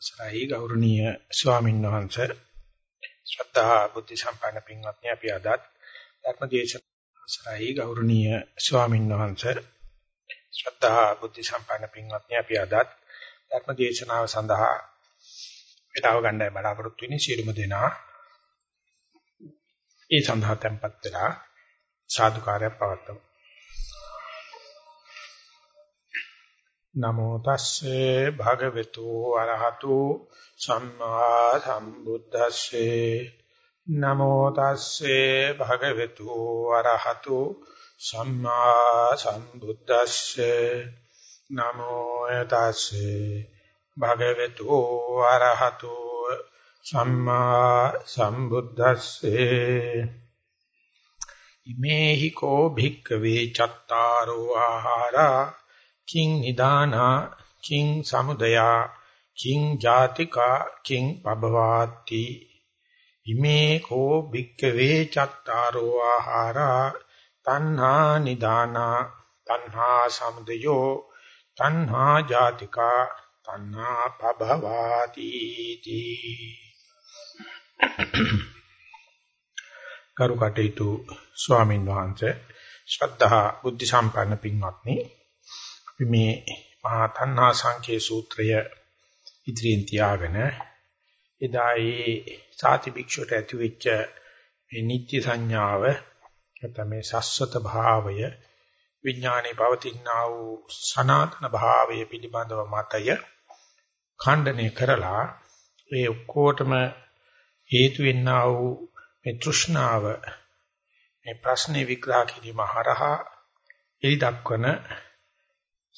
අවසරයි ගෞරවනීය ස්වාමීන් වහන්සේ. ශ්‍රද්ධා බුද්ධ සම්පන්න පින්වත්නි අපි අදත් ධර්මදේශන අවසරයි ගෞරවනීය ස්වාමීන් වහන්සේ. ශ්‍රද්ධා බුද්ධ සම්පන්න පින්වත්නි අපි අදත් ධර්මදේශනාව සඳහා වේලාව ගන්නයි බලාපොරොත්තු වෙන්නේ සියලුම දෙනා. ඒ සඳහා tempත් වෙලා සාදුකාරයක් පවත්වමු. නමෝ තස්සේ භගවතු අරහතු සම්මා සම්බුද්දස්සේ. නමෝ තස්සේ භගවතු අරහතු සම්මා සම්බුද්දස්සේ. නමෝ තස්සේ භගවතු අරහතු සම්මා සම්බුද්දස්සේ. ඉමේහි කෝ භික්කවේ චත්තාරෝ ආහාරා කිං නිදානා කිං සමුදයා කිං ජාතිකා කිං පබවාති. ඉමේ කෝ භික්කවේ චත්තාරෝ ආහාරා තණ්හා නිදානා තණ්හා සමුදයෝ තණ්හා ජාතිකා තණ්හා පබවාති තී. කරුකටේතු ස්වාමින් වහන්සේ ශ්‍රද්ධා බුද්ධ සම්පන්න පින්වත්නි අපි මේ මහා තණ්හා සංකේ සූත්‍රය ඉදිරියෙන් තියාගෙන එදායේ සාති භික්ෂුවට ඇතිවෙච්ච මේ නිත්‍ය සංඥාව නැත්නම් මේ සස්වත භාවය විඥානේ පවතිනා වූ සනාතන භාවය පිළිබඳව මතය ඛණ්ඩනය කරලා ඒ ඔක්කොටම හේතු වෙන්නා වූ මේ තෘෂ්ණාව මේ ප්‍රශ්නේ විග්‍රහ කිරීම හරහා එලි දක්වන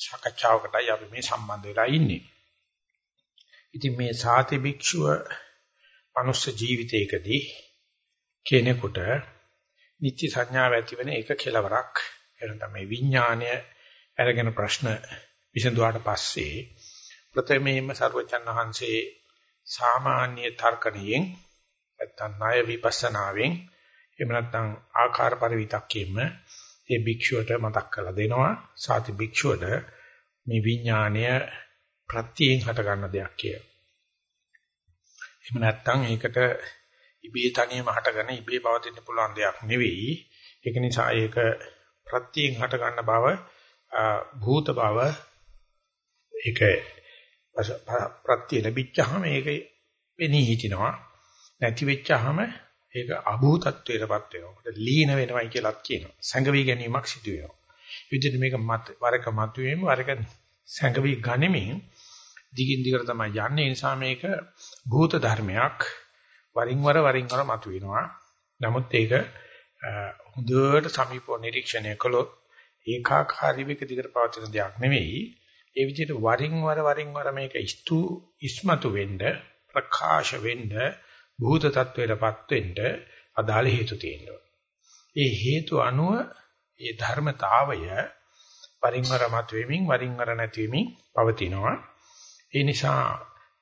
සාකච්ඡාවකටයි අපි මේ සම්බන්ධ වෙලා ඉන්නේ. ඉතින් මේ සාති භික්ෂුව මනුස්ස ජීවිතයකදී කෙනෙකුට නිත්‍ය සංඥාව ඇති වෙන එක කෙලවරක් එනනම් මේ විඥාණය අරගෙන ප්‍රශ්න විසඳුවාට පස්සේ ප්‍රථමයෙන්ම සර්වචන් වහන්සේ සාමාන්‍ය තර්කණියෙන් නැත්නම් ණය විපස්සනාවෙන් එහෙම නැත්නම් ආකාර පරිවිතක්කෙම ඒ භික්ෂුවට මතක් කරලා දෙනවා සාති භික්ෂුවට මේ විඥාණය ප්‍රත්‍යයෙන් හට ගන්න දෙයක් කියලා. එහෙම නැත්නම් ඒකට ඉබේ තනියම හටගෙන ඉබේ පවතින්න පුළුවන් දෙයක් නෙවෙයි. ඒක නිසා ඒක ප්‍රත්‍යයෙන් හට ගන්න බව භූත බව ඒක ප්‍රත්‍ය ලැබිච්චාම ඒක වෙනී හිටිනවා. නැති වෙච්චාම ඒක අභූතත්වයටපත් වෙනවා. ඒකට ලීන වෙනවයි කියලාත් කියනවා. සංගවි ගැනීමක් සිදු වෙනවා. විදිහට මේක මත වරක මතුවීම වරක සංගවි ගනිමින් දිගින් දිගට තමයි යන්නේ. ඒ නිසා මේක භූත ධර්මයක් වරින් වර වරින් වර මතුවෙනවා. නමුත් ඒක හොඳට සමීපව නිරීක්ෂණය කළොත් ඒකාකාරීව එක දිගට පවතින දෙයක් නෙවෙයි. ඒ විදිහට වරින් වර වරින් වර මේක ඉස්තු ඉස්මතු වෙන්න ප්‍රකාශ වෙන්න භූත තත්වයටපත් වෙන්න අදාළ හේතු තියෙනවා. ඒ හේතු අනුව ඒ ධර්මතාවය වරින් වර මත වෙමින් වරින් වර නැති වෙමින් පවතිනවා. ඒ නිසා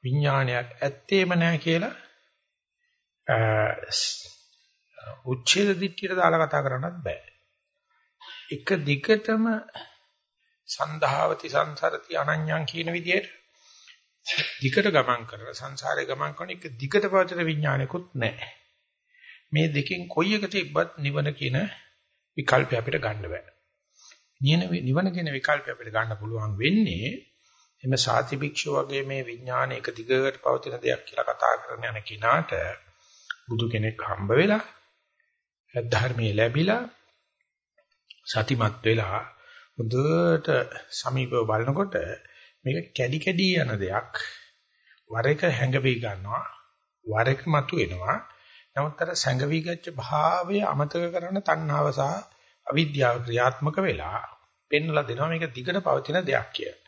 විඥානයක් ඇත්තේම නැහැ කියලා උච්ඡේද දිට්ඨියට දාලා කතා කරන්නත් බෑ. එක දිගටම සන්ධාවති සංසරති අනඤ්ඤං කියන විදිහට දිගට ගමන් කරලා සංසාරේ ගමන් කරන එක දිගට පවතින විඥානයකුත් නැහැ. මේ දෙකෙන් කොයි එක තිබ්බත් නිවන කියන විකල්පය අපිට ගන්න බෑ. නිවන කියන විකල්පය අපිට ගන්න පුළුවන් වෙන්නේ එම සාති භික්ෂුව වගේ මේ විඥාන එක දිගට පවතින දෙයක් කියලා කතා කරන යන කිනාට බුදු කෙනෙක් හම්බ වෙලා ධර්මයේ ලැබිලා සතිමත් වෙලා හොඳට සමීපව බලනකොට මේක කැඩි කැඩි යන දෙයක් වර එක හැඟවි ගන්නවා වර එක මතු වෙනවා නමුත් අර සංගවි ගච්ඡ භාවය අමතක කරන තණ්හාව සහ අවිද්‍යාව ක්‍රියාත්මක වෙලා පෙන්වලා දෙනවා මේක දිගට පවතින දෙයක් කියලා.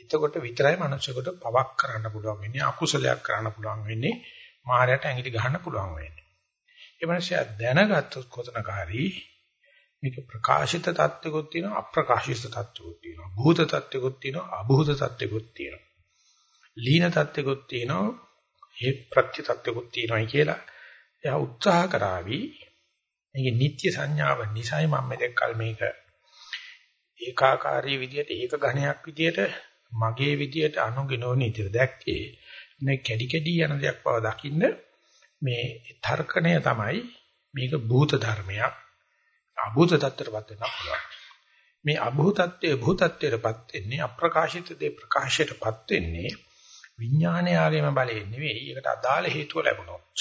එතකොට විතරයි මනුස්සයෙකුට පවක් කරන්න පුළුවන් වෙන්නේ අකුසලයක් කරන්න පුළුවන් වෙන්නේ මායයට ඇඟිලි ගහන්න පුළුවන් වෙන්නේ. ඒ මනුස්සයා දැනගත්තොත් කොතනකාරී මේක ප්‍රකාශිත தත්වකුත් තියෙනවා අප්‍රකාශිත தත්වකුත් තියෙනවා. භූත தත්වකුත් තියෙනවා අභූත தත්වකුත් තියෙනවා. ලීන தත්වකුත් තියෙනවා ඒ ප්‍රත්‍ය தත්වකුත් තියෙනවායි කියලා එයා උත්සාහ කරાવી. මේකේ නිත්‍ය සංඥාව නිසයි මම මෙතෙක් කල මේක ඒකාකාරී විදියට ඒක ඝණයක් විදියට මගේ විදියට අනුගිනෝන විදියට දැක්කේ. නේ කැඩි කැඩි යන දෙයක් බව දකින්න මේ තර්කණය තමයි මේක භූත ධර්මයක්. අභූත tattරපත් වෙනවා පුළුවන්. මේ අභූතත්වයේ භූතත්වයටපත් වෙන්නේ අප්‍රකාශිත දේ ප්‍රකාශයටපත් වෙන්නේ විඥානයාගේම බලයෙන් නෙවෙයි. ඒකට අදාළ හේතුව ලැබුණොත්.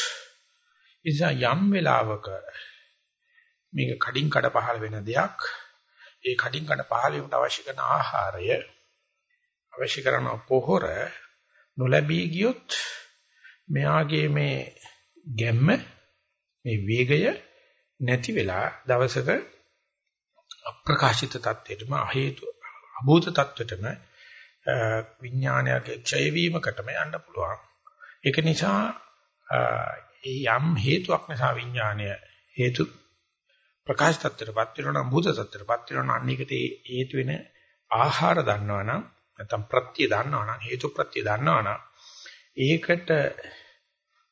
නිසා යම් වෙලාවක මේක කඩින් කඩ පහළ වෙන දෙයක් ඒ කඩින් කඩ පහළ වීමට අවශ්‍ය කරන ආහාරය අවශ්‍ය කරන පොහොර නොලැබී ගියොත් මෙයාගේ මේ ගැම්ම මේ වේගය නැති වෙලා දවසක අප්‍රකාශිත தත්වෙටම හේතු අභූත தත්වෙටම විඥානයේ ක්ෂය වීමකටම යන්න පුළුවන්. ඒක නිසා යම් හේතුවක් නිසා විඥානය හේතු ප්‍රකාශ tattරපත් වෙනවා නම් භූත tattරපත් වෙනවා නම් අනිකට හේතු වෙන ආහාර දන්නවනම් නැත්නම් ප්‍රත්‍ය දන්නවනම් හේතු ප්‍රත්‍ය දන්නවනම් ඒකට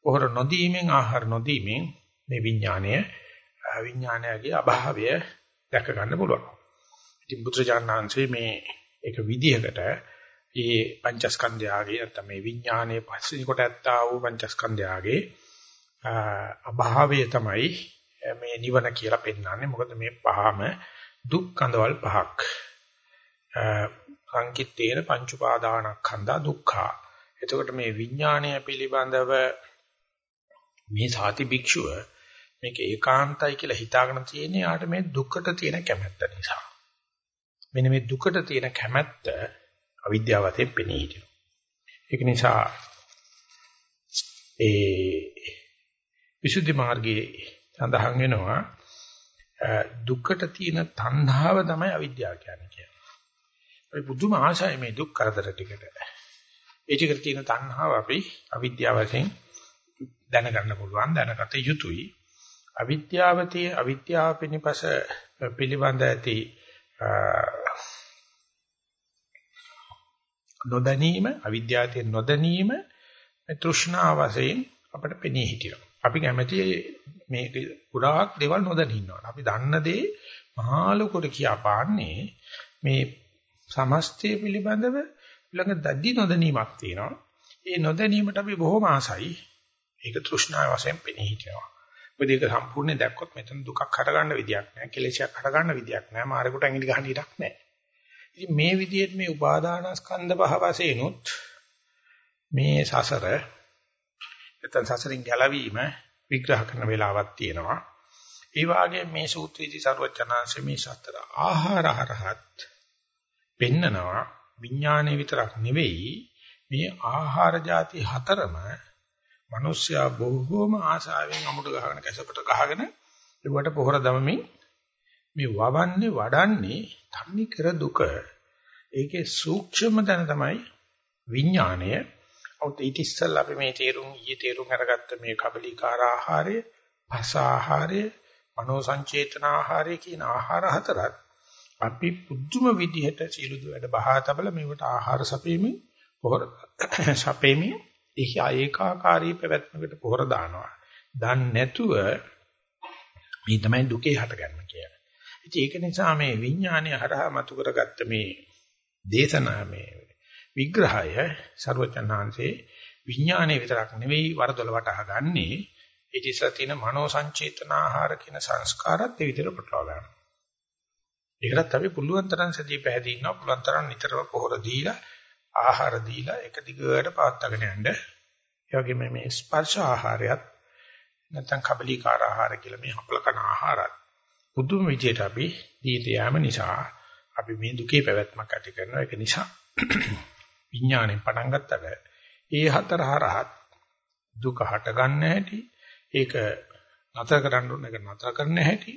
පොහොර නොදීමෙන් ආහාර නොදීමෙන් මේ විඥානය විඥානයගේ අභාවය දැක ගන්න පුළුවන්. ඉතින් බුදුරජාණන්සේ මේ එක විදිහකට මේ පංචස්කන්ධයගේ නැත්නම් මේ විඥානයේ පස්සේ කොට ඇත්තා වූ පංචස්කන්ධයගේ අභාවය තමයි මේ නිවන කියලා පෙන්වන්නේ. මොකද මේ පහම දුක් කඳවල් පහක්. සංකිට්ඨේන පංච උපාදානස්කන්ධා දුක්ඛා. එතකොට මේ විඥාණය පිළිබඳව මේ සාති භික්ෂුව මේක ඒකාන්තයි කියලා හිතාගෙන තියෙන්නේ යාට මේ දුකට තියෙන කැමැත්ත නිසා. මෙන්න මේ දුකට තියෙන කැමැත්ත අවිද්‍යාවතෙන් පෙනී හිටිනවා. ඒක නිසා ඒ විසුද්ධි මාර්ගයේ සඳහන් වෙනවා දුකට තියෙන තණ්හාව තමයි අවිද්‍යාව කියන්නේ කියලා. අපි බුදුම ආශය මේ දුක් කරදර ටිකට. ඒ ටිකට තියෙන තණ්හාව අපි අවිද්‍යාව වශයෙන් දැනගන්න පුළුවන් දැනගත යුතුයි. අවිද්‍යාවතී අවිද්‍යාව පිනිපස පිළිබඳ ඇති නොදැනීම අවිද්‍යාවේ නොදැනීම තෘෂ්ණාව වශයෙන් අපිට පෙනී හිටිනවා. අපි කැමති මේ ගොඩාක් දේවල් නොදැන ඉන්නවා. අපි දන්න දේ මහා ලොකුට කියා පාන්නේ මේ සමස්තය පිළිබඳව ළඟ දැඩි නොදැනීමක් තියෙනවා. ඒ නොදැනීමට අපි බොහොම ආසයි. ඒක තෘෂ්ණාව වශයෙන් පෙනී හිටිනවා. මොකද ඒක සම්පූර්ණයෙන් දැක්කොත් මෙතන දුකක් හටගන්න විදියක් නැහැ. කෙලෙසයක් හටගන්න විදියක් නැහැ. මාරේකට ඇඟිලි ගහන්න ඉඩක් නැහැ. ඉතින් මේ විදිහට මේ උපාදානස්කන්ධ පහ වශයෙන්ුත් මේ සසර නැත්නම් සසරින් ගැලවීම විග්‍රහ කරන වෙලාවක් තියෙනවා. ඒ වාගේ මේ සූත්‍රයේදී සරුවචනාංශ මේ සතර ආහාර හරහත් පෙන්නනවා විඥානයේ විතරක් නෙවෙයි මේ ආහාර ಜಾති හතරම මිනිස්සයා බොහෝම ආශාවෙන් අමුඩ ගහගෙන කැසපට ගහගෙන ඒවට පොහොර දමමින් මේ වවන්නේ වඩන්නේ තන්නේ කර දුක. ඒකේ සූක්ෂම තැන තමයි විඥාණය. අවුත් ඊට ඉස්සෙල්ලා අපි මේ තේරුම් ඊයේ තේරුම් අරගත්ත මේ කබලිකාර ආහාරය, භස ආහාරය, මනෝ සංචේතන ආහාරය කියන ආහාර හතරත් අපි පුදුම විදිහට සීල දුවඩ බහා තබල මේවට ආහාර සපීමේ පොහොර සපීමේ ඒක ඒකාකාරී පැවැත්මකට පොහොර දානවා. දන්නේ නැතුව මේ තමයි දුකේ හටගන්න කියන්නේ. ඉතින් ඒක නිසා මේ විඥානය හරහා මතු කරගත්ත මේ දේශනා මේ විග්‍රහය ਸਰවචනාංශේ විඥානයේ විතරක් නෙවෙයි වරදොල වටහා ගන්නේ ඒ නිසා තියෙන මනෝ සංචේතනාහාර කියන සංස්කාරත් ඒ විදිහට කොටවා ගන්නවා. ඒකටත් අපි පුළුවන් තරම් සතිය පැහැදී ඉන්නවා පුළුවන් තරම් නිතරම පොහොර දීලා ආහාර දීලා එක දිගට පවත්වාගෙන යන්න. ඒ වගේම මේ ස්පර්ශ ආහාරයත් නැත්නම් කබලීකාර ආහාර කියලා මේ හපල කන ආහාරත් පුදුම විදියට අපි දීත යාම නිසා අපි මේ දුකේ පැවැත්මක් ඇති කරනවා. ඒක නිසා විඥාණයෙන් පටන් ගත්තට ඒ හතර හරහත් දුක හට ගන්න හැටි ඒක නතර කරන්න ඕන එක නතර කරන්න හැටි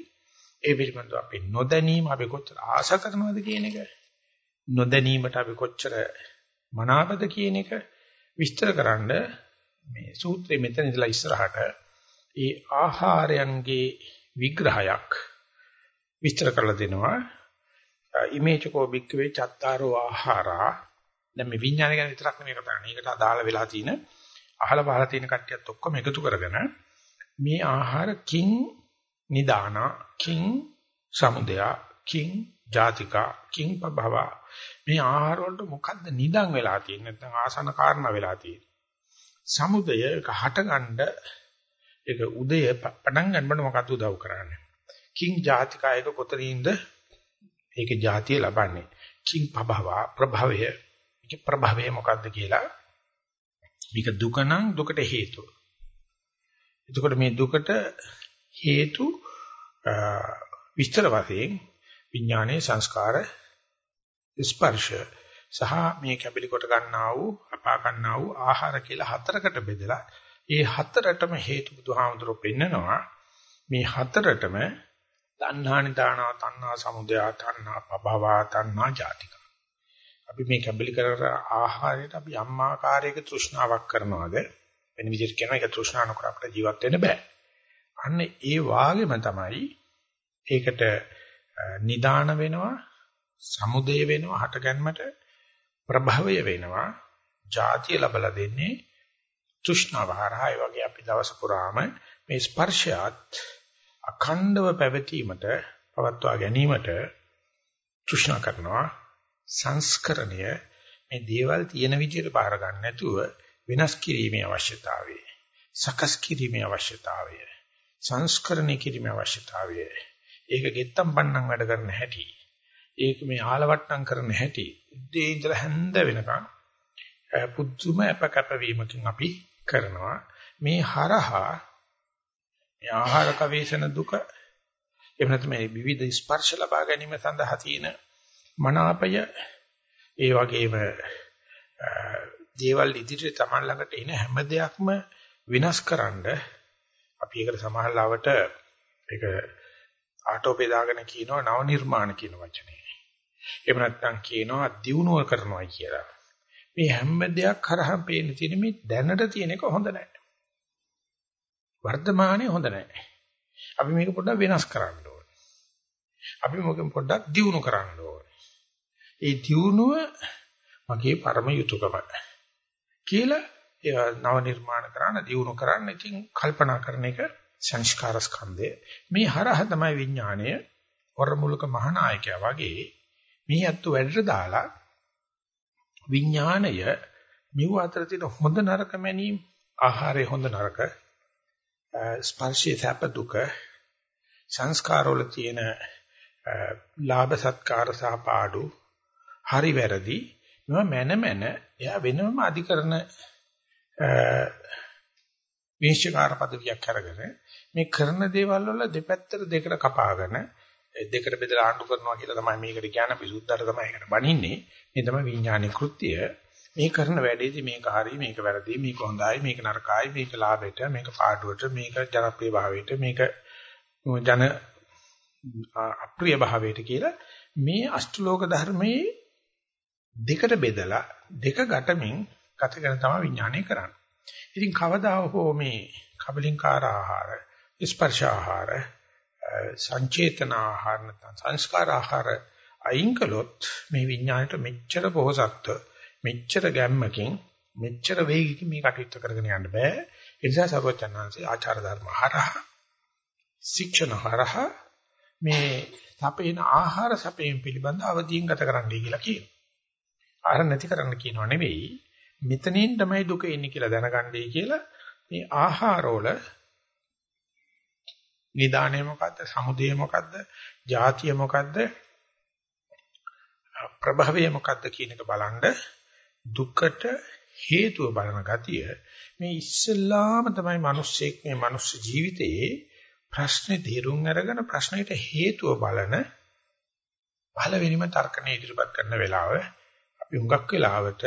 ඒ පිළිබඳව අපි නොදැනීම අපි කොච්චර ආශා කරනවද කියන එක නොදැනීමට අපි කොච්චර මනාපද කියන එක විස්තරකරනද මේ සූත්‍රයේ මෙතන ඉඳලා ඉස්සරහට ඒ ආහාරයන්ගේ විග්‍රහයක් විස්තර කරලා දෙනවා ඉමේචකෝ බික්කවේ චත්තාරෝ ආහාරා දැන් මේ විඥානය ගැන විතරක් නෙමෙයි කතා කරන්නේ. ඒකට අදාළ වෙලා තියෙන අහලා පහලා තියෙන කට්ටියත් ඔක්කොම එකතු කරගෙන මේ ආහාර කිං නිදාන කිං සමුදය කිං ජාතිකා කිං පබව මේ ආහාර වලට මොකද්ද නිදන් වෙලා තියෙන්නේ නැත්නම් ආසන කාරණා වෙලා තියෙන්නේ සමුදය ඒක හටගන්න ඒක උදය පටන් ගන්නකොට මොකක්ද උදව් කරන්නේ? කිං ජාතිකායක කොතනින්ද ඒකේ ಜಾතිය ලබන්නේ? කිං ප්‍රභව ප්‍රභවය මේක ප්‍රභවය මොකක්ද කියලා මේක දුක නම් දුකට හේතුව. එතකොට මේ දුකට හේතු විස්තර වශයෙන් විඥානයේ සංස්කාර ස්පර්ශ. සහ මේ කැබලි කොට ගන්නා වූ අපා ගන්නා වූ ආහාර කියලා හතරකට බෙදලා ඒ හතරටම හේතු බුදුහාමුදුරුවෝ පෙන්නනවා. මේ හතරටම තණ්හානි දානා තණ්හා සමුදය තණ්හා පභව තණ්හා ජාතික. අපි මේ කැබලි කර ආහාරයට අපි අම්මාකාරයක තෘෂ්ණාවක් කරනවාද? වෙන විදිහට කියනවා ඒක තෘෂ්ණා නොකර අපිට ජීවත් වෙන්න බෑ. අන්න ඒ වාගේම තමයි ඒකට නිදාන වෙනවා සමුදය වෙනවා හටගන්මට ප්‍රභවය වෙනවා ಜಾතිය ලබලා දෙන්නේ තෘෂ්ණාව හරහා ඒ වගේ අපි දවස පුරාම මේ ස්පර්ශයත් අඛණ්ඩව පැවතීමට පවත්වා ගැනීමට තෘෂ්ණා කරනවා. සංස්කරණය මේ දේවල් තියෙන විදිහට බාර ගන්න නැතුව වෙනස් කිරීමේ අවශ්‍යතාවය සකස් කිරීමේ අවශ්‍යතාවය සංස්කරණය කිරීමේ අවශ්‍යතාවය ඒක ගෙත්තම් පන්නම් වැඩ කරන හැටි. ඒක මේ ආලවට්ටම් කරන හැටි. උදේ ඉඳලා හැන්ද වෙනකන් පුදුම අපකපවීමකින් අපි කරනවා. මේ හරහා මේ ආහාර කවේෂණ දුක එහෙම නැත්නම් මේ විවිධ ස්පර්ශ ලබා ගැනීම සඳහා තියෙන මනාපය ඒ වගේම දේවල් ඉදිරියට Taman ළඟට එන හැම දෙයක්ම විනාශකරනද අපි ඒකට සමහරවට ඒක ආටෝපේ දාගෙන කියනවා නව නිර්මාණ කියන වචනේ. එහෙම නැත්නම් කියනවා දියුණුව කරනවා කියලා. මේ හැම දෙයක් කරහම පේන තියෙන මේ දැනට තියෙන එක හොඳ නැහැ. වර්තමානයේ හොඳ නැහැ. අපි මේක පොඩ්ඩක් වෙනස් කරන්න ඕනේ. අපි මොකෙන් පොඩ්ඩක් දියුණු කරන්න ඕනේ. ඒ දියුණුව මගේ පරම යුතුයකම කියලා ඒ නව නිර්මාණ කරන්න දියුණු කරන්න ඉතින් කල්පනා කරන එක සංස්කාර ස්කන්ධය. මේ හරහ තමයි විඥාණය වරමුලක මහානායකයා වගේ මේ අත්තු වැඩට දාලා විඥාණය මෙව අතර තියෙන හොඳ නරක මැනීම ආහාරයේ හොඳ නරක ස්පර්ශයේ සැප දුක සංස්කාරවල තියෙන ලාභ සත්කාර සහ පාඩු හරි වැරදි මේවා මැන මැන එයා වෙනම අධිකරණ විනිශ්චයකාර පදවියක් අරගෙන මේ කරන දේවල් වල දෙපැත්තට දෙකට කපාගෙන දෙකට බෙදලා ආණ්ඩු කරනවා කියලා තමයි මේකට කියන අපි සුද්ධට තමයි ඒකට බණින්නේ මේ තමයි විඥානික කෘත්‍යය මේ කරන වැඩේදී මේක හරි මේක වැරදි මේක හොඳයි මේක නරකයි මේක ලාභයට මේක පාඩුවට මේක ජනප්‍රිය භාවයට මේක ජන අප්‍රිය භාවයට කියලා මේ අෂ්ටලෝක ධර්මයේ දෙකට බෙදලා දෙක ගැටමින් ගත කරන තමයි විඥානය කරන්නේ. ඉතින් කවදා හෝ මේ කබලින්කාර ආහාර, ස්පර්ශ ආහාර, සංචේතන ආහාර නැත්නම් සංස්කාර ආහාර අයින් කළොත් මේ විඥාණයට මෙච්චර පොහසත්ව මෙච්චර ගැම්මකින් මෙච්චර වේගකින් මේ කටයුත්ත කරගෙන යන්න බෑ. ඒ නිසා සර්වචන්නාංශේ ආචාර ධර්ම හරහා ශික්ෂණ හරහා මේ සපේන ආහාර සපේන් පිළිබඳ අවදීන් ගත කරන්නයි කියලා කියනවා. ආහාර නැති කරන්න කියනව නෙවෙයි. මෙතනින් තමයි දුක එන්නේ කියලා දැනගන්නයි කියලා මේ ආහාරවල නිදාණය මොකද්ද? සමුදය මොකද්ද? ಜಾතිය මොකද්ද? ප්‍රභවය මොකද්ද කියන එක බලන්න දුකට හේතුව බලන ගතිය මේ ඉස්සල්ලාම තමයි මිනිස්සෙක් මේ මිනිස් ජීවිතයේ ප්‍රශ්නේ තීරුම් අරගෙන ප්‍රශ්නෙට හේතුව බලන පළවෙනිම තර්කණය ඉදිරිපත් කරන වෙලාව අපි හුඟක් වෙලාවට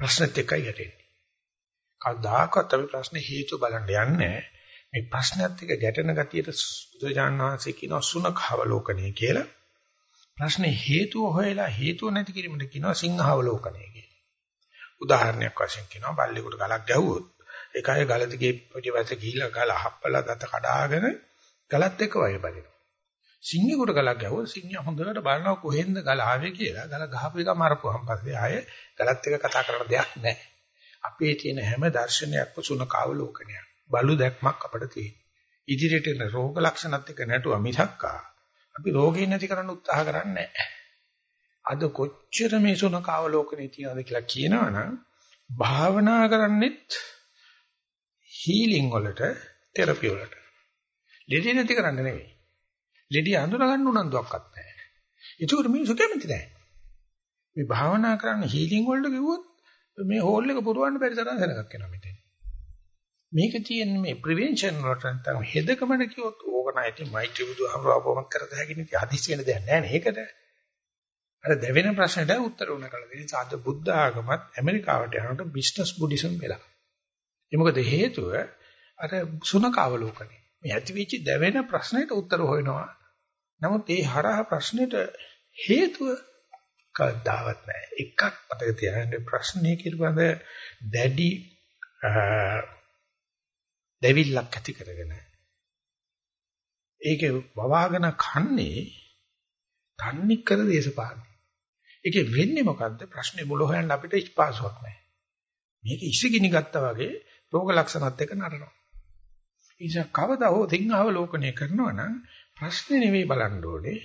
ප්‍රශ්නෙත් එක්කයි ගැටෙන්නේ. කවදාකවත් අපි ප්‍රශ්න හේතු බලන්න යන්නේ මේ ප්‍රශ්නත් එක්ක ගැටෙන ගතියට බුදුජානනාංශේ කියනවා සුනඛවලෝකණය කියලා. ප්‍රශ්නේ හේතුව හොයලා හේතුව නැති කිරීමට කියනවා සිංහවලෝකණය කියලා. උදාහරණයක් වශයෙන් කියනවා බල්ලෙකුට ගලක් ගැහුවොත් ඒකයි ගල දිගේ පිටිපස්සේ ගිහිලා ගල හප්පලා දත කඩාගෙන ගලත් එක්ක වගේ බලනවා. සිංහෙකුට ගලක් ගැහුවොත් සිංහයා හොඳට බලනවා කොහෙන්ද ගල ආවේ කියලා. ගල ගහපු එක මරපුවාන් පස්සේ ආයේ ගලත් එක්ක කතා කරන දෙයක් නැහැ. අපේ තියෙන හැම දර්ශනයක්ම සුනකාවලෝකනයක්. බලු දැක්මක් අපිට තියෙනවා. ඉදිරියට එන රෝග ලක්ෂණත් එක්ක නැටුවා මිසක්කා අපි රෝගේ නැති කරන්න උත්සාහ කරන්නේ අද කොච්චර මේ සුනකාවලෝකනේ තියනද කියලා කියනවනම් භාවනා කරන්නෙත් හීලින් වලට තෙරපි වලට. ලෙඩ නැති කරන්න නෙවෙයි. ලෙඩ අඳුර ගන්න උනන්දුවක්වත් නැහැ. ඒකට මිනිස්සු කැමති නැහැ. මේ භාවනා කරන්න හීලින් වලට කිව්වොත් මේ හෝල් එක පුරවන්න බැරි තරම් සැලකක් වෙනවා මෙතන. මේක තියෙන්නේ මේ ප්‍රිවෙන්ෂන් වලට නැත්නම් හෙදකමද කිව්වොත් ඕක නැති මෛත්‍රී බුදුහමරවපමත් කරත හැකි නෙති හදිස්සි වෙන දෙයක් නැහැ නේ ඒකට. අර දෙවෙනි ප්‍රශ්නෙට උත්තර උන කල දෙන සාද බුද්ධ ආගමත් ඇමරිකාවට යනකොට බිස්නස් බුද්දිසම් වෙලා. ඒ මොකද හේතුව අර සුනකාවලෝකනේ. මේ ඇති වෙච්ච දෙවෙනි ප්‍රශ්නෙට උත්තර හොයනවා. නමුත් ඒ හරහා ප්‍රශ්නෙට හේතුව කවදාවත් නැහැ. එකක් මතක තියාගන්න ප්‍රශ්නේ පිළිබඳ දැඩි දෙවිල්ලක් ඇති කරගෙන ඒකේ වවාගෙන කන්නේ තන්නේ කර දේශපාලනය. ඒකේ වෙන්නේ මොකද්ද? ප්‍රශ්නේ මුල හොයන්න අපිට ස්පාසුවක් නැහැ. මේක ඉසිගිනි ගත්තා වගේ රෝග ලක්ෂණත් එක්ක නරනවා. ඉතින් කවදා හෝ තින්හව ලෝකණය කරනවා නම් ප්‍රශ්නේ නෙවෙයි බලන්න ඕනේ.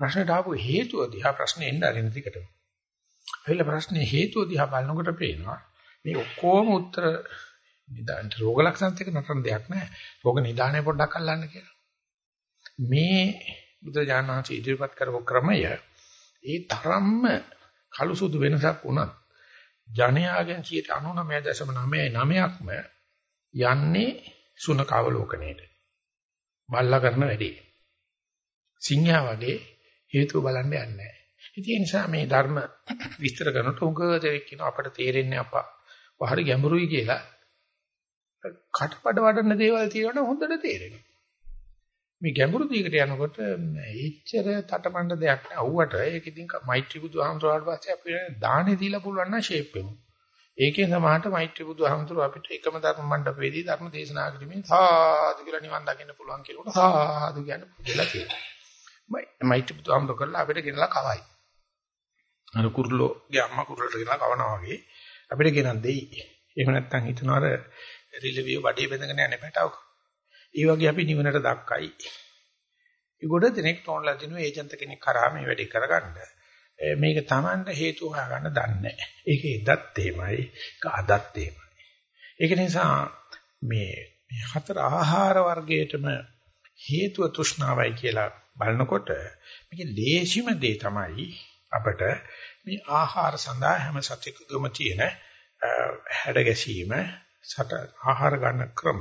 ප්‍රශ්නට ආපු හේතුව දිහා ප්‍රශ්නේ එන්න අරින්න දිගටම. එහල ප්‍රශ්නේ හේතුව දිහා බලනකොට පේනවා මේ ඔක්කොම උත්තර නිදාන රෝග ලක්ෂණත් එක්ක නතරන දෙයක් නැහැ. රෝග නිදානය පොඩ්ඩක් අල්ලන්න කියලා. මේ බුදුජානනාංශ ඉදිරිපත් කරපු ක්‍රමය ඒ තරම්ම කළු සුදු වෙනසක් වුණත් ජනයාගෙන් 99.99%ක්ම යන්නේ සුනකවලෝකණයට. බල්ලා කරන වැඩේ. සිංහා වගේ හේතුව බලන්න යන්නේ නැහැ. ඒ නිසා මේ ධර්ම විස්තර කරනකොට උග දෙයක් කියන අපට තේරෙන්නේ අපා වහරි ගැඹුරුයි කියලා කටපඩ වඩන දේවල් තියෙනවනේ හොඳට තේරෙනවා. මේ ගැඹුරු දිගට යනකොට එච්චර තටමඬ දෙයක් නෑ. අවුවට ඒක ඉතින් මෛත්‍රී බුදුහාමුදුරුවාට පස්සේ අපි දාහනේ දීලා පුළුවන් නම් ෂේප් වෙමු. ඒකේ සමාහට මෛත්‍රී බුදුහාමුදුරුව අපිට එකම ධර්ම මණ්ඩපයේදී ධර්ම දේශනා කිරීමෙන් සාදු කියලා නිවන් දකින්න පුළුවන් කියනකොට සාදු කියන්නේ පුදුලා තියෙනවා. මෛත්‍රී බුදුහාමුදුරුව කරලා අපිට ගෙනලා කවයි. අර කුරුල්ලෝගේ අම්මා කුරුල්ලට ගෙනලා කවනවා වගේ අපිට ගෙනන් දෙයි. එහෙම නැත්නම් හිතනවා අර රිලෙවිය වඩේ බඳගෙන යන පැටවක. ඒ වගේ අපි නිවනට දක්කයි. ඒ ගොඩ දෙනෙක් තෝරලා දිනුව ඒජන්ත කෙනෙක් කරා මේ වැඩේ කරගන්න. මේක Tamanට හේතු හොයාගන්න දන්නේ නැහැ. ඒක එදත් එහෙමයි, ඒක අදත් එහෙමයි. ඒක නිසා මේ මේ හතර ආහාර වර්ගයටම හේතුව තෘෂ්ණාවයි කියලා බලනකොට මේකේ ලේසිම දේ තමයි අපට මේ ආහාර සඳහා හැම සතෙකුගම තියෙන හැඩ ගැසීම සට ආහාර ගන්න ක්‍රම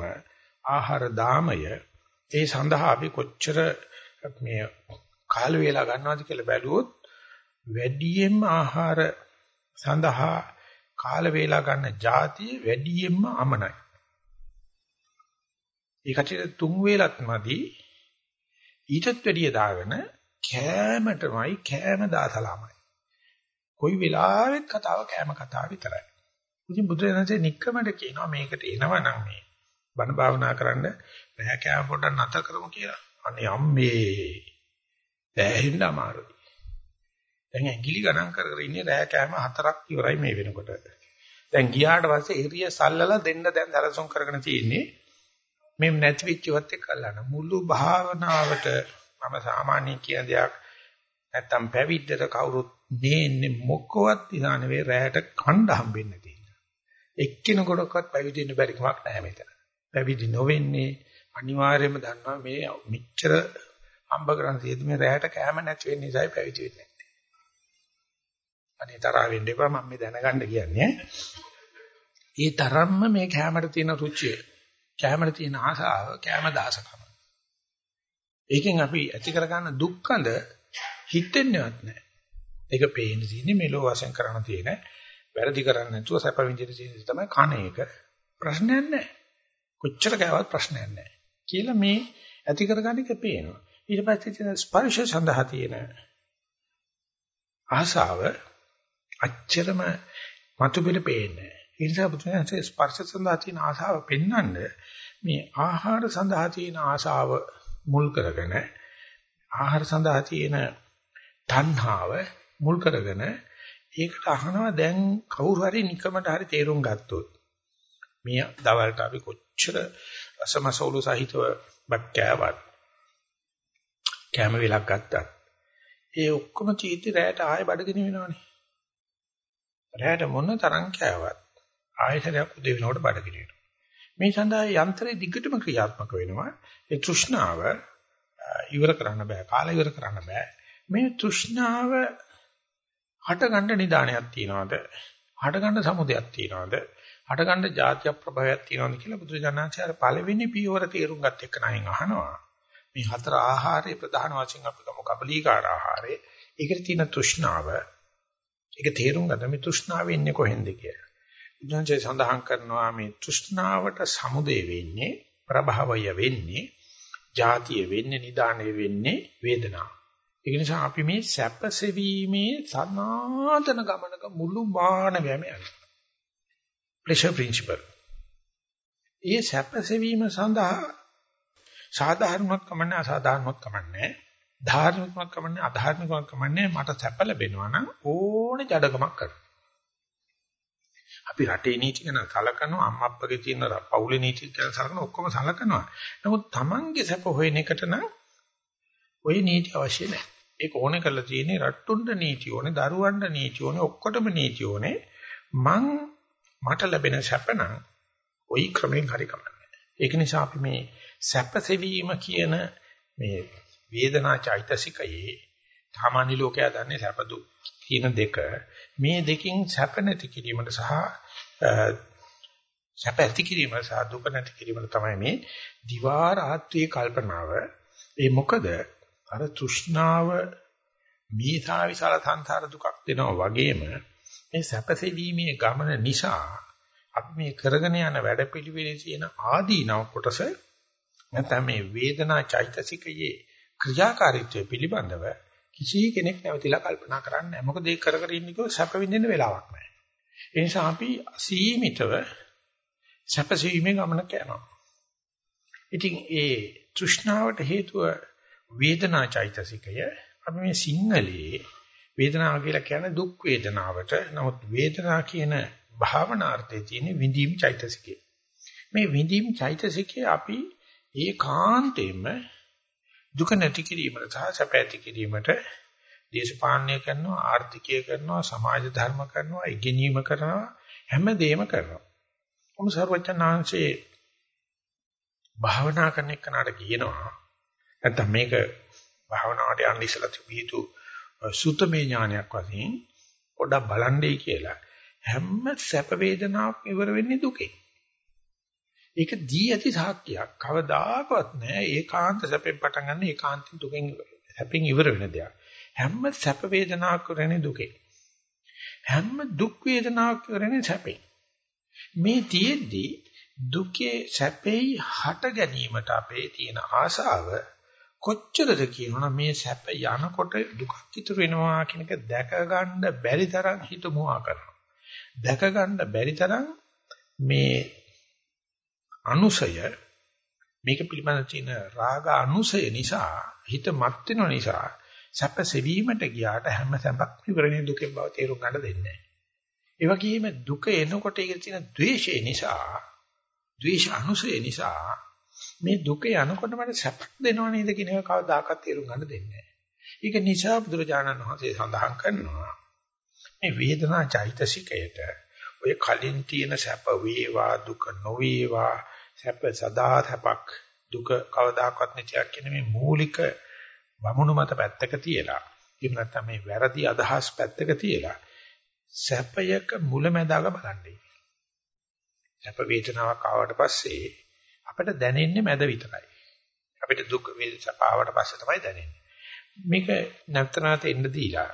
ආහාර දාමය ඒ සඳහා අපි කොච්චර මේ කාල වේලා ගන්නවද කියලා බැලුවොත් වැඩියෙන්ම ආහාර සඳහා කාල වේලා ගන්න જાතිය වැඩියෙන්ම අමනයි. ඒකට තුන් වේලක් මදි ඊටත් වැඩිය දාගෙන කෑමටමයි කෑම දාසලාමයි. කොයි වෙලාවෙත් කතාව කෑම කතාව විතරයි. ඉතින් බුදුරජාණන්සේ නික්කමඩ කියනවා මේකට එනවනම් මේ බණ භාවනා කරන්න රැහැ කෑම පොඩ්ඩක් නැතර කරමු කියලා. අනේ අම්මේ. දැහෙන්න අමාරුයි. දැන් ඇඟිලි ගණන් කර කර ඉන්නේ රැහැ කෑම හතරක් ඉවරයි මේ වෙනකොට. දැන් ගියාට පස්සේ එරිය සල්ලලා දෙන්න දැන් දරසොන් කරගෙන තියෙන්නේ. මේ නැති වෙච්චවත් එක්ක අල්ලන මුළු භාවනාවට මම සාමාන්‍ය කියන දෙයක් නැත්තම් පැවිද්දට කවුරුත් දෙන්නේ මොකවත් දිනා නෙවෙයි රැයට කණ්ඩ හම්බෙන්නේ නැති. එක්කිනෙකුටවත් පැවිදි වෙන්න බැරි කමක් නැහැ මෙතන. පැවිදි නොවෙන්නේ අනිවාර්යයෙන්ම දන්නවා මේ මෙච්චර හම්බ කරන් තියෙද්දි මේ රැයට කැම නැති වෙන්න නිසායි පැවිදි වෙන්නේ නැත්තේ. අනේ තරහ වෙන්න එපා මම මේ දැනගන්න කියන්නේ. ඒ තරම්ම මේ කැමරට තියෙන රුචිය, කැමරට තියෙන ආසාව, කැම දාසකම. ඒකෙන් අපි ඇති කරගන්න දුක්ඛඳ හිතෙන්නේවත් නැහැ. ඒක පේන්න තියෙන්නේ මෙලෝ වශයෙන් කරණ තියෙන වැරදි කරන්නේ නැතුව සැප විඳින තියෙන තමයි කණ එක. ප්‍රශ්නයක් නැහැ. කොච්චර කෑවත් ප්‍රශ්නයක් නැහැ. කියලා මේ ඇති කරගන්න එක පේනවා. ඊට පස්සේ තියෙන ස්පර්ශ සඳහා තියෙන ආසාව අච්චරම මතු පිළ පේන්නේ. ඒ නිසා බුදුන්සේ ස්පර්ශ සඳහා තියෙන ආසාව පෙන්වන්න මේ ආහාර සඳහා තියෙන ආසාව මුල් කරගෙන ආහාර සඳහා තියෙන තණ්හාව මුල් කරගෙන ඒකට අහනවා දැන් කවුරු හරි නිකමට හරි තේරුම් ගත්තොත් මේ දවල්ට අපි කොච්චර රසමසවුලු සහිතව බත් කෑවත් කැම වෙලක් ගත්තත් ඒ ඔක්කොම චීති රැයට ආයෙ බඩගිනි වෙනවනේ රැයට මොන තරම් කෑවත් ආයතනයක් උදේ වෙනකොට බඩ කිරිනවා. මේ සඳහා යන්ත්‍රය දිගටම ක්‍රියාත්මක වෙනවා. ඒ තෘෂ්ණාව ඉවර කරන්න බෑ. කාලය ඉවර කරන්න බෑ. මේ තෘෂ්ණාව හටගන්න නිදානයක් තියනවාද? හටගන්න සමුදයක් තියනවාද? හටගන්න જાතිය ප්‍රභවයක් තියනවාද කියලා බුදුරජාණන්සේ අර පළවෙනි පියවර තේරුම් ගත් එක්ක නයින් අහනවා. මේ හතර ආහාරයේ ප්‍රධාන වශයෙන් අපි ගමු කබලීකාර ආහාරය. ඒකට තියෙන තෘෂ්ණාව ඒක තේරුම් ගන්න මේ තෘෂ්ණාව එන්නේ කොහෙන්ද කියලා. බුදුන්සේ සඳහන් කරනවා මේ තෘෂ්ණාවට සමුදය වෙන්නේ ප්‍රභවය වෙන්නේ ಜಾතිය වෙන්නේ නිදාණය වෙන්නේ වේදනාව. ඒ නිසා අපි මේ සැපසෙවීමේ සනාතන ගමනක මුළු මානවයම යනවා. Pressure principal. ඒ සැපසෙවීම සඳහා සාධාරණවත් කමන්නේ අසාධාරණවත් කමන්නේ ධාර්මිකවත් කමන්නේ අධාර්මිකවත් කමන්නේ මට සැප ලැබෙනවා නම් ඕනේ ජඩකමක් කරනවා. අපි රටේ නීති ගැන සලකනවා අම්මා අප්පගේ තියෙන පවුලේ නීති ගැන සලකනවා ඔක්කොම සලකනවා. නමුත් Tamange සැප හොයන එකට නම් ওই නීති අවශ්‍ය නැහැ. ඒක ඕනේ කරලා තියෙන්නේ රට්ටුන්ට නීති ඕනේ, දරුවන්ට නීති ඕනේ, ඔක්කොටම නීති ඕනේ. මං මට ලැබෙන සැප නම් ওই ක්‍රමෙන් හරි කමන්නේ. ඒක නිසා අපි මේ සැපසෙවීම කියන මේ වේදනා චෛතසිකයේ සාමාන්‍ය ලෝකයා දන්නේ සැප දුක් කියන දෙක මේ දෙකින් සැප නැති කිරීමට සහ සැප ඇති කිරීම සහ දුක නැති කිරීමට තමයි මේ දිවා රාත්‍රී කල්පනාව ඒ මොකද අර තෘෂ්ණාව මේසා විශාල සංසාර දුකක් දෙනවා වගේම මේ සැපසෙවීමේ ගමන නිසා අපි මේ කරගෙන යන වැඩපිළිවෙලේ තියෙන ආදීනව කොටස නැත්නම් මේ වේදනා චෛතසිකයේ ක්‍රියාකාරීත්වය පිළිබඳව කිසි කෙනෙක් නැවතිලා කල්පනා කරන්නේ නැහැ. මොකද ඒක කර කර ඉන්නේ කිව්ව සැප විඳින්න වෙලාවක් නැහැ. ඒ නිසා අපි අසීමිතව සැපසීමේ ගමනක යනවා. ඉතින් ඒ තෘෂ්ණාවට හේතුව වේදනා චෛතසිකය අපි මේ සිංහලයේ වේදනාව කියලා කියන්නේ දුක් වේදනාවට. නමුත් වේදනා කියන භාවනාර්ථයේ තියෙන විඳීම් චෛතසිකය. මේ විඳීම් චෛතසිකය අපි ඒකාන්තයෙන්ම දුක නැති කිරීමට සහ සැප ඇති කිරීමට දේශපාලනය කරනවා ආර්ථිකය කරනවා සමාජ ධර්ම කරනවා ඉගෙනීම කරනවා හැමදේම කරනවා. මොම සර්වචනාංශේ භාවනා කරන එකනට කියනවා නැත්නම් මේක භාවනාවට යන්න ඉස්සලා තිබියතු සුතමේ ඥානයක් වශයෙන් පොඩක් බලන්නේ කියලා හැම සැප වේදනාවක් ඉවර වෙන්නේ දුකේ. ඒක දී ඇති සාක්කියක්. කවදාකවත් නෑ ඒකාන්ත සැපෙන් පටන් ගන්න ඒකාන්තින් දුකෙන් සැපෙන් ඉවර වෙන දෙයක්. හැම සැප වේදනාවක් කරන්නේ දුකේ. හැම දුක් වේදනාවක් කරන්නේ සැපෙන්. මේ තියෙද්දි දුකේ සැපේ හට ගැනීමට අපේ තියෙන ආසාව කොච්චරද කියනවා මේ සැප යනකොට දුකක් ඉතුරු වෙනවා කියන එක දැක ගන්න බැරි තරම් හිත මොහා කරනවා. දැක ගන්න බැරි තරම් මේ අනුසය මේක පිළිබඳ තියෙන රාග අනුසය නිසා හිත මත් වෙන නිසා සැප සෙවීමට ගියාට හැම සැපක් ඉවරනේ දුකෙන් බව තේරුම් ගන්න දෙන්නේ නැහැ. ඒ වගේම දුක එනකොට ඒකේ තියෙන ද්වේෂය නිසා ද්වේෂ අනුසය නිසා මේ දුක යනකොට මට සැපක් දෙනව නේද කියන එක කවදාකවත් තේරුම් ගන්න දෙන්නේ නැහැ. ඒක නිසා බුදුරජාණන් වහන්සේ සඳහන් කරනවා මේ වේදනා චෛතසිකයට ඔය කලින් තියෙන සැප වේවා දුක නොවේවා සැප සදා සැපක් දුක කවදාකවත් නැතිවක් කියන මේ මූලික වමුණු මත පැත්තක තියලා එහෙම නැත්නම් මේ වැරදි අදහස් පැත්තක තියලා සැපයක මුලැමැදාක බලන්නේ සැප වේදනාවක් ආවට පස්සේ අපිට දැනෙන්නේ මැද විතරයි. අපිට දුක් වේදනාවක් ආවට පස්සේ තමයි දැනෙන්නේ. මේක නැත්තරාත එන්න දීලා.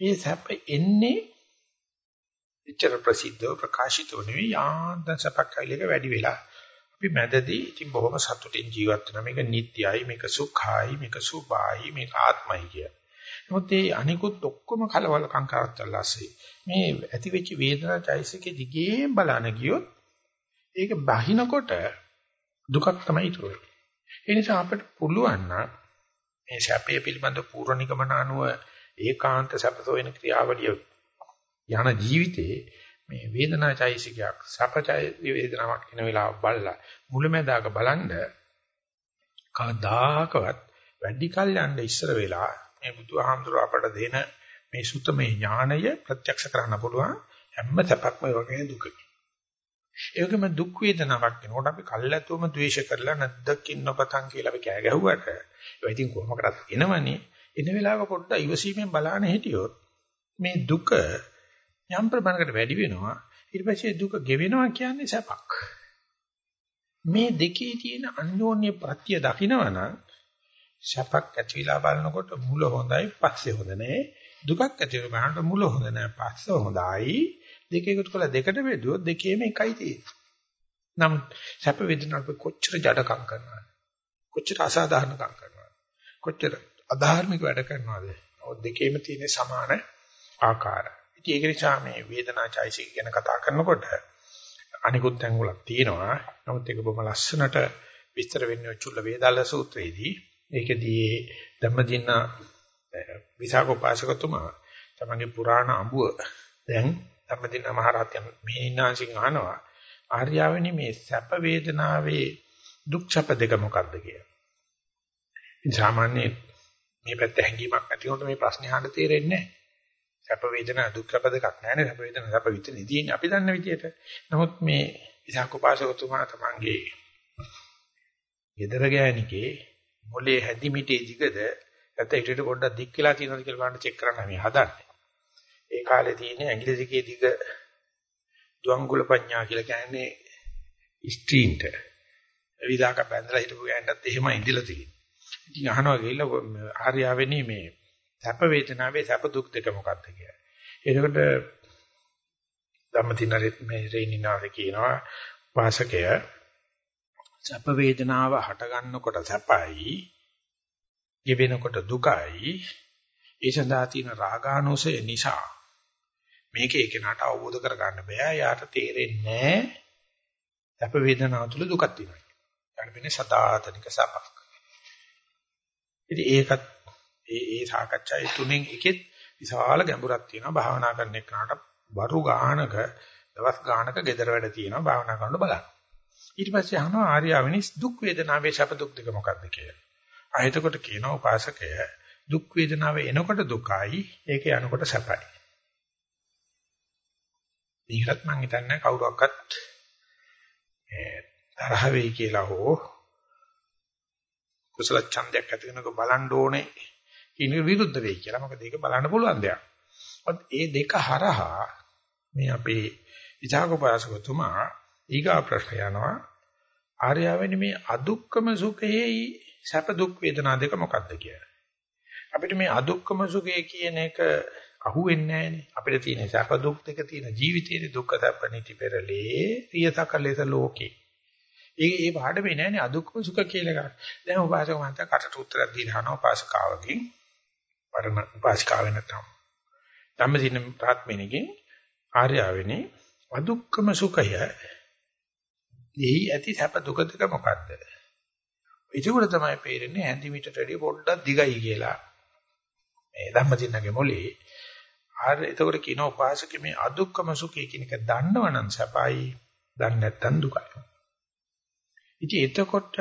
මේ සැප එන්නේ එච්චර ප්‍රසිද්ධව ප්‍රකාශිතව නෙවෙයි යාන්තම් සැපක් කයිලක වැඩි වෙලා. අපි මැදදී ඉතින් බොහොම සතුටින් ජීවත් වෙනවා. මේක නිට්ටයයි මේක සුඛයි මේක සුභයි මේක ආත්මයි කිය. නමුත් මේ අනිකුත් ඔක්කොම කලවලකම් කරත්තල්ලාසේ මේ ඇති වෙච්ච වේදනා චෛසිකේ දිගේ බලන ගියොත් ඒක බහිනකොට දුකක් තමයි ඉතුරු වෙන්නේ. ඒ නිසා අපිට පුළුවන් නම් මේ සැපේ පිළිබඳ පූර්ණ නිගමන අනුව ඒකාන්ත සැපසෝයන ක්‍රියාවලිය යන ජීවිතේ මේ වේදනාචෛසිකයක් සපචෛ වේදනාවක් එන වෙලාව බලලා මුලැමැදාක බලන්න කවදාකවත් වැඩි කල් යන්න ඉස්සර වෙලා මේ බුදුහාමුදුර අපට දෙන මේ සුතමේ ඥාණය ප්‍රත්‍යක්ෂ කරන්න පුළුවන් හැම සැපක්ම වගේ දුකකි. ඒකම දුක් වේදනාවක් වෙනකොට අපි කල්ැතුවම ද්වේෂ කරලා නැද්දකින් නොපතන් කියලා අපි කෑ ගැහුවට ඒක ඉතින් කොහොමකටත් එනවනේ? එන වෙලාවක පොඩ්ඩක් ඉවසීමෙන් බලන්න හිටියොත් මේ දුක යම් ප්‍රමාණයකට වැඩි වෙනවා ඊට පස්සේ දුක ගෙවෙනවා කියන්නේ සැපක්. මේ දෙකේ තියෙන අන්‍යෝන්‍ය ප්‍රත්‍ය දකිනවනම් සැපක් ඇතිලා බලනකොට මුල හොඳයි පස්සේ හොඳ නැහැ දුකක් ඇතිලා බලනකොට මුල හොඳ නැහැ පස්සේ හොඳයි. දෙක එකතු කළා දෙකට බෙදුවොත් දෙකේම එකයි තියෙන්නේ. නම් සැප වේදනාවක් කොච්චර ජඩකම් කරනවද? කොච්චර අසාධාරණකම් කරනවද? කොච්චර අධාර්මික වැඩ කරනවද? ඔය දෙකේම තියෙන සමාන ආකාරය. ඉතින් ඒක නිසා මේ වේදනා චෛසික ගැන කතා කරනකොට අනිකුත් ඇඟුලක් තියෙනවා. නමුත් ඒක බොහොම ලස්සනට විස්තර වෙන්නේ චුල්ල වේදාල සූත්‍රයේදී. ඒකදී ධම්මදින්න විසාකෝපාසකතුමා තමන්ගේ පුරාණ අඹුව දැන් ධම්මදින්න මහරහතන් මේනාසින් අහනවා ආර්යාවනි මේ සැප වේදනාවේ දුක් සැප දෙක මොකක්ද කියලා. සාමාන්‍ය මේ පැත්ත හැංගීමක් නැති වුණොත් මේ ප්‍රශ්නේ අහන්න තේරෙන්නේ නැහැ. සැප වේදනා දුක් සැප දෙකක් නැහැ නේ සැප වේදනා සැප විතරනේ තියෙන්නේ අපි දන්න විදියට. නමුත් මේ ඉසහකෝපාසකතුමා තමන්ගේ gedara ගෑණිකේ මොලේ හැදි මිටේ දිගද නැත්නම් ඊට පොඩ්ඩක් දික් වෙලා තියෙනවද කියලා බලන්න චෙක් කරන්න මේ හදන්නේ. ඒ කාලේ තියෙන ඇඟිලි දිගේ දිග දුවංගුල පඤ්ඤා කියලා කියන්නේ ස්ට්‍රීන්ට විදාක බැඳලා හිටපු ගෑනටත් එහෙම ඉඳලා තියෙන්නේ. ඉතින් අහනවා ගිහිල්ලා ආර්යාවෙනි මේ සැප වේදනාවේ සැප දුක් දෙක මොකක්ද කියලා. එතකොට ධම්මදිනරෙත් මේ රේනිනාවේ කියනවා වාසකය සැප වේදනාව හට ගන්නකොට සැපයි, ගෙවෙනකොට දුකයි. ඒ සඳහා තියෙන රාගානුසය නිසා මේක ඒකනට අවබෝධ කරගන්න බෑ. යාට තේරෙන්නේ නැහැ සැප වේදනාව තුළ දුකක් තියෙනවා. යාට වෙන්නේ සදාතනික සැපක්. ඉතින් ඒකත් ඒ ඒ සාකච්ඡාවේ තුනෙන් එකෙත් විශාල ගැඹුරක් තියෙනවා භාවනා කරන එකට වරු ගානක දවස් ගානක gedara වැඩ තියෙනවා භාවනා කරනකොට බලන්න. ඊට පස්සේ අහනවා ආර්යවෙනිස් දුක් වේදනාවේ සැප දුක් දෙක මොකක්ද කියලා. ආයතකොට කියනවා උපාසකය දුක් වේදනාව එනකොට දුකයි ඒක යනකොට සැපයි. ඊගත් මං හිතන්නේ කවුරක්වත් තරහ වෙයි කියලා හෝ කුසල ඡන්දයක් ඇති වෙනක බලන්න ඕනේ කියන විරුද්ධ වෙයි කියලා. මොකද ඒක බලන්න පුළුවන් දෙයක්. ඒ දෙක හරහා මේ අපේ විචාකෝපාසකතුමා ඊගා ප්‍රශ්න යනවා ආර්යවෙනි මේ අදුක්කම සුඛෙහි සැප දුක් වේදනා දෙක මොකක්ද කියලා. අපිට මේ අදුක්කම සුඛය කියන එක අහුවෙන්නේ නැහැනේ. අපිට තියෙන සැප දුක් දෙක තියෙන ජීවිතයේ දුක්ඛ සැප නිති පෙරලේ ප්‍රියතකලේස ලෝකේ. ඒ ඒ පාඩමේ නැහැනේ අදුක්කම සුඛ කියලා එකක්. දැන් උපාසක මහන්ත කටට උත්තරයක් දීලා අහනවා උපාසකාවකින්. පරම උපාසිකාව නැතම්. ධම්මදින ප්‍රාත්මිනකින් ආර්යාවෙනි අදුක්කම සුඛය එහි ඇති සැප දුක දෙක මොකද්ද? ඒකවල තමයි පේරෙන්නේ ඇඳි මීටරට වැඩිය පොඩ්ඩක් දිගයි කියලා. මේ ධම්මදින්නගේ මොලේ ආර එතකොට කියන උපාසක මේ අදුක්කම සුඛය කියන එක දන්නවනම් සැපයි, දන්නේ නැත්නම් දුකයි. ඉතින් එතකොට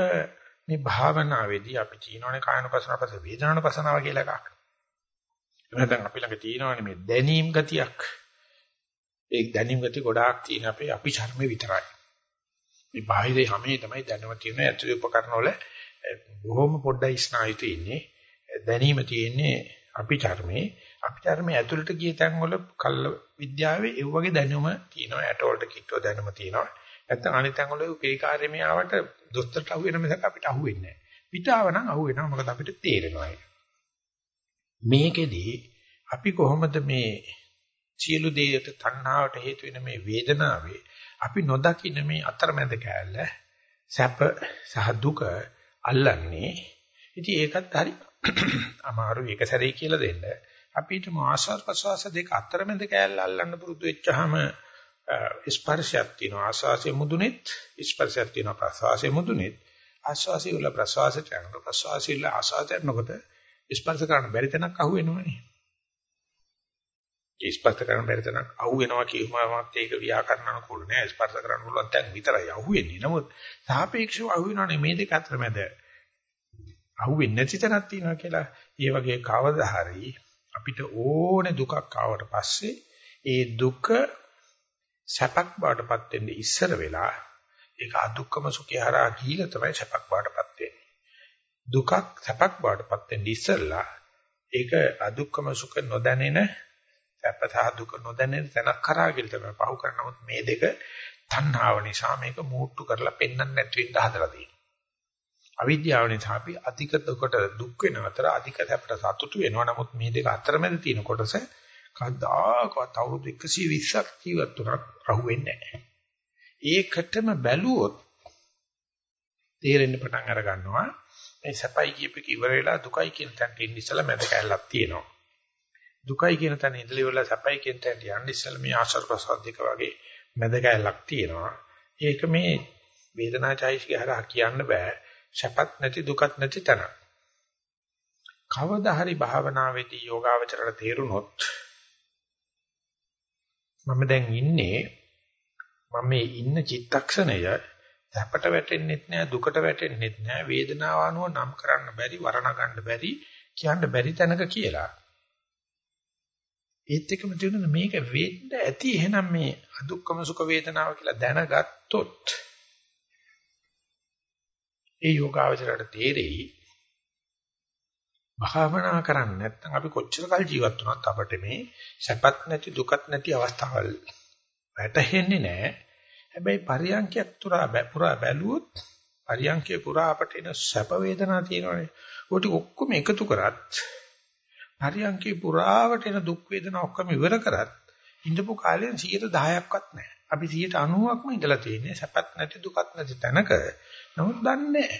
මේ භාවනාවේදී අපි කියනෝනේ කායනුපසනාව පස්සේ වේදනානුපසනාව කියලා එකක්. නැත්නම් අපි ළඟ තියෙනවනේ මේ දැනීම් ගතියක්. ඒ දැනීම් ගතිය ගොඩාක් තියෙන අපේ අපි ශර්මේ විතරයි. මේ බාහිරේ හැමේ තමයි දැනුම තියෙන ඇතුළේ උපකරණ වල බොහොම පොඩ්ඩයි ස්නායුතු ඉන්නේ. දැනීම තියෙන්නේ අපි චර්මේ අපි චර්මේ ඇතුළට ගිය තැන් වල කල්ල විද්‍යාවේ ඒ වගේ දැනුම තියෙනවා. ඇට වලට කිට්ටෝ දැනුම තියෙනවා. නැත්නම් අනිත් තැන් වල උපේකාර්යමේ ආවට දොස්තරට අහු වෙන මිසක් අපිට අහු වෙන්නේ නැහැ. පිටාව නම් අහු වෙනවා. මොකද අපිට තේරෙනවා ඒක. මේකෙදී අපි කොහොමද මේ සියලු දේයට තණ්හාවට හේතු වෙන මේ වේදනාවේ අපි නොදකින මේ අතරමැද කෑල්ල සැප සහ දුක අල්ලන්නේ? ඉතින් ඒකත් හරි අමාරු එක සැරේ කියලා දෙන්න. අපිට ආස්වාද ප්‍රසවාස දෙක අතරමැද කෑල්ල අල්ලන්න පුරුදු වෙච්චාම ස්පර්ශයක් තියෙනවා ආස්වාසයේ මුදුනෙත් ස්පර්ශයක් තියෙනවා ප්‍රසවාසයේ මුදුනෙත් ආස්වාසයේ වල ප්‍රසවාසයට යනකොට ප්‍රසවාසයේ වල ආස්වාදයට යනකොට ස්පර්ශ කරන්න බැරි තැනක් අහු වෙනවනේ. ඒ ස්පර්ශ කරන්න බැරි තැනක් අහු වෙනවා කියුමවත් ඒක ව්‍යාකරණ අනුකූල නෑ. ස්පර්ශ කරන්න පුළුවන් තැන් විතරයි අහු වෙන්නේ. නමුත් සාපේක්ෂව අහු වෙනවනේ මේ දෙක අතර මැද. අහු වෙන්නේ නැති තැනක් තියෙනවා කියලා. ඒ වගේ කවදා හරි අපිට ඕනේ දුකක් ආවට පස්සේ ඒ දුක සැපක් බවටපත් වෙන්නේ ඉස්සර වෙලා ඒක අදුක්කම සුඛය හරහා ගිහිලා තමයි සැපක් බවටපත් වෙන්නේ. දුකක් සැපක් බවටපත් වෙන්නේ ඉස්සරලා ඒක අදුක්කම සුඛ නොදැනෙන සැප සහ දුක නොදැනෙන තැනක් කරා කියලා තමයි පහු කරනමුත් මේ දෙක තණ්හාව නිසා මේක මූට්ටු කරලා පෙන්වන්න නැති වෙන්න හදලා තියෙනවා. අවිද්‍යාව නිසා අපි අධික දුකට දුක් වෙන අතර අධික සැපට සතුටු වෙනවා. නමුත් මේ දෙක අතරමැද තියෙන කොටස කවදාකවත් අවුරුදු 120ක් ජීවත් වුණත් රහු වෙන්නේ නැහැ. ඒකටම බැලුවොත් තේරෙන්න පටන් අර ගන්නවා මේ සැපයි කියපේක ඉවර වෙලා දුකයි කියන තැනට ඉන්න ඉස්සලා මැද කැලලක් තියෙනවා. දුකයි කියන තැන ඉඳලා ඉවරලා සැපයි කියන තැනට යන්න ඉස්සලා මේ ආශ්‍රව ප්‍රසාද දෙක වගේ මැද කැලලක් තියෙනවා. ඒක මේ වේදනාචෛසික හරහා කියන්න බෑ. සැපත් නැති දුකත් නැති තැන. කවදා හරි භාවනාවේදී යෝගාවචරයට තේරුනොත් මම දැන් ඉන්නේ මම මේ ඉන්න චිත්තක්ෂණය සැපට වැටෙන්නෙත් නෑ දුකට වැටෙන්නෙත් නෑ වේදනාව අනුව නම් කරන්න බැරි වර්ණ ගන්න බැරි කියන්න බැරි තැනක කියලා. ඒත් එකම තියෙන මේක වෙන්න ඇති එහෙනම් මේ අදුක්කම සුඛ වේදනාව කියලා දැනගත්තොත් ඒ යෝගාවචරයට තේරෙයි භාවනා කරන්නේ නැත්නම් අපි කොච්චර කල් ජීවත් වුණත් අපිට මේ සැපත් නැති දුකත් නැති අවස්ථාවල් වැටහෙන්නේ නැහැ. හැබැයි පරියන්කයක් තුරා පුරා බැලුවොත් පරියන්කේ පුරා අපට එන සැප වේදනා තියෙනවානේ. ඒකට ඔක්කොම එකතු කරත් පරියන්කේ පුරාවට එන දුක් වේදනා ඔක්කොම ඉවර කරත් ඉඳපු කාලයෙන් 10%ක්වත් නැහැ. අපි 90%ක්ම ඉඳලා තියෙන්නේ සැපත් නැති දුකත් නැති තැනක. නමුත් දන්නේ නැහැ.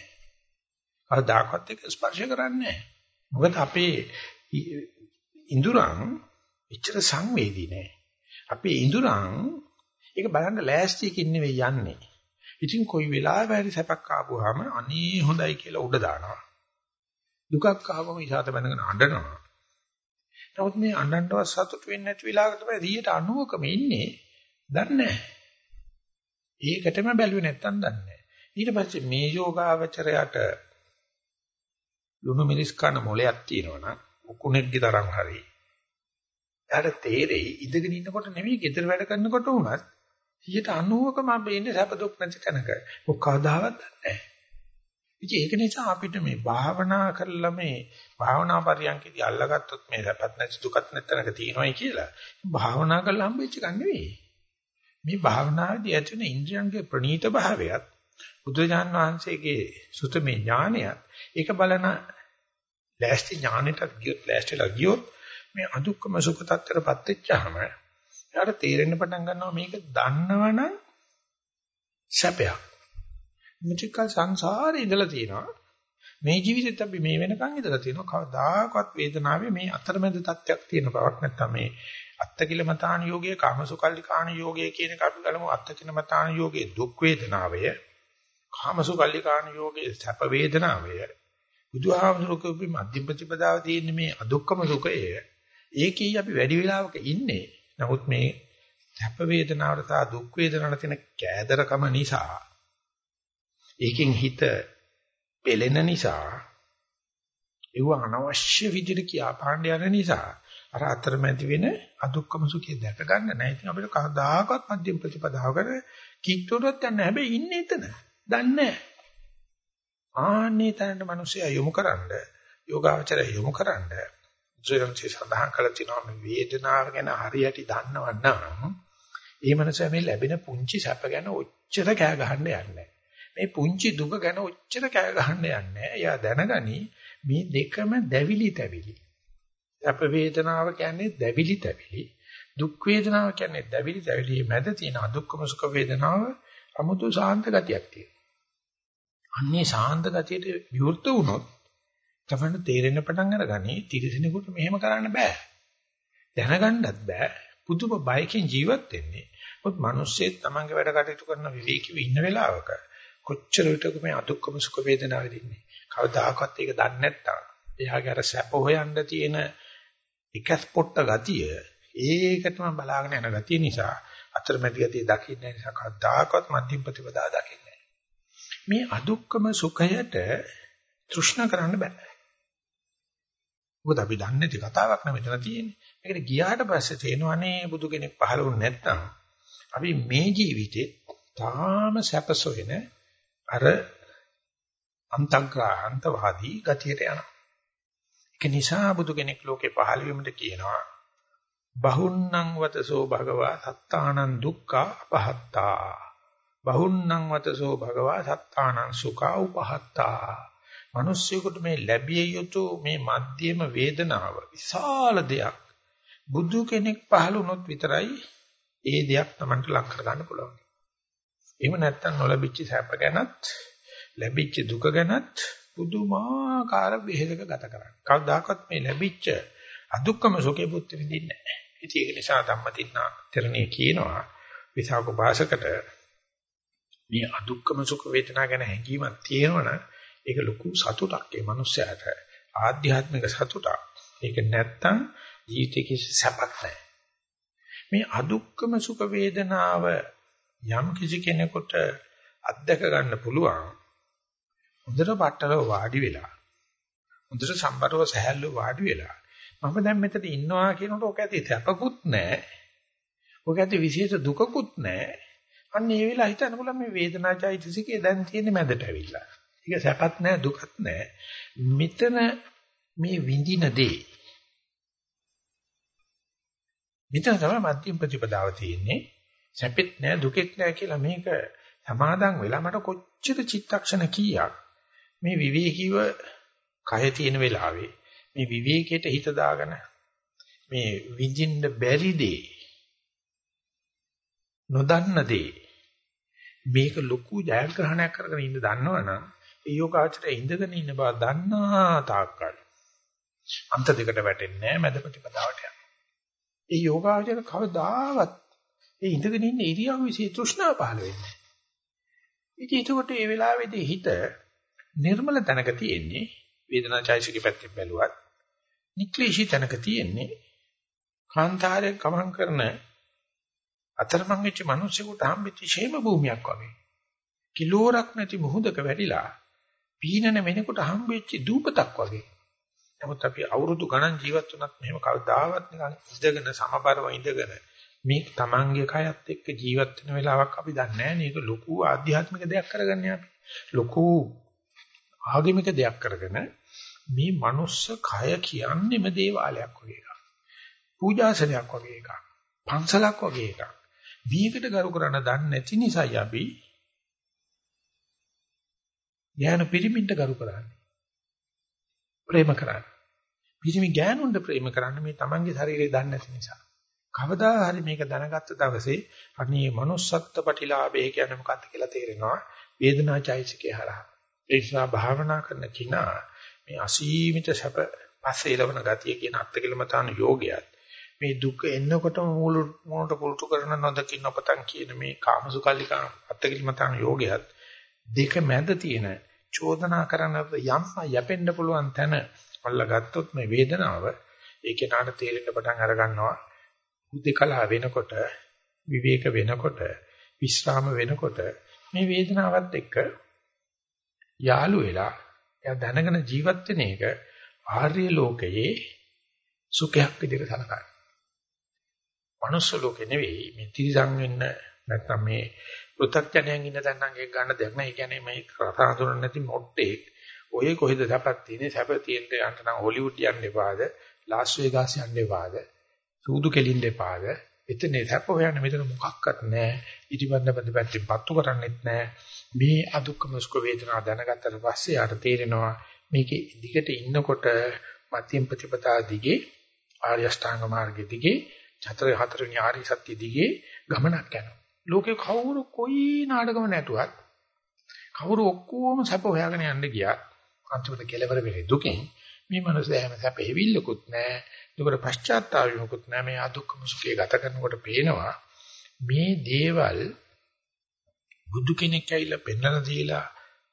කවදාකවත් ඒක ස්පර්ශ කරන්නේ නැහැ. මොකද අපේ ඉඳුරන් එච්චර සංවේදී නෑ. අපේ ඉඳුරන් ඒක බලන්න ලෑස්තියකින් නෙවෙයි යන්නේ. ඉතින් කොයි වෙලාවෙ හරි සැපක් ආපුවාම අනේ හොඳයි කියලා උඩ දානවා. දුකක් ආවම ඉසాత බඳගෙන අඬනවා. නමුත් මේ අඬන්නවත් සතුට වෙන්නේ නැති වෙලාවක තමයි 90කම ඉන්නේ. දන්නේ ඒකටම බැලුවේ නැත්තම් දන්නේ ඊට පස්සේ මේ යෝගාවචරයට ලුණු මිරිස් කන මොලයක් තියෙනවනම් උකුණෙක්ගේ තරම් හරි. එයාට තේරෙයි ඉඳගෙන ඉන්නකොට නෙමෙයි ගෙදර වැඩ කරනකොට වුණත් 90කම අපි ඉන්නේ සැප දුක් නැති තැනක. ඔක් කවදාවත් නැහැ. ඉතින් ඒක නිසා අපිට මේ භාවනා කරලා මේ භාවනා පරියන්කදී අල්ලගත්තොත් මේ සැපත් නැති දුකත් නැති තැනක තියෙනවයි කියලා. භාවනා කරලා හම්බෙච්ච එකක් නෙවෙයි. මේ භාවනාවේදී ඇති වෙන ඉන්ද්‍රියන්ගේ ප්‍රනීත භාවයත් බුදුජාන් වහන්සේගේ සුතමේ ඥානයත් ඒක බලන ලෑස්ති ඥානෙට ගියොත් ලෑස්තිලා ගියොත් මේ අදුක්කම සුඛ tattරපත් වෙච්චාම එයාට තේරෙන්න පටන් ගන්නවා මේක දන්නවනම් සැපයක්. මුචිකල් සංසාරේ ඉඳලා තියෙනවා. මේ ජීවිතෙත් අපි මේ වෙනකන් ඉඳලා තියෙනවා. කවදාකවත් වේදනාවේ මේ අතරමැද තත්ත්වයක් තියෙන බවක් නැත්තම් මේ අත්තකිලමතාන යෝගයේ කාමසුකල්ලිකාණ යෝගයේ කියන එක අපි ගලමු අත්තකිලමතාන යෝගයේ දුක් වේදනාවය කාමසුකල්ලිකාණ යෝගයේ සැප වේදනාවය බුදුහාමුදුරුවෝ කියපු මධ්‍ය ප්‍රතිපදාව තියෙන මේ අදුක්කම සුඛය ඒකී අපි වැඩි වෙලාවක ඉන්නේ. නමුත් මේ සැප වේදනාවට සහ දුක් වේදනාවට තියෙන කෑදරකම නිසා ඒකෙන් හිත පෙළෙන නිසා ඒව අනවශ්‍ය විදිහට කියා පාණ්ඩ යන නිසා අර අතරමැදි වෙන අදුක්කම සුඛය දැක ගන්න නැහැ. ඉතින් අපිට කවදාකවත් මධ්‍යම ප්‍රතිපදාවකට කිට්ටුරත් යන්න හැබැයි ඉන්නේ එතන. දන්නේ නැහැ. ආන්නේ තැනට මිනිස්සයා යොමුකරනද යෝගාවචරය යොමුකරනද ජීවන්සේ සඳහන් කළ තිනවා මේ වේදනාව ගැන හරියට දන්නවනම් ඒ මනස මේ ලැබෙන පුංචි සැප ගැන ඔච්චර කෑ ගහන්න යන්නේ මේ පුංචි දුක ගැන ඔච්චර කෑ ගහන්න යන්නේ එයා දැනගනි මේ දෙකම දැවිලි තැවිලි සැප වේදනාව කියන්නේ දැවිලි තැවිලි දුක් වේදනාව කියන්නේ දැවිලි තැවිලි මැද තියෙන අදුක්කම සුඛ වේදනාව 아무තු සාන්ත ගතියක් තියෙනවා අන්නේ ශාන්ත ගතියට විවෘත වුණොත් තමයි තේරෙන්න පටන් අරගනි තිරසිනෙකුට මෙහෙම කරන්න බෑ. දැනගන්නත් බෑ. පුදුම බයකින් ජීවත් වෙන්නේ. මොකද මිනිස්සේ තමන්ගේ වැඩ කටයුතු කරන විවේකීව ඉන්න වෙලාවක කොච්චර විටක මේ අදුක්කම සුඛ වේදනාවෙ ඉන්නේ. කවදාකවත් ඒක දන්නේ නැත්තම් එයාගේ අර සැප හොයන්න තියෙන එකස් පොට්ට ගතිය ඒකටම බලාගෙන යන ගතිය නිසා අතරමැදි ගතිය දකින්න නිසා කවදාකවත් මධ්‍යම ප්‍රතිපදා දකින්න මේ අදුක්කම සුඛයට තෘෂ්ණා කරන්න බෑ. මොකද අපි දන්නේ නැති කතාවක් නෙමෙයි මෙතන තියෙන්නේ. මේකට ගියාට පස්සේ තේනවනේ බුදු කෙනෙක් පහළ වුණ නැත්නම් අපි මේ ජීවිතේ තාම සැපසොයන අර අන්තග්‍රාහන්තවාදී ගතියට යනවා. ඒක නිසා බුදු කෙනෙක් ලෝකේ පහළ වීමට කියනවා බහුන්නං වතසෝ භගවා සත්තානං දුක්ඛ අපහත්තා බහුන්නං වතසෝ භගවා සත්තානං සුඛා උපහත්තා මිනිස්සුෙකුට මේ ලැබිය යුතු මේ මධ්‍යම වේදනාව විශාල දෙයක් බුදු කෙනෙක් පහළ වුණොත් විතරයි ඒ දෙයක් Tamanට ලක් කර ගන්න පුළුවන්. එහෙම නැත්නම් නොලැබිච්ච සැප ගැනත් ලැබිච්ච දුක ගැනත් පුදුමාකාර බෙහෙදක ගත කරන්නේ. කවදාකවත් මේ ලැබිච්ච අදුක්කම සුඛේ බුද්ධ විඳින්නේ නැහැ. ඉතින් ඒක නිසා ධම්මදින්නා තරණේ කියනවා විසාක භාෂකට මේ අදුක්කම සුඛ වේදනා ගැන හැඟීමක් තියෙනවනම් ඒක ලොකු සතුටක් ඒ මනුස්සයාට ආධ්‍යාත්මික සතුටක්. ඒක නැත්තම් ජීවිතේ කිසි සැපක් නැහැ. මේ අදුක්කම සුඛ වේදනාව යම් කිසි කෙනෙකුට අත්දක ගන්න පුළුවන්. හොඳට පట్టලව වාඩි වෙලා හොඳට සම්බරව සහැල්ලුව වාඩි වෙලා මම දැන් මෙතන ඉන්නවා කියනකොට ඔක ඇති සැපකුත් නැහැ. ඔක ඇති විශේෂ දුකකුත් නැහැ. අන්න ඒ වෙලාව හිතන්න පුළුවන් මේ වේදනාචෛතසිකේ දැන් තියෙන්නේ මැදට ඇවිල්ලා. ඒක සැපත් නැහැ දුකත් නැහැ. මෙතන මේ විඳින දේ මෙතන තමයි මධ්‍යම ප්‍රතිපදාව තියෙන්නේ. සැපෙත් නැහැ දුකෙත් නැහැ කියලා මේක සමාදන් වෙලා මට කොච්චර චිත්තක්ෂණ කීයක් මේ විවේකීව කය තියෙන වෙලාවේ මේ විවේකයට හිත දාගෙන මේ විඳින්න බැරි දේ නොදන්න දේ මේක ලොකු ජයග්‍රහණයක් කරගෙන ඉන්න දන්නවනම් ඒ යෝගාචරය ඉඳගෙන ඉන්න බව දන්නා තාක්කල් අන්ත දෙකට වැටෙන්නේ නැහැ මැද ප්‍රතිපදාවට යනවා. ඒ යෝගාචර කවදාවත් ඒ ඉඳගෙන ඉන්න ඉරියව් විශ්ේ තෘෂ්ණාව පහළ වෙන්නේ නැහැ. ඉතින් ඒකට මේ වෙලාවේදී හිත නිර්මල තැනක තියෙන්නේ වේදනාචෛසික පැත්තෙන් බැලුවත් නික්ලේශී තැනක තියෙන්නේ කාන්තාරයේ ගමන් කරන අතරමං වෙච්ච මිනිස්සුන්ට හම්බෙච්ච ෂේම භූමියක් වගේ. කිලෝරක් නැති මුහුදක වැඩිලා පීනන වෙනකොට හම්බෙච්ච දූපතක් වගේ. නමුත් අපි අවුරුදු ගණන් ජීවත් වුණත් මෙහෙම කවදාවත් නිකන් ඉඳගෙන සමබරව ඉඳගෙන මේ තමන්ගේ කයත් එක්ක ජීවත් වෙන වෙලාවක් අපි දන්නේ නැහැ. මේක ලොකු ආධ්‍යාත්මික දෙයක් කරගන්නේ අපි. ලොකු ආගමික දෙයක් කරගෙන මේ මනුස්ස කය කියන්නේම දේවාලයක් වගේ එකක්. පූජාසනයක් වගේ එකක්. පන්සලක් වගේ එකක්. මේකට ගරු කරන්න දන්නේ නැති නිසායි අපි ඥාන පිරිමින්ට ගරු කරන්නේ. ප්‍රේම කරන්නේ. පිරිමි ඥානුන්ට ප්‍රේම කරන්නේ මේ Tamange ශරීරය දන්නේ නැති නිසා. කවදා හරි මේක දැනගත්ත දවසේ අනේ manussත්ත්ව ප්‍රතිලාභය කියන්නේ මොකක්ද කියලා තේරෙනවා වේදනාචෛසිකේ හරහා. ඒ නිසා භාවනා කරන කිනා මේ අසීමිත සැප පස්සේ එළවන ගතිය කියන අත්කලමතාන යෝගයත් මේ දුක එන්නකොටම මූල මොනට පුරුදු කරන නොදකින්න ඔපතන් කියන මේ කාමසුකල්ලිකා අත්කලමතාන යෝගයත් දෙක මැද තියෙන චෝදනා කරන යම් යැපෙන්න පුළුවන් තැන අල්ලගත්තොත් මේ වේදනාව ඒ කෙනාට තේරෙන්න පටන් අර ගන්නවා උදේකලා වෙනකොට විවේක වෙනකොට විශ්‍රාම වෙනකොට මේ වේදනාවත් එක්ක යාළු වෙලා එයා දැනගෙන ජීවත් වෙන එක ආර්ය ලෝකයේ සුඛයක් විදිහට සලකනවා. මනුස්ස ලෝකේ නෙවෙයි මේ තිරිසන් වෙන්න නැත්නම් මේ පෘථග්ජනයන් ඉන්න තැනන් එක ගන්න දෙයක් නෑ. ඒ කියන්නේ මේ රස හඳුනන්නේ නැති මොට්ටේ ඔය කොහෙද සැපක් තියෙන්නේ? සැප තියෙන්න යන්න නම් හොලිවුඩ් යන්න එපාද? ලාස් වේගාස් යන්න එපාද? සූදු කෙලින්න එපාද? එතන සැප හොයන්න මෙතන මොකක්වත් නෑ. ඉටිබන්ද බඳ පැත්තෙන් පත්තු කරන්නෙත් නෑ. මේ අදුක්කම සුඛ වේදනා දැනගත්තට පස්සේ යාට තේරෙනවා මේකේ දිගට ඉන්නකොට මධ්‍යම ප්‍රතිපදා දිගේ ආර්ය අෂ්ටාංග මාර්ගයේ දිගේ චතර හතරවෙනි ආර්ය සත්‍ය දිගේ ගමනක් යනවා. ලෝකේ කවුරු කොයි නාටකම නැතුවත් කවුරු ඔක්කොම සැප හොයාගෙන යන්න ගියා. අන්තිමට කෙලවර වෙන්නේ දුකෙන්. මේ මනස හැම සැප හේවිල්ලකුත් නැහැ. දුකට පශ්චාත්තාවයකුත් නැහැ. මේ අදුක්කම සුඛය ගත කරනකොට පේනවා මේ දේවල් බුදු කෙනෙක් ඇවිල්ලා පෙන්වලා දීලා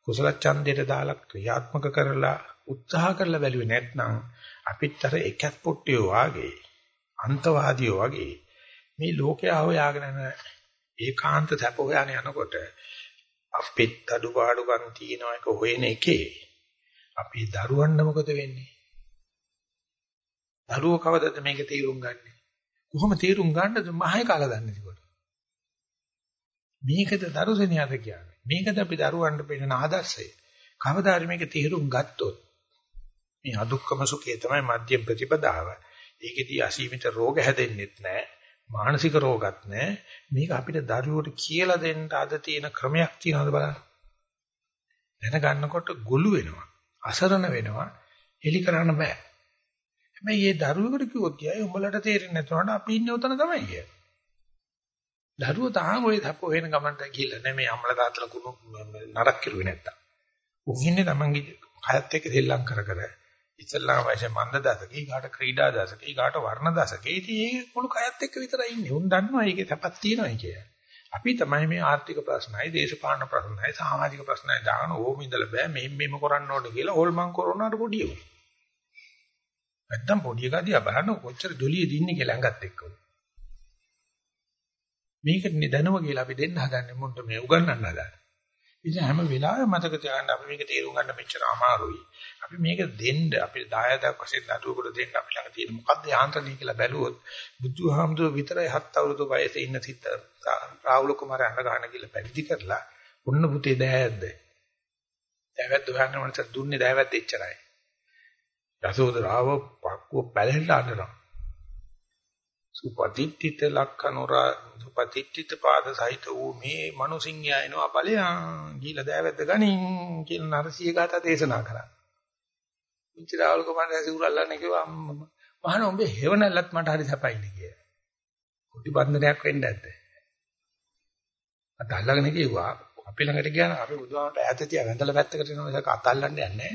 කුසල ඡන්දයට දාලා ක්‍රියාත්මක කරලා උත්සාහ කරලා බැලුවේ නැත්නම් අපිටතර එකක් පොට්ටියෝ වාගේ අන්තවාදියෝ වගේ මේ ලෝකයා හොයාගෙන යන ඒකාන්ත සැප හොයන යනකොට අපිත් අඩුපාඩුකම් තියෙන එක හොයන එකේ අපේ දරුවන්ට මොකද වෙන්නේ? දරුවෝ කවදද මේක තීරුම් ගන්නෙ? කොහොම තීරුම් ගන්නද මහේ කාලා දන්නේ ඒකට? මේකද දරුසෙනියද කියන්නේ. මේකද අපි දරුවන්ට පෙන්නන ආදර්ශය. කවදාද මේක තේරුම් ගත්තොත් මේ අදුක්කම සුඛය තමයි මධ්‍යම ප්‍රතිපදාව. ඒකෙදී අසීමිත රෝග හැදෙන්නෙත් නැහැ. මානසික රෝගත් නැහැ. මේක අපිට දරුවෝට කියලා දෙන්න අද තියෙන ක්‍රමයක් තියනවද බලන්න. දැනගන්නකොට ගොළු වෙනවා. අසරණ වෙනවා. එලි කරන්න බෑ. හැබැයි මේ දරුවෙකුට කිව්වොත් කියයි උඹලට තේරෙන්නේ නැතුනට අපි ඉන්නේ උතන තමයි කිය. දරුවෝ තාම ඔය තප්පෝ වෙන ගමන්ට ගිහිල්ලා නෙමෙයි අම්මලා තාත්තලා කුණු නරක කිරුවේ නැත්තම්. උගින්නේ තමන්ගේ කයත් එක්ක දෙල්ලම් කර කර ඉස්ලාම වශයෙන් මන්ද දසකේ ඊගාට ක්‍රීඩා දසකේ ඊගාට වර්ණ දසකේ ඉතින් මේ මුළු කයත් එක්ක විතරයි ඉන්නේ. උන් දන්නවා ඒකේ තපක් තියෙනවා කියලා. අපි තමයි මේ ආර්ථික ප්‍රශ්නයි, දේශපාලන ප්‍රශ්නයි, සමාජික ප්‍රශ්නයි දාන ඕම ඉඳලා බෑ මෙහෙම මෙහෙම කරන්න ඕනේ කියලා හොල්මන් කරනවට පොඩියෝ. නැත්තම් පොඩි එකා දිහා බලන්න කොච්චර ජොලියෙ දින්නේ කියලා ළඟත් එක්ක. මේක නිදනව කියලා අපි දෙන්න හදන්නේ මොන්ට මේ උගන්වන්න හදන්නේ. ඉතින් හැම වෙලාවෙම මතක තියාගන්න අපි මේක තේරුම් ගන්න මෙච්චර අමාරුයි. අපි මේක දෙන්න අපි දායදක් වශයෙන් දඩුවකට දෙන්න අපි ළඟ තියෙන මොකද්ද යාන්ත්‍රණය කියලා බැලුවොත් බුදුහාමුදුර විතරයි හත් අවුරුදු වයසේ ඉන්න සිත රාහුල කුමාරයා අඬ ගන්න කියලා පැවිදි කරලා ඔන්න පුතේ දෑයක්ද. දෑවැද්ද හොයන්න මනස දුන්නේ දෑවැද්ද එච්චරයි. යසෝදරාව පක්කුව පැලෙන්න අඬනවා. සුපතිත්තිත ලක්ඛනෝරා සුපතිත්තිත පාද සහිත වූ මේ මනුසින්යා එනවා ඵලයන් ගිහිලා දෑවැද්ද ගනින් කියලා නරසිය ගාථා දේශනා කරා. මිච්චරාවල කොමන්ද සිවුරල්ලන්නේ කිව්වා මහණ උඹේ හේවණල්ලත් මට හරි සපයිනේ කියලා. කුටි බන්ධනයක් වෙන්න ඇද්ද? අත අල්ලගෙන කිව්වා අපි ළඟට ගියාම අපි බුදුහාමට ඈත තියා වැඳලා පැත්තකට යනවා ඒක අතල්ලන්නේ නැහැ නේ.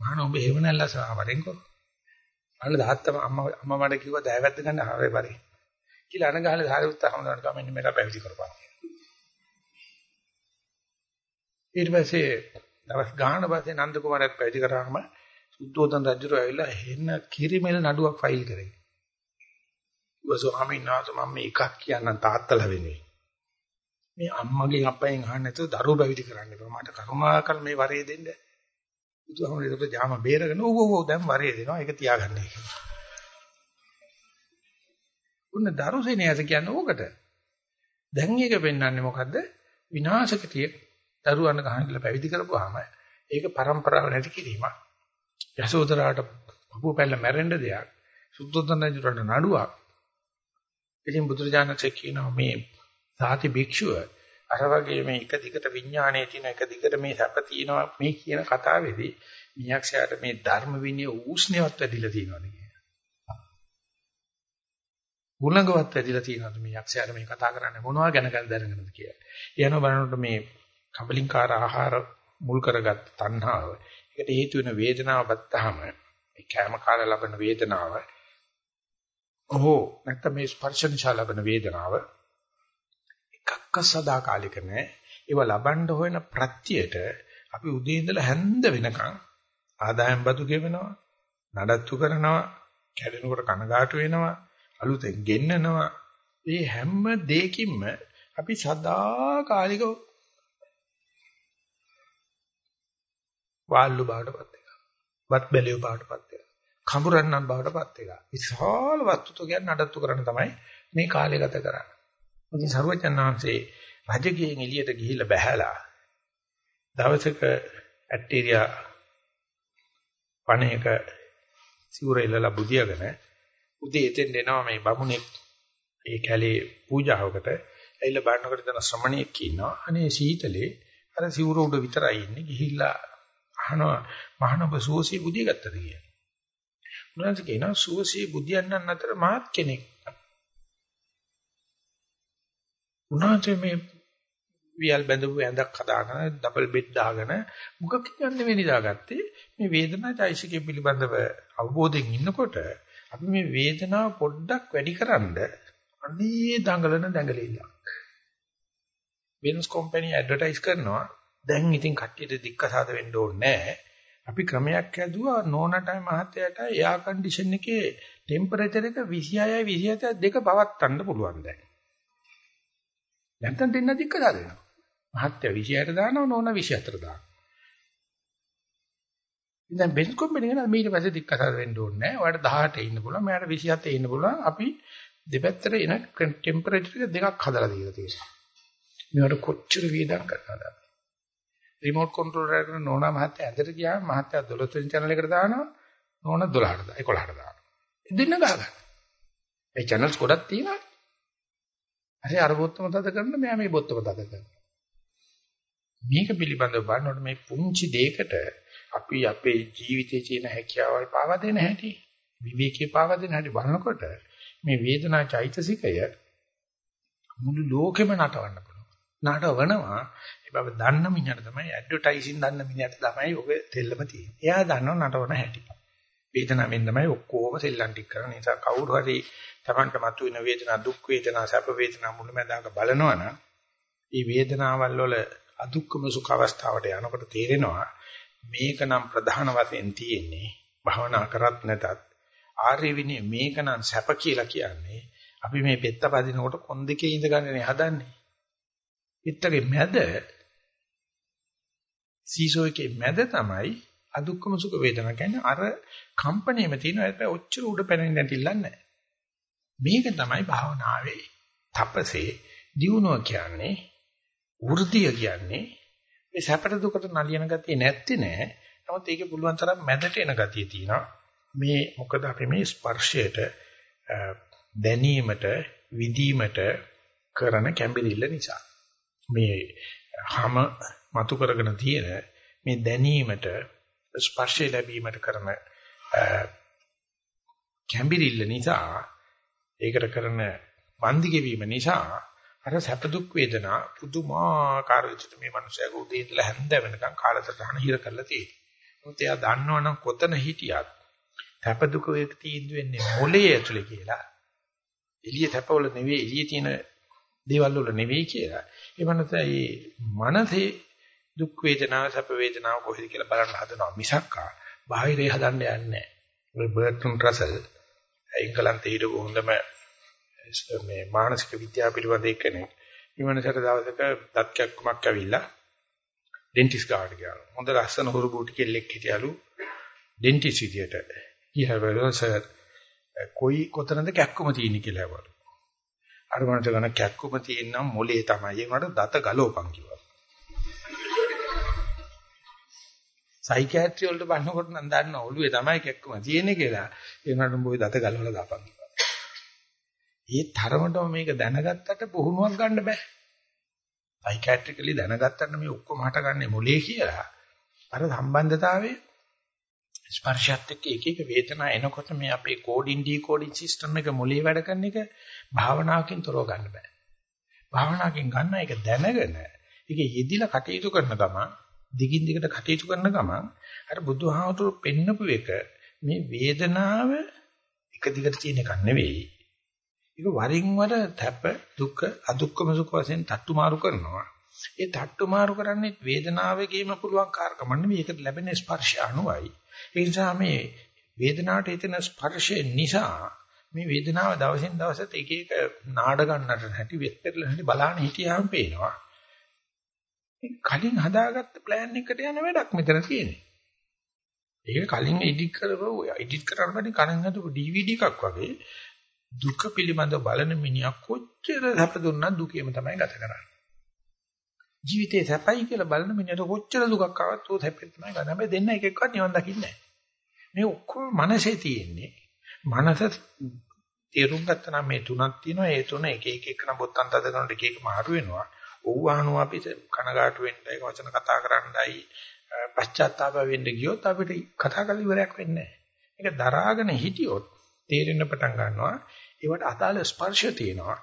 මහණ උඹ හේවණල්ල සාවරෙන්කෝ. අන්න දාත්තම අම්මා අම්මා මට කිව්වා දෑවැද්ද ගන්න ආවේ පරි. කියලා අන ගහලා සාරිපුත්ත හමුදාට කම මෙන්න මේක පැවිදි කරපන්. ඊට පස්සේ දවස් ගාන පස්සේ නන්ද කුමාරයාත් පැවිදි කරාම සුද්ධෝදන රජුර ඇවිල්ලා හෙන්න කිරිමෙල් නඩුවක් ෆයිල් කරේ. ස්වාමීන් වහන්සේ මම මේ එකක් කියන්නම් තාත්තලා වෙන්නේ. මේ අම්මගෙන් අප්පෙන් අහන්න නැතුව දරුවෝ පැවිදි කරන්න එපා. මට කරුණාකර මේ වරේ දෙන්න. බුදුහාමුදුරේ ඒකට ජාම බේරගෙන ඕ ඕ දැන් වරේ දෙනවා. ඒක තියාගන්න කියලා. උන්න දරුසෙනියස කියන්නේ ඕකට. දැන් මේක පෙන්වන්නේ මොකද්ද? විනාශකතිය දරුවන් ගහනලා පැවිදි කරපුවාම ඒක પરම්පරාව නැති කිරීමක්. යසෝදරාට පපුව පැල්ල මැරෙන්න දෙයක්. සුද්ධෝදන රජුට නඩුවක්. ඉතින් බුදුරජාණන්සේ කියනවා මේ සාති භික්ෂුව අර වගේ මේ එක දිගට විඥානයේ තියෙන එක දිගට මේ සැප තියෙනවා මේ කියන කතාවේදී මියක්ෂයාට මේ ධර්ම විනය ඌෂ්ණයවත් වැඩිලා තියෙනවද කියලා. උලංගවත් වැඩිලා තියෙනවද මේ යක්ෂයාට මේ කතා කරන්නේ මොනවා ගැන ගැන දැනගෙනද කියලා. යනවා බලනකොට මේ කබලින්කාර ආහාර මුල් කරගත් තණ්හාව. ඒකට හේතු වෙන වේදනාව බත්තාම මේ කැම කාල ලබන වේදනාව. ඔහො නැත්නම් මේ ස්පර්ශ නිසා ලබන වේදනාව එකක්ක සදාකාලික නැහැ. ඒව ලබන්න හොයන ප්‍රත්‍යයට අපි උදේ ඉඳලා හැන්ද වෙනකන් ආදායම් බදු ගෙවනවා, නඩත්තු කරනවා, කැඩෙනකොට කනගාටු වෙනවා, අලුතෙන් ගෙන්නනවා. මේ හැම දෙයකින්ම අපි සදාකාලික වාල්ලු බාටපත් එක. වත් බැලියු බාටපත් එක. කඹරන්නම් බාටපත් එක. විශාල වස්තුතු කියන්නේ නඩත්තු කරන්න තමයි මේ කාලය ගත කරන්නේ. ඉතින් සර්වචන්නාංශේ රජකීයෙන් එළියට ගිහිල්ලා බැහැලා දවසක ඇටීරියා පණේක සිවුර ඉල්ලලා බුදියාගෙන උදේ එතෙන් එනවා මේ බමුණෙක් ඒ කැලේ පූජාවකට ඇවිල්ලා බලනකොට තන ශ්‍රමණෙක් ඉන්නවා අනේ සීතලේ අර සිවුර උඩ විතරයි ඉන්නේ ගිහිල්ලා අහනවා මහානබ සුවසේ බුදිය ගත්තද කියලා. උන්වහන්සේ කියනවා සුවසේ බුදියන්නන් අතර මාත් කෙනෙක්. උන්වහන්සේ මේ වියල් බැඳපු ඇඳක් හදාගෙන ඩබල් බෙඩ් දාගෙන මුඛක් කියන්නේ මේ නිදාගත්තේ මේ වේදනාචෛසිකය පිළිබඳව අවබෝධයෙන් ඉන්නකොට අපි මේ වේදනාව පොඩ්ඩක් වැඩිකරනද අනේ දඟලන දඟලෙල්ලක් වෙනස් කම්පැනි ඇඩ්වර්ටයිස් කරනවා දැන් ඉතින් කට්ටියට දික්කසාද වෙන්න ඕනේ නැහැ අපි ක්‍රමයක් හැදුවා නෝනටයි මහත්තයාට එයා කන්ඩිෂන් එකේ ටෙම්පරේචර් එක 26යි 27යි දෙක පවත්වන්න පුළුවන් දැන් නැත්නම් දෙන්න දික්කසාද වෙනවා මහත්ය 26ට දානවා නෝන 24 දානවා. ඉතින් බෙන්ස් කම්පැනි එක ඊට පස්සේ දික්කසාර වෙන්න ඕනේ නැහැ. ඔයාලට 18 ඉන්න පුළුවන්. මට 27 ඉන්න පුළුවන්. අපි දෙපැත්තට එන ටෙම්පරේචර් එක දෙකක් හදලා දීලා තියෙනවා. මේවට කොච්චර වේදම් කරනවද? රිමෝට් කන්ට්‍රෝලර් එකකට නෝනා මහත්තයා ඇඳට ගියාම මහත්තයා 12 වෙනි channel එකට දානවා නෝනා 12ට දානවා 11ට දානවා. දෙන්න ගහගන්න. ඒ channels ගොඩක් තියෙනවා. හරි අර බොත්තම තද කරන මෙයා මේ බොත්තම තද කරනවා. මේක පිළිබඳව බලනකොට මේ පුංචි දෙයකට අපි අපේ ජීවිතයේ තියෙන හැකියාවල් පාවා දෙන හැටි විවේකී පාවා දෙන හැටි බලනකොට මේ වේදනා චෛතසිකය මුළු ලෝකෙම නටවන්න පුළුවන්. නටවනවා ඒ බව දන්න මිනිහට තමයි ඇඩ්වර්ටයිසින් දන්න මිනිහට තමයි ඔබ තෙල්ලම තියෙන්නේ. එයා දන්නව නටවන හැටි. වේදනාවෙන් තමයි ඔක්කොම සෙල්ලම් ටික කරන්නේ. නිසා කවුරු හරි Tamanට මතුවෙන වේදනා දුක් වේදනා සැප වේදනා මුලමඳාක බලනවනම් මේ වේදනාවල් වල අදුක්කම සුඛ අවස්ථාවට යනකොට තේරෙනවා මේක නම් ප්‍රධාන වශයෙන් තියෙන්නේ භවනා කරත් නැතත් ආර්ය විනය මේක නම් සැප කියලා කියන්නේ අපි මේ පෙත්ත පදිනකොට කොන් දෙකේ ඉඳගන්නේ හදන්නේ පිටකේ මැද සීසෝ එකේ මැද තමයි අදුක්කම සුඛ වේදනා කියන්නේ අර කම්පණයෙම තියෙන හැබැයි ඔච්චර උඩ පැනෙන්නේ නැතිලක් නැහැ. මේක තමයි භාවනාවේ තපසේ දියුණුව කියන්නේ වෘද්ධිය කියන්නේ මේ සැපට දුකට නලියන ගතිය නැත්තේ නෑ. නමුත් ඒකේ පුළුවන් තරම් මැදට එන ගතිය තියෙනවා. මේ මොකද අපි මේ ස්පර්ශයට දැනීමට විදීමට කරන කැඹිරිල්ල නිසා. මේ හැම මතු කරගෙන තියෙන මේ දැනීමට ස්පර්ශය ලැබීමට කරන කැඹිරිල්ල නිසා ඒකට කරන වන්දි ගෙවීම නිසා අර සැප දුක් වේදනා පුදුමාකාර විදිහට මේ මනුස්සයාගේ උදේ ඉඳලා හැන්ද වෙනකන් කාලසටහන හිර කරලා තියෙනවා. මොකද එයා දන්නවනම් කොතන හිටියත් සැප දුක වේක තීන්දුව වෙන්නේ මොලේ ඇතුලේ කියලා. එළිය සැපවල නෙවෙයි එළියේ තියෙන දේවල් වල නෙවෙයි කියලා. ඒ මනසයි මනසේ දුක් වේදනාව සැප වේදනාව කොහෙද කියලා බලන්න හදනවා මිසක්කා බාහිරේ හදන්න යන්නේ නැහැ. ඔය බර්ට්‍රන් රසල් එංගලන්තයේ හිටපු හොඳම මේ මානසික විද්‍යාව පිළිබඳ එක්කෙනෙක්. ඊමණසට දවසක දත් කැක්කමක් ඇවිල්ලා ඩෙන්ටිස් ගාවට ගියා. හොඳ ලස්සන හුරු බූටි කෙල්ලෙක් හිටියලු ඩෙන්ටිස් විදියට. ඊහවල සර් කොයි කොතනද කැක්කුම තියෙන්නේ කියලා ඇහුවලු. අර මනස ගන්න කැක්කුම තියෙනම් මොලේ තමයි. ඒ වුණාට දත ගලවපන් කිව්වා. සයිකියාට්‍රි වලට බලනකොට නම් දන්න ඔළුවේ තමයි කැක්කම තියෙන්නේ කියලා. ඒ වුණාට උඹ ওই දත ගලවලා දාපන් කිව්වා. ඒ තරමටම මේක දැනගත්තට පුහුණුවක් ගන්න බෑ. සයිකියාට්‍රිකලි දැනගත්තට මේ ඔක්කොම හටගන්නේ මොලේ කියලා. අර සම්බන්ධතාවයේ ස්පර්ශයත් එක්ක එක එක වේදනා එනකොට මේ අපේ කෝඩින් ඩිකෝඩින් සිස්ටම් එක මොලේ වැඩ කරන එක භාවනාවකින් තොරව ගන්න බෑ. භාවනාවකින් ගන්න එක දැනගෙන ඒක යෙදිලා කටයුතු කරන ගමන් දිගින් දිගට කටයුතු කරන ගමන් අර බුදුහාමුදුරු පෙන්නපු එක මේ වේදනාව එක දිගට තියෙන එකක් නෙවෙයි. ඒක වරින් වර තැප දුක අදුක්කම සුඛ වශයෙන් තට්ටු මාරු කරනවා. ඒ තට්ටු මාරු කරන්නේ වේදනාවේගේම පුළුවන් කාර්කම නෙවෙයි ඒකට ලැබෙන ස්පර්ශය අනුවයි. ඒ නිසා මේ වේදනාවට හිතෙන ස්පර්ශය නිසා මේ වේදනාව දවසින් දවසට එක එක නාඩ ගන්නට නැති වෙත්තරල නැති බලාන හිටියාම පේනවා. කලින් හදාගත්ත plan එකට යන වැඩක් මෙතන තියෙන්නේ. ඒක කලින් එඩිට් කරපුව එඩිට් කරලා පස්සේ කලින් හදපු DVD එකක් වගේ දුක පිළිබඳව බලන මිනිහා කොච්චර සැප දුන්නත් දුකේම තමයි ගත කරන්නේ. ජීවිතේ සැපයි කියලා බලන මිනිහට කොච්චර දුකක් ආවත් ਉਹ සැපෙත් තමයි ගන්න. හැබැයි දෙන්න එක එක්කවත් නිවන් දකින්නේ නැහැ. මේ ඔක්කොම මනසේ තියෙන්නේ. මනස තේරුම් ගත්තා නම් මේ තුනක් තියෙනවා. ඒ තුන එක එක එකන බොත්තම් තද කරනකොට එක එක මාරු වෙනවා. ඔව් අහනවා අපි කනගාටු වෙන්නයි වචන කතා කරන්නයි පශ්චාත්තාප වෙන්න ගියොත් අපිට කතා කරලා ඉවරයක් වෙන්නේ නැහැ. ඒක දරාගෙන හිටියොත් තේරෙන්න පටන් ගන්නවා. ඒවට අදාළ ස්පර්ශය තියෙනවා.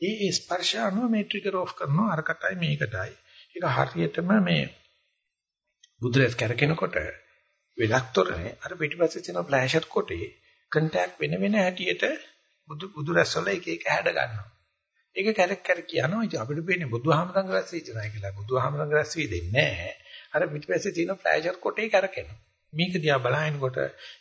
ඒ ඒ ස්පර්ශ අනුව මේ ට්‍රිගර් ඔෆ් කරනවා අරකටයි මේකටයි. ඒක හරියටම මේ බුදුරස් කරකිනකොට වෙලක්තරනේ අර පිටිපස්සේ තියෙන ෆ්ලෑෂර් කොටේ කන්ටැක්ට් වෙන වෙන හැටියට බුදු බුදුරස් වල එක එක හැඩ ගන්නවා. ඒක කැරක් කැරක් කියනවා. ඉතින් අපිට පේන්නේ බුදුහාමරංග රැස් වෙච්චනයි කියලා. බුදුහාමරංග රැස් වෙන්නේ නැහැ. අර පිටිපස්සේ තියෙන ෆ්ලෑෂර් කොටේ කරකිනවා. මේක දිහා බලහිනකොට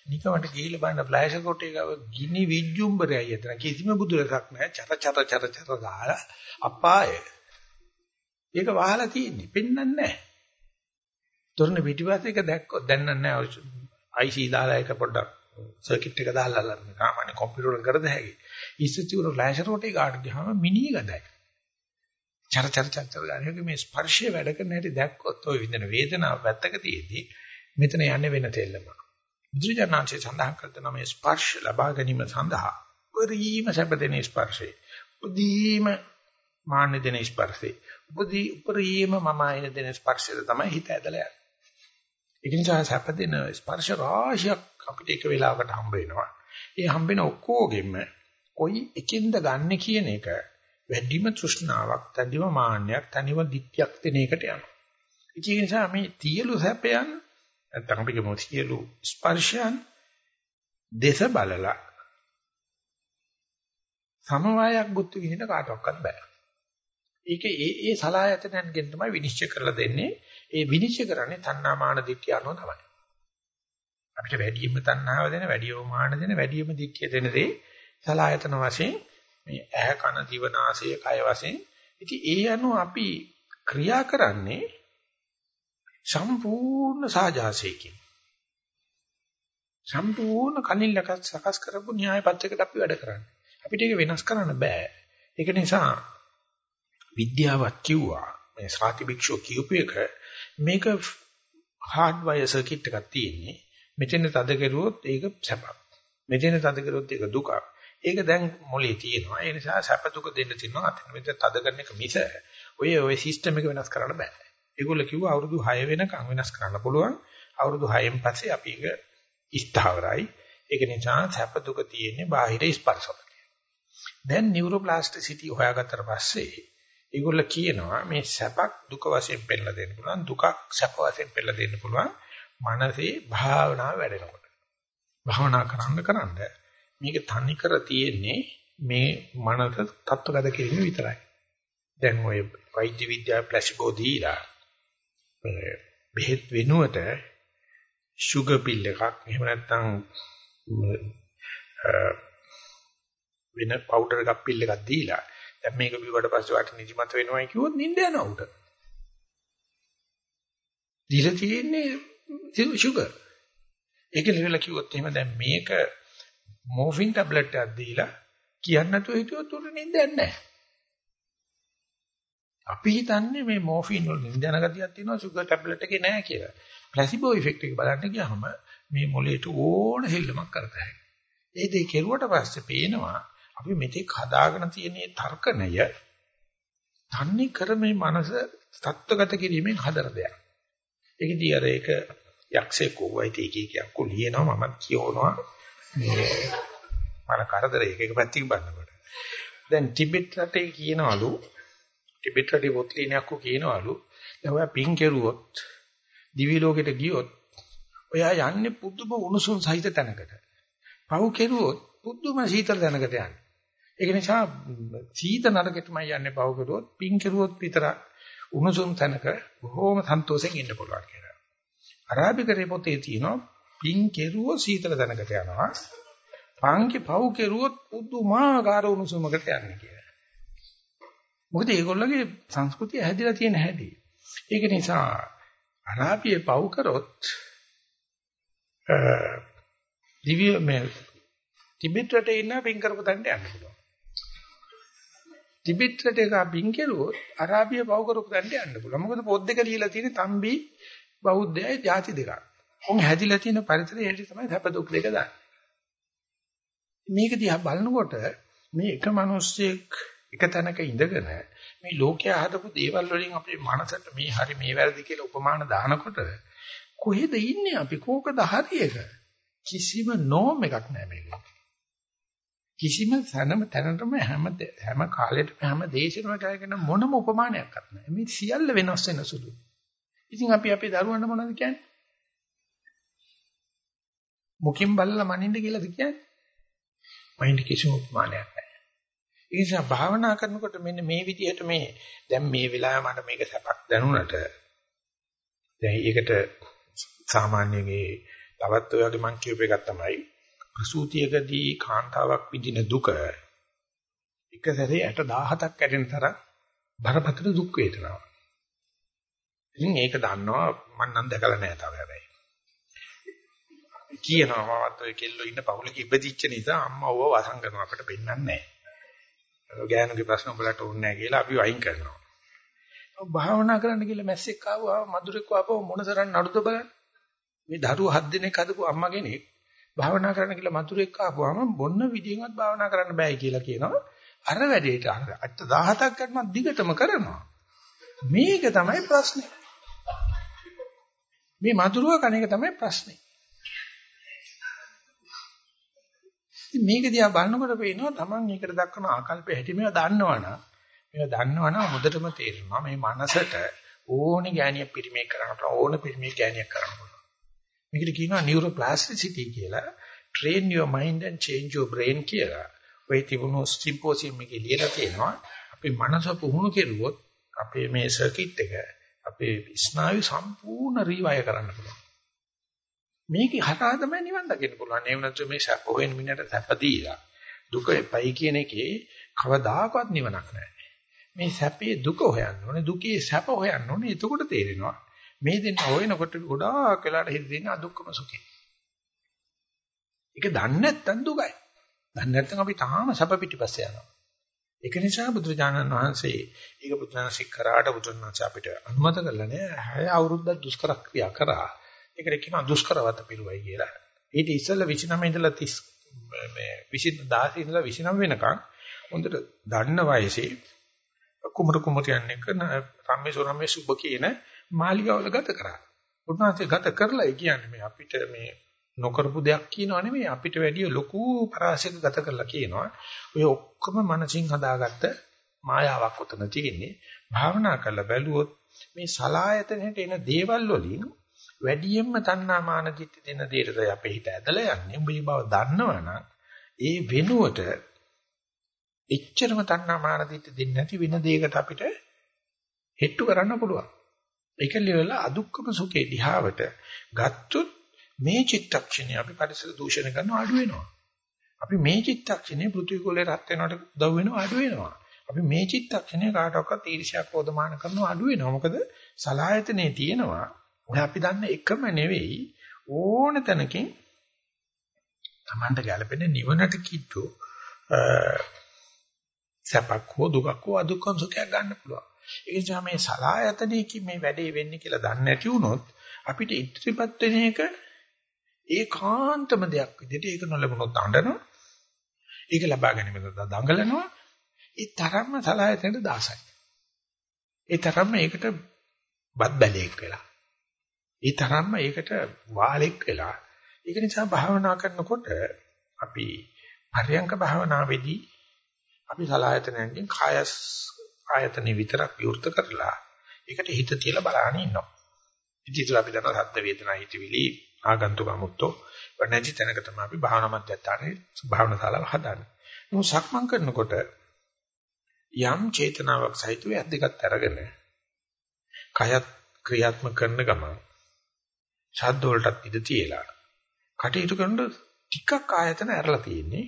නිකමට ගිහිල්ලා බලන ෆ්ලෑෂර් කොටේ ගාව ගිනි විජ්ජුම්බරයයි එතන. කිසිම බුදුරසක් නැහැ. චර චර චර චර ගාලා අපාය. ඒක වහලා තියෙන්නේ. පෙන්වන්නේ නැහැ. තොරණ පිටිපස්සේ එක දැක්කොත් දැන්නන්නේ නැහැ. IC දාලා එක පොඩ්ඩක් සර්කිට් එක දාලා අල්ලන්න. සාමාන්‍ය කම්පියුටර් වල කරද හැකි. ඉස්සෙච්ච උන ෆ්ලෑෂර් කොටේ ගාට ගියාම මිනි ගඳයි. චර චර චර චර ගන්න මේ ස්පර්ශය වැඩ කරන හැටි දැක්කොත් ওই විඳින වේදනාව පැත්තක තියේදී මෙතන යන්නේ වෙන තෙල්ලම. බුදුජානනාංශය සඳහන් කරන මේ ස්පර්ශ ලබා ගැනීම සඳහා උපරිම සැප දෙන ස්පර්ශය. උදීම මාන්න දෙන ස්පර්ශය. උපදී උපරිම මම ආයන දෙන ස්පර්ශය තමයි හිත ඇදලා යන්නේ. ඒක නිසා සැප දෙන ස්පර්ශ රාශියක් අපිට එක වෙලාවකට හම්බ වෙනවා. ඒ හම්බ වෙන ඔක්කොගෙම කොයි එකින්ද ගන්න කියන එක වැඩිම තෘෂ්ණාවක්, තදිම මාන්නයක්, තනිව දික්තියක් දෙන එකට යනවා. ඒක නිසා මේ තියලු සැපයන් නැත්නම් අපි කියමු තියලු ස්පර්ශයන් දේශ බලලා සමவாயයක් බුද්ධ විදිහට කාටවත් බෑ. ඒක ඒ ඒ සලායතනයන්ගෙන් තමයි විනිශ්චය කරලා දෙන්නේ. ඒ විනිශ්චය කරන්නේ තණ්හාමාන දිට්ඨිය අනුව තමයි. අපිට වැඩිම තණ්හාව දෙන, වැඩිම මාන දෙන, වැඩිම දිට්ඨිය දෙන දේ සලායතන වශයෙන් මේ ඇහ කන දිව නාසය කය වශයෙන්. ඉතින් ඒ අනුව අපි ක්‍රියා කරන්නේ සම්පූර්ණ සාජාසයකින්. සම්පූර්ණ කලින් සකස් කරපු න්‍යාය පත්‍රයකට අපි වැඩ කරන්නේ. අපිට ඒක වෙනස් කරන්න බෑ. ඒක නිසා විද්‍යාවක් කිව්වා මේ සාති භික්ෂුව කියූප එක මේක හાર્ඩ්වයර් සර්කිට් එකක් තියෙන්නේ. මෙතන තද කරුවොත් ඒක සැපක්. මෙතන තද කරුවොත් ඒක දුකක්. ඒක දැන් මොලේ තියෙනවා. ඒ නිසා සැප දුක දෙන්න තියෙනවා. අතන මෙතන තද කරන එක මිස ඔය ඔය සිස්ටම් එක වෙනස් කරන්න බෑ. ඒගොල්ලෝ කිව්වා අවුරුදු 6 වෙනකන් වෙනස් කරන්න පුළුවන්. අවුරුදු 6න් පස්සේ අපි ඒක ස්ථාවරයි. ඒක නිසා සැප දුක තියෙන්නේ බාහිර ස්පර්ශවල. දැන් නියුරෝප්ලාස්ටිසිටි හොයාගත්තට පස්සේ ඒගොල්ල කියනවා මේ සැපක් දුක වශයෙන් පෙන්නලා දෙන්න පුළුවන් දුකක් සැප වශයෙන් පෙන්නලා දෙන්න පුළුවන් මනසේ භාවනාව වැඩෙනකොට. භාවනා කරන්න කරන්න මේක තනි කර තියෙන්නේ මේ මනස තත්ත්වගත කිරීම විතරයි. දැන් ඔය වෛද්‍ය විද්‍යාව ප්ලාසිබෝ දීලා බෙහෙත් වෙනුවට ෂුගර් පිල් එකක් එහෙම නැත්නම් වෙන පවුඩර් එකක් පිල් එකක් දීලා දැන් මේක බිව්වට පස්සේ වට නිදිමත වෙනවයි කිව්වොත් නිින්ද යනවා උට. දීලා තියෙන්නේ ෂුගර්. ඒක ලෙවලා කිව්වොත් එහෙම දැන් මේක මෝෆින් ටැබ්ලට් එකක් දීලා කියන්න නැතුව හිටියොත් උට නිින්ද යන්නේ නැහැ. අපි හිතන්නේ මේ මෝෆින් වල නිින්ද යන ගතියක් තියෙනවා ෂුගර් ටැබ්ලට් එකේ නැහැ කියලා. ප්ලාසිබෝ ඉෆෙක්ට් එක බලන්න ගියාම මේ මොලේට ඕන හෙල්ලමක් කරතයි. ඒ දෙය කෙරුවට පස්සේ පේනවා අපි මෙතෙක් හදාගෙන තියෙන තර්කණය තන්නේ කර මේ මනස තත්ත්වගත කිරීමෙන් හදර දෙයක්. ඒකදී අර ඒක යක්ෂයෙක් වුවයි තේකී කියක්කු ලියනවා මමත් කියවනවා මේ මන කරදර එක එක පැත්තකින් බලනකොට. දැන් ටිබෙට් රටේ කියනවලු ටිබෙට් රටේ පොත්ලිනයක් කියනවලු දැන් ඔයා පින් කෙරුවොත් දිවි ලෝකෙට ගියොත් ඔයා යන්නේ පුදුම උණුසුම් සහිත තැනකට. පව් කෙරුවොත් පුදුම සීතල තැනකට යන්නේ. ඒක නිසා සීත නරකෙටමයි යන්නේ පව කරුවොත් පින් කෙරුවොත් විතරක් උණුසුම් තැනක බොහෝම සන්තෝෂෙන් ඉන්න පුළුවන් කියලා. අරාබිකරේ පොතේ තියෙනවා පින් කෙරුවොත් සීතල තැනකට යනවා. පාංකේ පව කෙරුවොත් පුදුමාකාර උණුසුමකට යන්නේ කියලා. මොකද ඒගොල්ලෝගේ සංස්කෘතිය හැදිලා තියෙන හැටි. ඒක නිසා අරාබියේ පව කරොත් දිව්‍ය මේ ටිබෙට් රටේ ඉන්න පින් කරපු තැනට යන්න පුළුවන්. ටිබෙට් රටේ කා පින් කෙරුවොත් අරාබිය පව කරපු තැනට යන්න පුළුවන්. මොකද පොත් දෙක ලියලා තියෙන තම්බි බෞද්ධයයි ಜಾති දෙකක්. උන් හැදිලා තියෙන පරිසරය හැටි තමයි සැප දුක් දෙක දාන්නේ. මේක දිහා බලනකොට මේ එක මිනිස්සෙක් එක තැනක ඉඳගෙන මේ ලෝකයේ හදපු දේවල් වලින් අපේ මනසට මේ හරි මේ වැරදි කියලා උපමාන දානකොට කොහෙද ඉන්නේ අපි කෝකද හරියක කිසිම නෝම් එකක් නැහැ මේක. කිසිම තැනම තැනටම හැම හැම කාලෙටම හැම දේශනම කරගෙන මොනම උපමානයක්වත් නැහැ. මේ සියල්ල වෙනස් වෙන සුළු. ඉතින් අපි අපේ දරුවන්ට මොනවද කියන්නේ? මුකින් බලලා මනින්න කියලාද කියන්නේ? මයින්ඩ් කිසිම උපමානයක් නැහැ. ඒ නිසා භාවනා කරනකොට මෙන්න මේ විදිහට මේ දැන් මේ වෙලාවේ මට මේක සැපක් දැනුණට දැන් ඒකට සාමාන්‍යයෙන් තවත් ඔය වගේ මං කියූප එකක් තමයි ප්‍රසූතියකදී කාන්තාවක් විඳින දුක එක සැරේ 60000ක් ඇටෙන තරම් බරපතල දුක් වේදනාවක්. ඉතින් ඒක දන්නවා මම නම් දැකලා නැහැ තාම හැබැයි. කියනවා මමත් ඔය කෙල්ලෝ ඉන්න පවුලක ඉපදිච්ච නිසා අම්මා ඔව වසං කරනවා අපිට පෙන්වන්නේ නැහැ. ගෑනුගේ ප්‍රශ්න උඹලට ඕනේ නැහැ කියලා අපි වයින් කරනවා. භාවනා කරන්න කියලා මැස්සෙක් ආවම මధుරෙක් ආවම මොනතරම් නඩුද බලන්න. මේ දරුවෝ හත් දිනක් හදපු අම්මා කෙනෙක් භාවනා කරන්න කියලා මధుරෙක් ආවම බොන්න විදියෙන්වත් භාවනා කරන්න බෑ කියලා කියනවා. අර වැඩේට අර 17ක් ගන්න දිගටම කරනවා. මේක තමයි ප්‍රශ්නේ. මේ මధుරව කණ එක තමයි ප්‍රශ්නේ. ඉතින් මේක දිහා බලනකොට පේනවා Taman ඒකට දක්වන ආකල්පය හැටි මේවා දන්නවනම් මේවා දන්නවනම් මුදටම තේරෙනවා මේ මනසට ඕනේ ගෑණියක් පිරිමේක කරන්න ඕන පිරිමේක ගෑණියක් කරන්න පුළුවන්. මේකට කියනවා neuroplasticity කියලා. train your mind and change your brain කියලා. ඔය තිබුණු සිම්පෝසියම් එකේ ලියලා තියෙනවා. අපේ මනස පුහුණු කෙරුවොත් අපේ මේ සර්කිට් එක අපේ ස්නායු සම්පූර්ණ රීවය කරන්න පුළුවන්. මේක හරහා තමයි නිවන් දකින්න පුළුවන්. ඒ වුණත් මේ සැප හොයන මිනිහට සැප දීලා දුක එපයි කියන එකේ කවදාකවත් නිවනක් නැහැ. මේ සැපේ දුක හොයන්න ඕනේ, දුකේ සැප හොයන්න ඕනේ. එතකොට තේරෙනවා මේ දෙන්න හොයනකොට ගොඩාක් වෙලාට හිත දෙන අදුක්කම සුඛේ. ඒක දන්නේ නැත්නම් දුකයි. දන්නේ නැත්නම් අපි තාම සැප පිටිපස්සේ යනවා. ඒක නිසා බුදුරජාණන් වහන්සේ ඒක බුදුරජාණන්සේ කරාට බුදුරජාණන්සේ අපිට අනුමත කරලා නෑ. හැය අවුරුද්දක් දුෂ්කර ක්‍රියා කරා. ඒකට කියනවා දුෂ්කරවත පිළුවයි කියලා. ඊට ඉස්සෙල්ලා 29 ඉඳලා 30 මේ 16 ඉඳලා 29 වෙනකන් හොඳට දන්න වයසේ කුමරු කුමරියන් එක්ක රම්මේ සොරම්මේ සුබ කියන මාලිගාවල ගත කරා. උන්වහන්සේ ගත කරලා කියන්නේ මේ අපිට මේ නොකරපු දෙයක් කියනව නෙමෙයි අපිට වැඩිය ලොකු පරාසයක ගත කරලා කියනවා. ඔය ඔක්කොම මනසින් හදාගත්ත මායාවක් උතන තියෙන්නේ. භාවනා කරලා බැලුවොත් මේ සලායතනෙට එන දේවල් වලින් වැඩියෙන්ම තණ්හා මාන දිට්ඨි දෙන දේටද අපේ හිත ඇදලා යන්නේ. උඹ මේ බව දන්නවනම් ඒ වෙනුවට එච්චරම තණ්හා මාන දිට්ඨි දෙන්නේ නැති වෙන දෙයකට අපිට හෙට්ටු කරන්න පුළුවන්. ඒක liwala අදුක්කම සුඛේ දිහාවට ගත්තොත් මේ චිත්තක්ෂණය අපි පරිසර දූෂණය කරනවා අඩු වෙනවා. අපි මේ චිත්තක්ෂණය පෘථිවි කුලේ රත් වෙනවට උදව් වෙනවා අඩු වෙනවා. අපි මේ චිත්තක්ෂණය කාටවත් ඊර්ෂ්‍යා ක්‍රෝධමාන කරනවා අඩු වෙනවා. මොකද සලායතනේ තියෙනවා. ඔය අපි දන්න එකම නෙවෙයි ඕන තැනකින් Tamanට ගැලපෙන නිවනට කිට්ටු සැපක් හෝ දුකක් හෝ අදුක්කම් සුඛයක් ගන්න පුළුවන්. ඒ නිසා මේ සලායතනයේ මේ වැඩේ වෙන්නේ කියලා දන්නේ නැති වුණොත් අපිට ඉදිරිපත් වෙන එක ඒකාන්තම දෙයක් විදිහට ඒක නොලැබුණොත් අඬනවා. ඒක ලබා ගැනීම දඟලනවා. ඒ තරම්ම සලායතනට දාසයි. ඒ තරම්ම ඒකට බත් බැලේක් වෙලා. ඒ තරම්ම ඒකට වාලෙක් වෙලා. ඒක නිසා භාවනා කරනකොට අපි පරයන්ක භාවනාවේදී අපි සලායතනයෙන් කායස් ආයතනෙ විතරක් විවෘත කරලා ඒකට හිත තියලා බලන්න ඉන්නවා. ඉතින් අපි දන්නා සද්ද වේදනා හිතවිලි ආගන්තුක අමුත්තෝ නැති තැනක තමයි අපි භාවනා මධ්‍යස්ථානයේ භාවනා ශාලාව හදන්නේ. මොහොත සක්මන් කරනකොට යම් චේතනාවක් සහිතව ඇද්දගත් අරගෙන කයත් ක්‍රියාත්මක කරන ගමන් ශබ්ද වලටත් ඉඳ තියලා කටයුතු කරනකොට ටිකක් ආයතන ඇරලා තියෙන්නේ.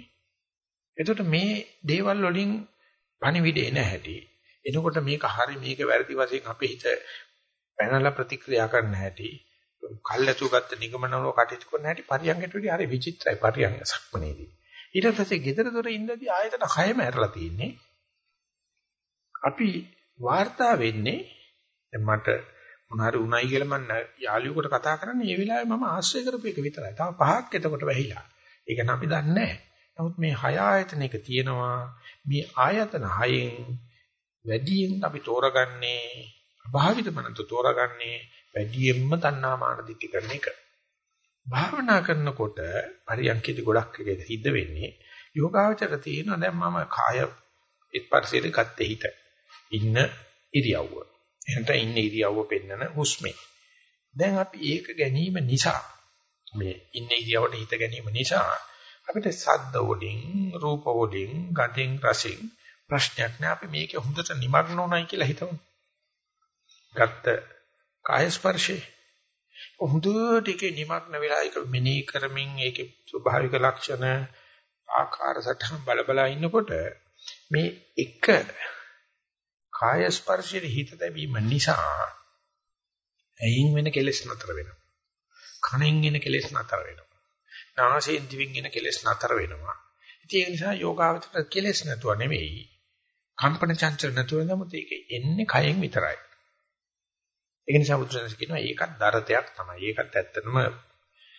එතකොට මේ දේවල් වලින් පණිවිඩේ නැහැටි. එනකොට මේක හරි මේක වැරදි වශයෙන් අපේ හිත පැනලා ප්‍රතික්‍රියා කරන්න හැටි කල්ැතු ගත්ත නිගමනවල කටයුතු කරන හැටි පරියංගයට වඩා හරි විචිත්‍රයි පරියංග සක්මනේදී. ඊට පස්සේ ගෙදර දොර ඉඳදී ආයතන හයම ඇරලා තියෙන්නේ. අපි වාර්තා වෙන්නේ දැන් මට මොනාරි උණයි කියලා මම යාළුවෙකුට කතා කරන්නේ ඒ වෙලාවේ මම ආශ්‍රය කරපු එක විතරයි. තව පහක් එතකොට වැහිලා. ඒක නම් අපි දන්නේ නැහැ. නමුත් මේ හය ආයතනයක තියෙනවා මේ ආයතන හයෙන් වැඩියෙන් අපි තෝරගන්නේ අභාවිත මනස තෝරගන්නේ වැඩියෙන්ම තණ්හා මාන දිටි කරන එක. භාවනා කරනකොට පරියන්කේදී ගොඩක් එක සිද්ධ වෙන්නේ යෝගාවචර තියෙනවා දැන් මම කාය ස්පර්ශයේ ගත්තේ හිත. ඉන්න ඉරියව්ව. එහෙනම් ඉන්න ඉරියව්ව පෙන්නන හුස්මේ. දැන් අපි ඒක ගැනීම නිසා මේ ඉන්න ඉරියව්වට හිත ගැනීම නිසා අපිට සද්ද වලින් රූප වලින් ගඳින් රසින් ප්‍රශ්නයක් නෑ. අපි මේක හොඳට නිමග්න උනායි කියලා හිතමු. ගත්ත කාය ස්පර්ශේ. හොඳට ඒකේ නිමග්න වෙලා ඒක මෙනෙහි කරමින් ඒකේ ස්වභාවික ලක්ෂණ ආකාර සටහන් බල බල ඉන්නකොට මේ එක කාය ස්පර්ශයේ හිත දැවීම නිසා ඇයින් වෙන කෙලෙස් නතර වෙනවා. කනෙන් එන කෙලෙස් නතර වෙනවා. නාසයෙන් දිවෙන් එන කෙලෙස් නතර වෙනවා. ඉතින් ඒ නිසා යෝගාවචර කෙලෙස් නැතුව නෙවෙයි කම්පන චංචල නැතුව නමුත් ඒක එන්නේ කයෙන් විතරයි ඒ නිසා බුදුරජාණන් කියනවා ඒකත් දරතයක් තමයි. ඒකත් ඇත්තටම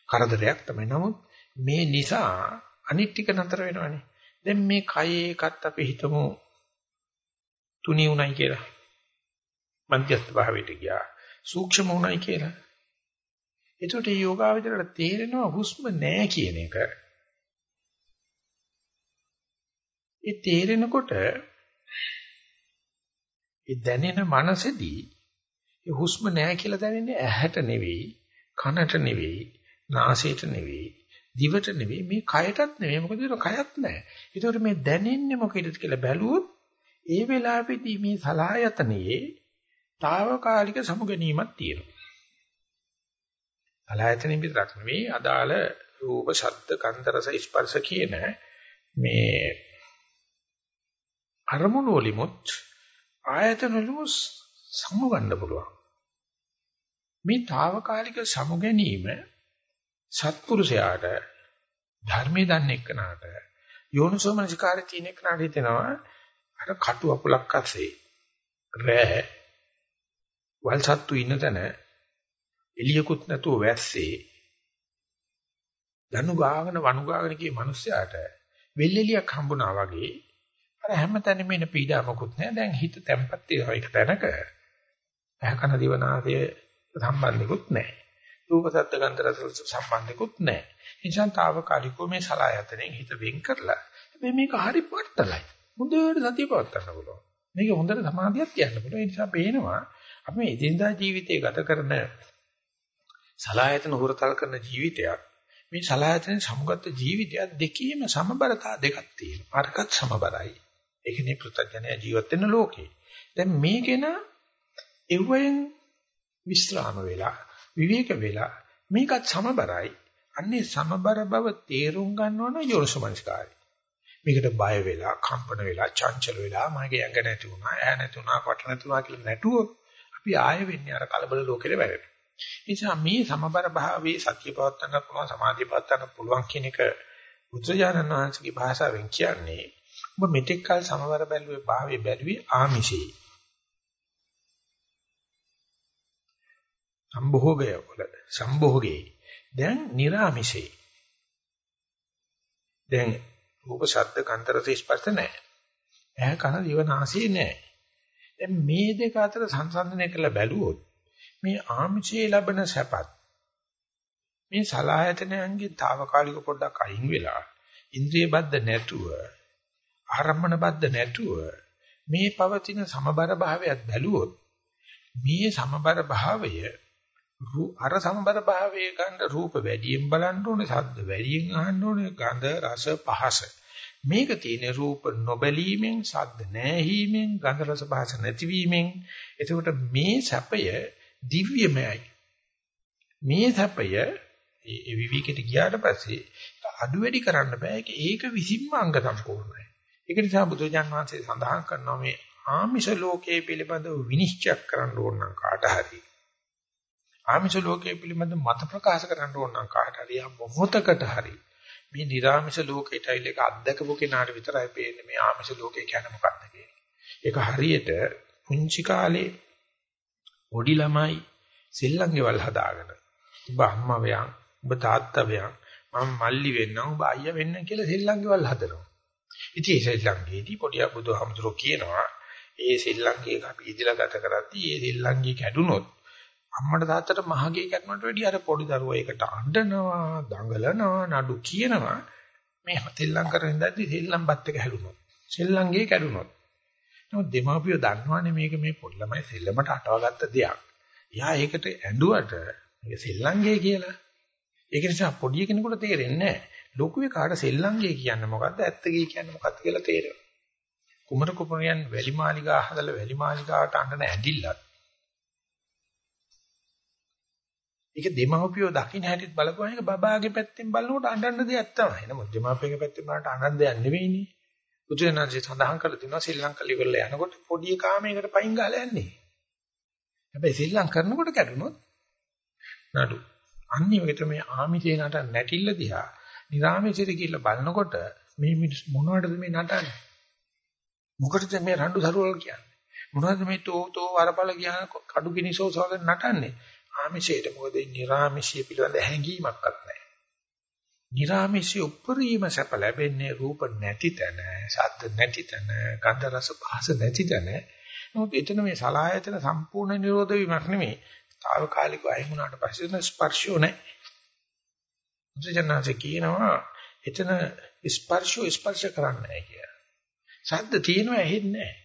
කරදරයක් තමයි. නමුත් මේ නිසා අනිත් ටික නතර වෙනවනේ. දැන් මේ කයේ එකත් අපි හිතමු තුනී උණයි කියලා. මධ්‍යස්ථ භාවයට ගියා. සූක්ෂම උණයි කියලා. එතකොට මේ යෝගාවචරයට තේරෙනවා හුස්ම නෑ කියන එක. ඒ තේරෙනකොට ඒ දැනෙන මනසෙදී ඒ හුස්ම නෑ කියලා දැනෙන්නේ ඇහැට නෙවෙයි, කනට නෙවෙයි, නාසයට නෙවෙයි, දිවට නෙවෙයි, මේ කයටත් නෙවෙයි. මොකද ඒක කයත් නෑ. ඒතකොට මේ දැනෙන්නේ මොකේද කියලා බැලුවොත් ඒ වෙලාවේදී මේ සලායතනයේ తాවකාලික සමුගැනීමක් තියෙනවා. සලායතනෙ විතරක් නෙවෙයි අදාළ රූප, ශබ්ද, ගන්ධ, රස, ස්පර්ශ කියන මේ අරමුණු වලිමුත් ආයතන වලිමුත් සමුගන්න පුළුවන්. මේ తాවකාලික සමුගැනීම සත්පුරුෂයාට ධර්මයේ දන්නේ එක්කනට යෝනිසෝමනසිකාරය තියෙන එක්කනට හිතෙනවා අර කටු අපලක් අස්සේ රෑ. වල් සත්තු ඉන්න තැන එළියකුත් නැතුව වැස්සේ. දනු ගාගෙන වනු ගාගෙන ගිය මිනිස්සයාට වෙල්ෙලියක් හම්බුණා වගේ අර හැමතැනම ඉන්න පීඩා මොකුත් නැහැ දැන් හිත තැම්පත් වෙනවා එක තැනක. ඇහකන දිවනාසය සම්බන්ධිකුත් නැහැ රූප සද්ද ගන්ධ රස සම්බන්ධිකුත් නැහැ නිසා తాවකාලිකව මේ සලායතනෙන් හිත වෙන් කරලා හැබැයි මේක හරි පට්ටලයි හොඳට සතිය පවත්වන්න පුළුවන්. මේක හොඳට සමාධියක් කියන්න පුළුවන්. ඒ නිසා පේනවා අපි මේ එදිනදා ජීවිතයේ ගත කරන සලායතන හුරතල් කරන ජීවිතයක් මේ සලායතන සමුගත ජීවිතයක් දෙකේම සමබරතා දෙකක් තියෙනවා. අරකට සමබරයි. ඒකනේ පෘථග්ජනය ජීවත් වෙන ලෝකේ. දැන් මේකේන එව්වෙන් විස්්‍රාම වෙලා විවේක වෙලා මේකත් සමබරයි. අන්නේ සමබර බව තේරුම් ගන්නවන යෝනිසමනස්කාරය. මේකට බය වෙලා, කම්පන වෙලා, චංචල වෙලා, මගේ ඇඟ නැති වුණා, ඈ නැති වුණා, කොට නැති වුණා කියලා නැටුවොත් අපි ආයෙ වෙන්නේ අර කලබල ලෝකෙට වැටෙනවා. නිසා මේ සමබර භාවයේ සතිය පවත්වන්න පුළුවන් සමාධිය පවත්වන්න පුළුවන් කියන එක බුද්ධජානන වහන්සේගේ භාෂාවෙන් කියන්නේ ඔබ මෙතෙක් කල සමබර බැලුවේ භාවයේ බැලුවේ ආමිෂේ. සම්භෝගය වල සම්භෝගේ දැන් නිර්ආමිෂේ. දැන් රූප ශබ්ද ගන්ධ රස ස්පර්ශ නැහැ. ඇහැ කන දිව නාසය නැහැ. දැන් මේ දෙක අතර සංසන්දනය කරලා බැලුවොත් මේ ආමිෂයේ ලැබෙන සැපත් මේ සලායතනයන්ගේ తాවකාලික පොඩ්ඩක් අයින් වෙලා ඉන්ද්‍රිය බද්ධ නැතුව ආරම්මන බද්ධ නැතුව මේ පවතින සමබර භාවයත් බැලුවොත් මේ සමබර භාවය අර සමබර භාවයේ ගන්න රූප වැඩියෙන් බලන්න ඕනේ ශබ්ද වැඩියෙන් අහන්න ඕනේ ගන්ධ රස පහස මේක තියෙන රූප නොබැලීමෙන් ශබ්ද නැහිීමෙන් ගන්ධ රස පහස නැතිවීමෙන් එතකොට මේ සැපය දිව්‍යමයයි. මේ සැපය ඒ විවිකයට ගියාට පස්සේ අඩු වැඩි කරන්න බෑ. ඒක ඒක විසින්ම අංග සම්පූර්ණයි. ඒක නිසා බුදුජාන් වහන්සේ සඳහන් කරනවා මේ ආමිෂ ලෝකයේ පිළිබඳව විනිශ්චය කරන්න ඕන නම් කාට හරි. ආමිෂ ලෝකයේ පිළිබඳව මත ප්‍රකාශ කරන්න ඕන නම් කාට හරි මොහොතකට හරි. මේ නිර්ආමිෂ ලෝකයට ඇවිල්ලා ඒක අත්දකපු කෙනාට විතරයි පේන්නේ මේ ආමිෂ ලෝකේ කියන්නේ මොකක්ද කියලා. ඒක හරියට පුංචි කාලේ පොඩි ළමයි සෙල්ලම් ගෙවල් හදාගෙන ඔබ අම්මා වෙයන් ඔබ තාත්තා වෙයන් මම මල්ලි වෙන්නම් ඔබ අයියා වෙන්න කියලා සෙල්ලම් ගෙවල් හදනවා. ඉතින් ඒ සෙල්ලම්ගේදී පොඩි බුදුහාමුදුරුවෝ කියනවා ඒ සෙල්ලම්ගේ අපි ඉදිලා ගත කරද්දී ඒ සෙල්ලම්ගේ කැඩුනොත් අම්මට තාත්තට මහගේ කැඩුනට වැඩිය අර පොඩි දරුවා ඒකට අඬනවා දඟලනවා නඩු කියනවා මේ සෙල්ලම් කරන ඉඳද්දි සෙල්ලම්පත් එක හැලුනොත් සෙල්ලම්ගේ කැඩුනොත් නමුත් දෙමාපියෝ දන්නවනේ මේක මේ පොඩි ළමයි සෙල්ලමට අටවගත්ත දෙයක්. යා ඒකට ඇඬුවට මේක සෙල්ලංගේ කියලා. ඒක නිසා පොඩි කෙනෙකුට තේරෙන්නේ නැහැ. ලොකුවේ කාට සෙල්ලංගේ කියන්නේ මොකද්ද? ඇත්තගේ කියන්නේ මොකක්ද කියලා තේරෙනවා. කුමර කුමරියන් වැලිමාලිගා හදලා වැලිමාලිගාවට අඬන ඇඳිල්ලත්. ඒක දෙමාපියෝ දකින්න හැටිත් බලපුවා එක බබාගේ පැත්තෙන් බලනකොට අඬන්න දෙයක් තමයි. නමුත් දෙමාපියගේ පැත්තෙන් බලනට අඬන්න දෙයක් නෙවෙයිනේ. බුදුරජාණන්සේ සඳහන් කරලා තිනවා ශ්‍රී ලංකාව ඉවරලා යනකොට පොඩි කාමයකට පයින් ගහලා යන්නේ. හැබැයි ශ්‍රී ලංකාව කරනකොට කැඩුනොත් නඩු. අන්නේ වගේ තමයි ආමිෂේ නට නැටිල්ල දිහා නිරාමිෂෙට කියලා බලනකොට මේ මොනවටද මේ නටන්නේ? මොකටද මේ රණ්ඩු සරුවල් කියන්නේ? මොනවද මේ තෝ තෝ වරපල කියන කඩු කිනිසෝසවගෙන නටන්නේ? ආමිෂයට මොකද නිර්ආමිෂය පිළිබඳ හැඟීමක්වත් නැහැ. නිර්ආමිෂය උපරිම සැප ලැබෙන්නේ රූප නැති තැන, ශබ්ද නැති තැන, ගන්ධ රස පහස නැති තැන. නමුත් එතන මේ සලායතන සම්පූර්ණ නිරෝධ වීමක් නෙමෙයි. తాවකාලිකව අයින් වුණාට පස්සේ ස්පර්ශෝ නැහැ. බුදුජානක කියනවා එතන ස්පර්ශෝ ස්පර්ශ කරන්නේ නැහැ කියලා. ශබ්ද තියෙනවා ඇහෙන්නේ නැහැ.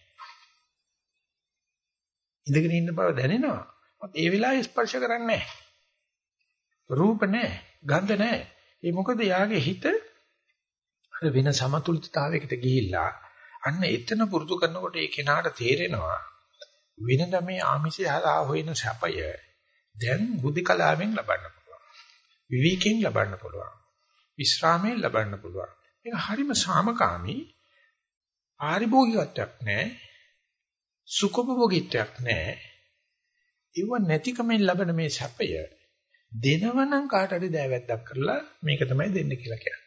ඉඳගෙන ඉන්න බව දැනෙනවා. ඒ වෙලාවේ ස්පර්ශ කරන්නේ නැහැ. රූප නැහැ, ගන්ධ නැහැ. ඒ මොකද යාගේ හිත අර වෙන සමතුලිතතාවයකට ගිහිල්ලා අන්න එතන පුරුදු කරනකොට ඒ කෙනාට තේරෙනවා වෙනද මේ ආමිෂය හරහා හොයන සැපය දැන් බුද්ධකලාවෙන් ලබන්න පුළුවන්. විවේකයෙන් ලබන්න පුළුවන්. විශ්‍රාමයෙන් ලබන්න පුළුවන්. මේක හරිම සාමකාමී පාරිභෝගිකත්වයක් නැහැ. සුඛභෝගීත්වයක් නැහැ. ඒව නැතිකමෙන් ලබන මේ සැපය දෙනවනම් කාට හරි දෑවැද්දක් කරලා මේක තමයි දෙන්න කියලා කියන්නේ.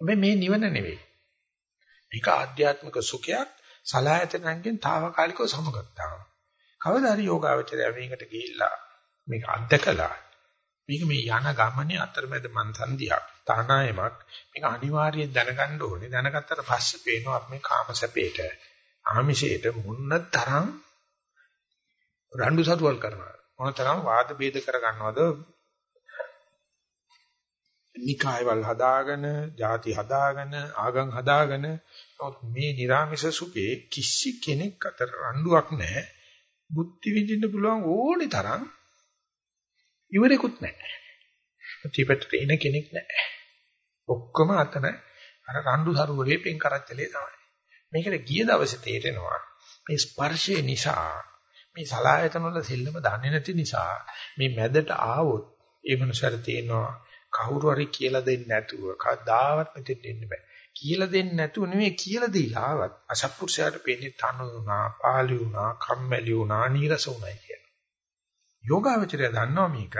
හැබැයි මේ නිවන නෙවෙයි. මේක ආධ්‍යාත්මික සුඛයක් සලායතනයෙන් తాවකාලිකව සමගත්තා. කවදා හරි යෝගාවචරය මේකට ගිහිල්ලා මේක අත්දකලා මේක මේ යන ගමනේ අතරමැද මන්සන්දියක් තානායමක් මේක අනිවාර්යයෙන් දැනගන්න ඕනේ. දැනගත්තට පස්සේ පේනවා මේ කාමසැපේට ආමිෂයට මුන්න තරම් රණ්ඩු සතුවල් කරනවා මොන තරම් වාද ભેද කර ගන්නවද නිකායවල හදාගෙන ಜಾති හදාගෙන ආගම් හදාගෙන. මේ නිර්ාමිෂ සුඛේ කිසි කෙනෙක් අතර රණ්ඩුවක් නැහැ. බුද්ධි විඳින්න පුළුවන් ඕනි තරම් ඉවරෙකුත් නැහැ. ත්‍රිපිටක එන කෙනෙක් නැහැ. ඔක්කොම අතන අර රණ්ඩු සරුවලේ පෙන් කරච්චලේ තමයි. මේකට ගිය දවසේ තේරෙනවා මේ ස්පර්ශය නිසා මේ සලායතන වල සෙල්ලම දන්නේ නැති නිසා මේ මැදට ආවොත් ඒ මනුස්සයර තේනවා කවුරු හරි කියලා දෙන්නේ නැතුව කවදාවත් මෙතෙන් එන්න බෑ. කියලා දෙන්නේ නැතුව නෙමෙයි කියලා දීලා ආවත් අසත්පුරුෂයාට පෙන්නේ තනු වුණා, පාළි වුණා, කම්මැලි වුණා, නීරස වුණා කියලා. යෝගාවචරය දන්නවා මේක.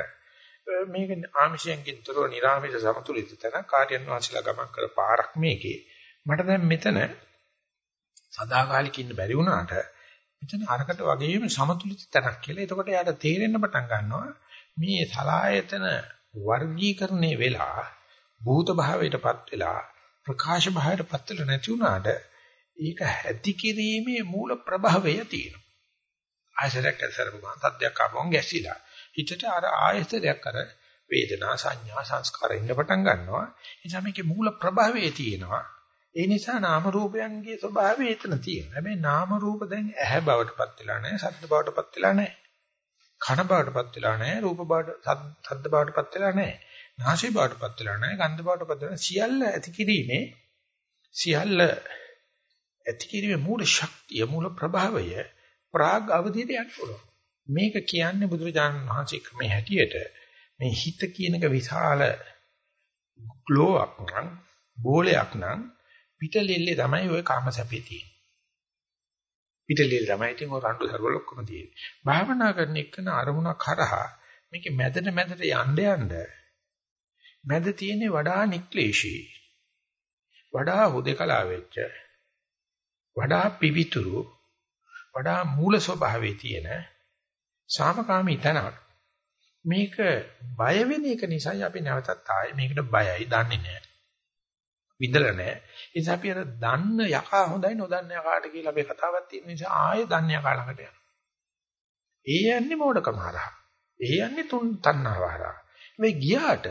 මේක ආමිෂයෙන් තොරව නිර්ආමිෂ සමතුලිත තැන කාර්යයන් වාසිලා ගමන් කර පාරක් මේකේ. මට දැන් මෙතන සදාකාලික ඉන්න බැරි වුණාට මෙතන අරකට වගේම සමතුලිත තැනක් කියලා. එතකොට යාට තේරෙන්න පටන් ගන්නවා මේ සලායතන වර්ගීකරණේ වෙලා භූත භාවයටපත් වෙලා ප්‍රකාශ භාවයටපත් වෙලා නැති වුණාට ඒක ඇති කිරීමේ මූල ප්‍රභවය තියෙනවා. ආයසරයක් ඇසරපු ගමන් තත්ත්වයක් ආපුවම ගැසිලා. හිතට අර ආයසරයක් අර වේදනා සංඥා සංස්කාර ඉන්න පටන් ගන්නවා. ඒ නිසා මේකේ මූල ප්‍රභවයේ තියෙනවා. ඒ නිසා නාම රූපයන්ගේ ස්වභාවය එතන තියෙනවා. හැබැයි නාම රූප දැන් ඇහැ බවටපත් වෙලා නැහැ, සද්ද බවටපත් වෙලා නැහැ. කන බවටපත් වෙලා නැහැ, රූප බවට සද්ද බවටපත් වෙලා නැහැ. නාසය බවටපත් වෙලා නැහැ, ගන්ධ බවටපත් වෙලා සියල්ල ඇති කිරීමේ සියල්ල ඇති කිරීමේ මූල ශක්තිය, මූල ප්‍රභාවය ප්‍රාග් අවධියට යන්න පුළුවන්. මේක කියන්නේ බුදුරජාණන් වහන්සේ ක්‍රමයේ හැටියට මේ හිත කියන එක විශාල ග්ලෝවක් නම් බෝලයක් නම් පිටලෙල්ලේ තමයි ওই කාමසැපේ තියෙන්නේ. පිටලෙල්ල තමයි ඉතින් ඔය රණ්ඩු සර්වල ඔක්කොම තියෙන්නේ. භාවනා කරන එකන අරමුණක් හරහා මේකේ මැදට මැදට යන්න යන්න මැද තියෙන්නේ වඩා නික්ලේශී වඩා හුදකලා වෙච්ච වඩා පිවිතුරු වඩා මූල ස්වභාවයේ තියෙන සාමකාමී තනක්. මේක බය වෙන එක නිසා අපි නැවතත් ආයේ මේකට බයයි දන්නේ නැහැ විඳලා නැහැ ඒ නිසා අපි අර දන්න යකා හොඳයි නොදන්න යකාට කියලා අපි කතාවක් තියෙන නිසා ආයේ දන්න යකා ළඟට යනවා. ඒ යන්නේ මෝඩකම හරහා. ඒ යන්නේ තුන් තණ්හාව හරහා. මේ ගියාට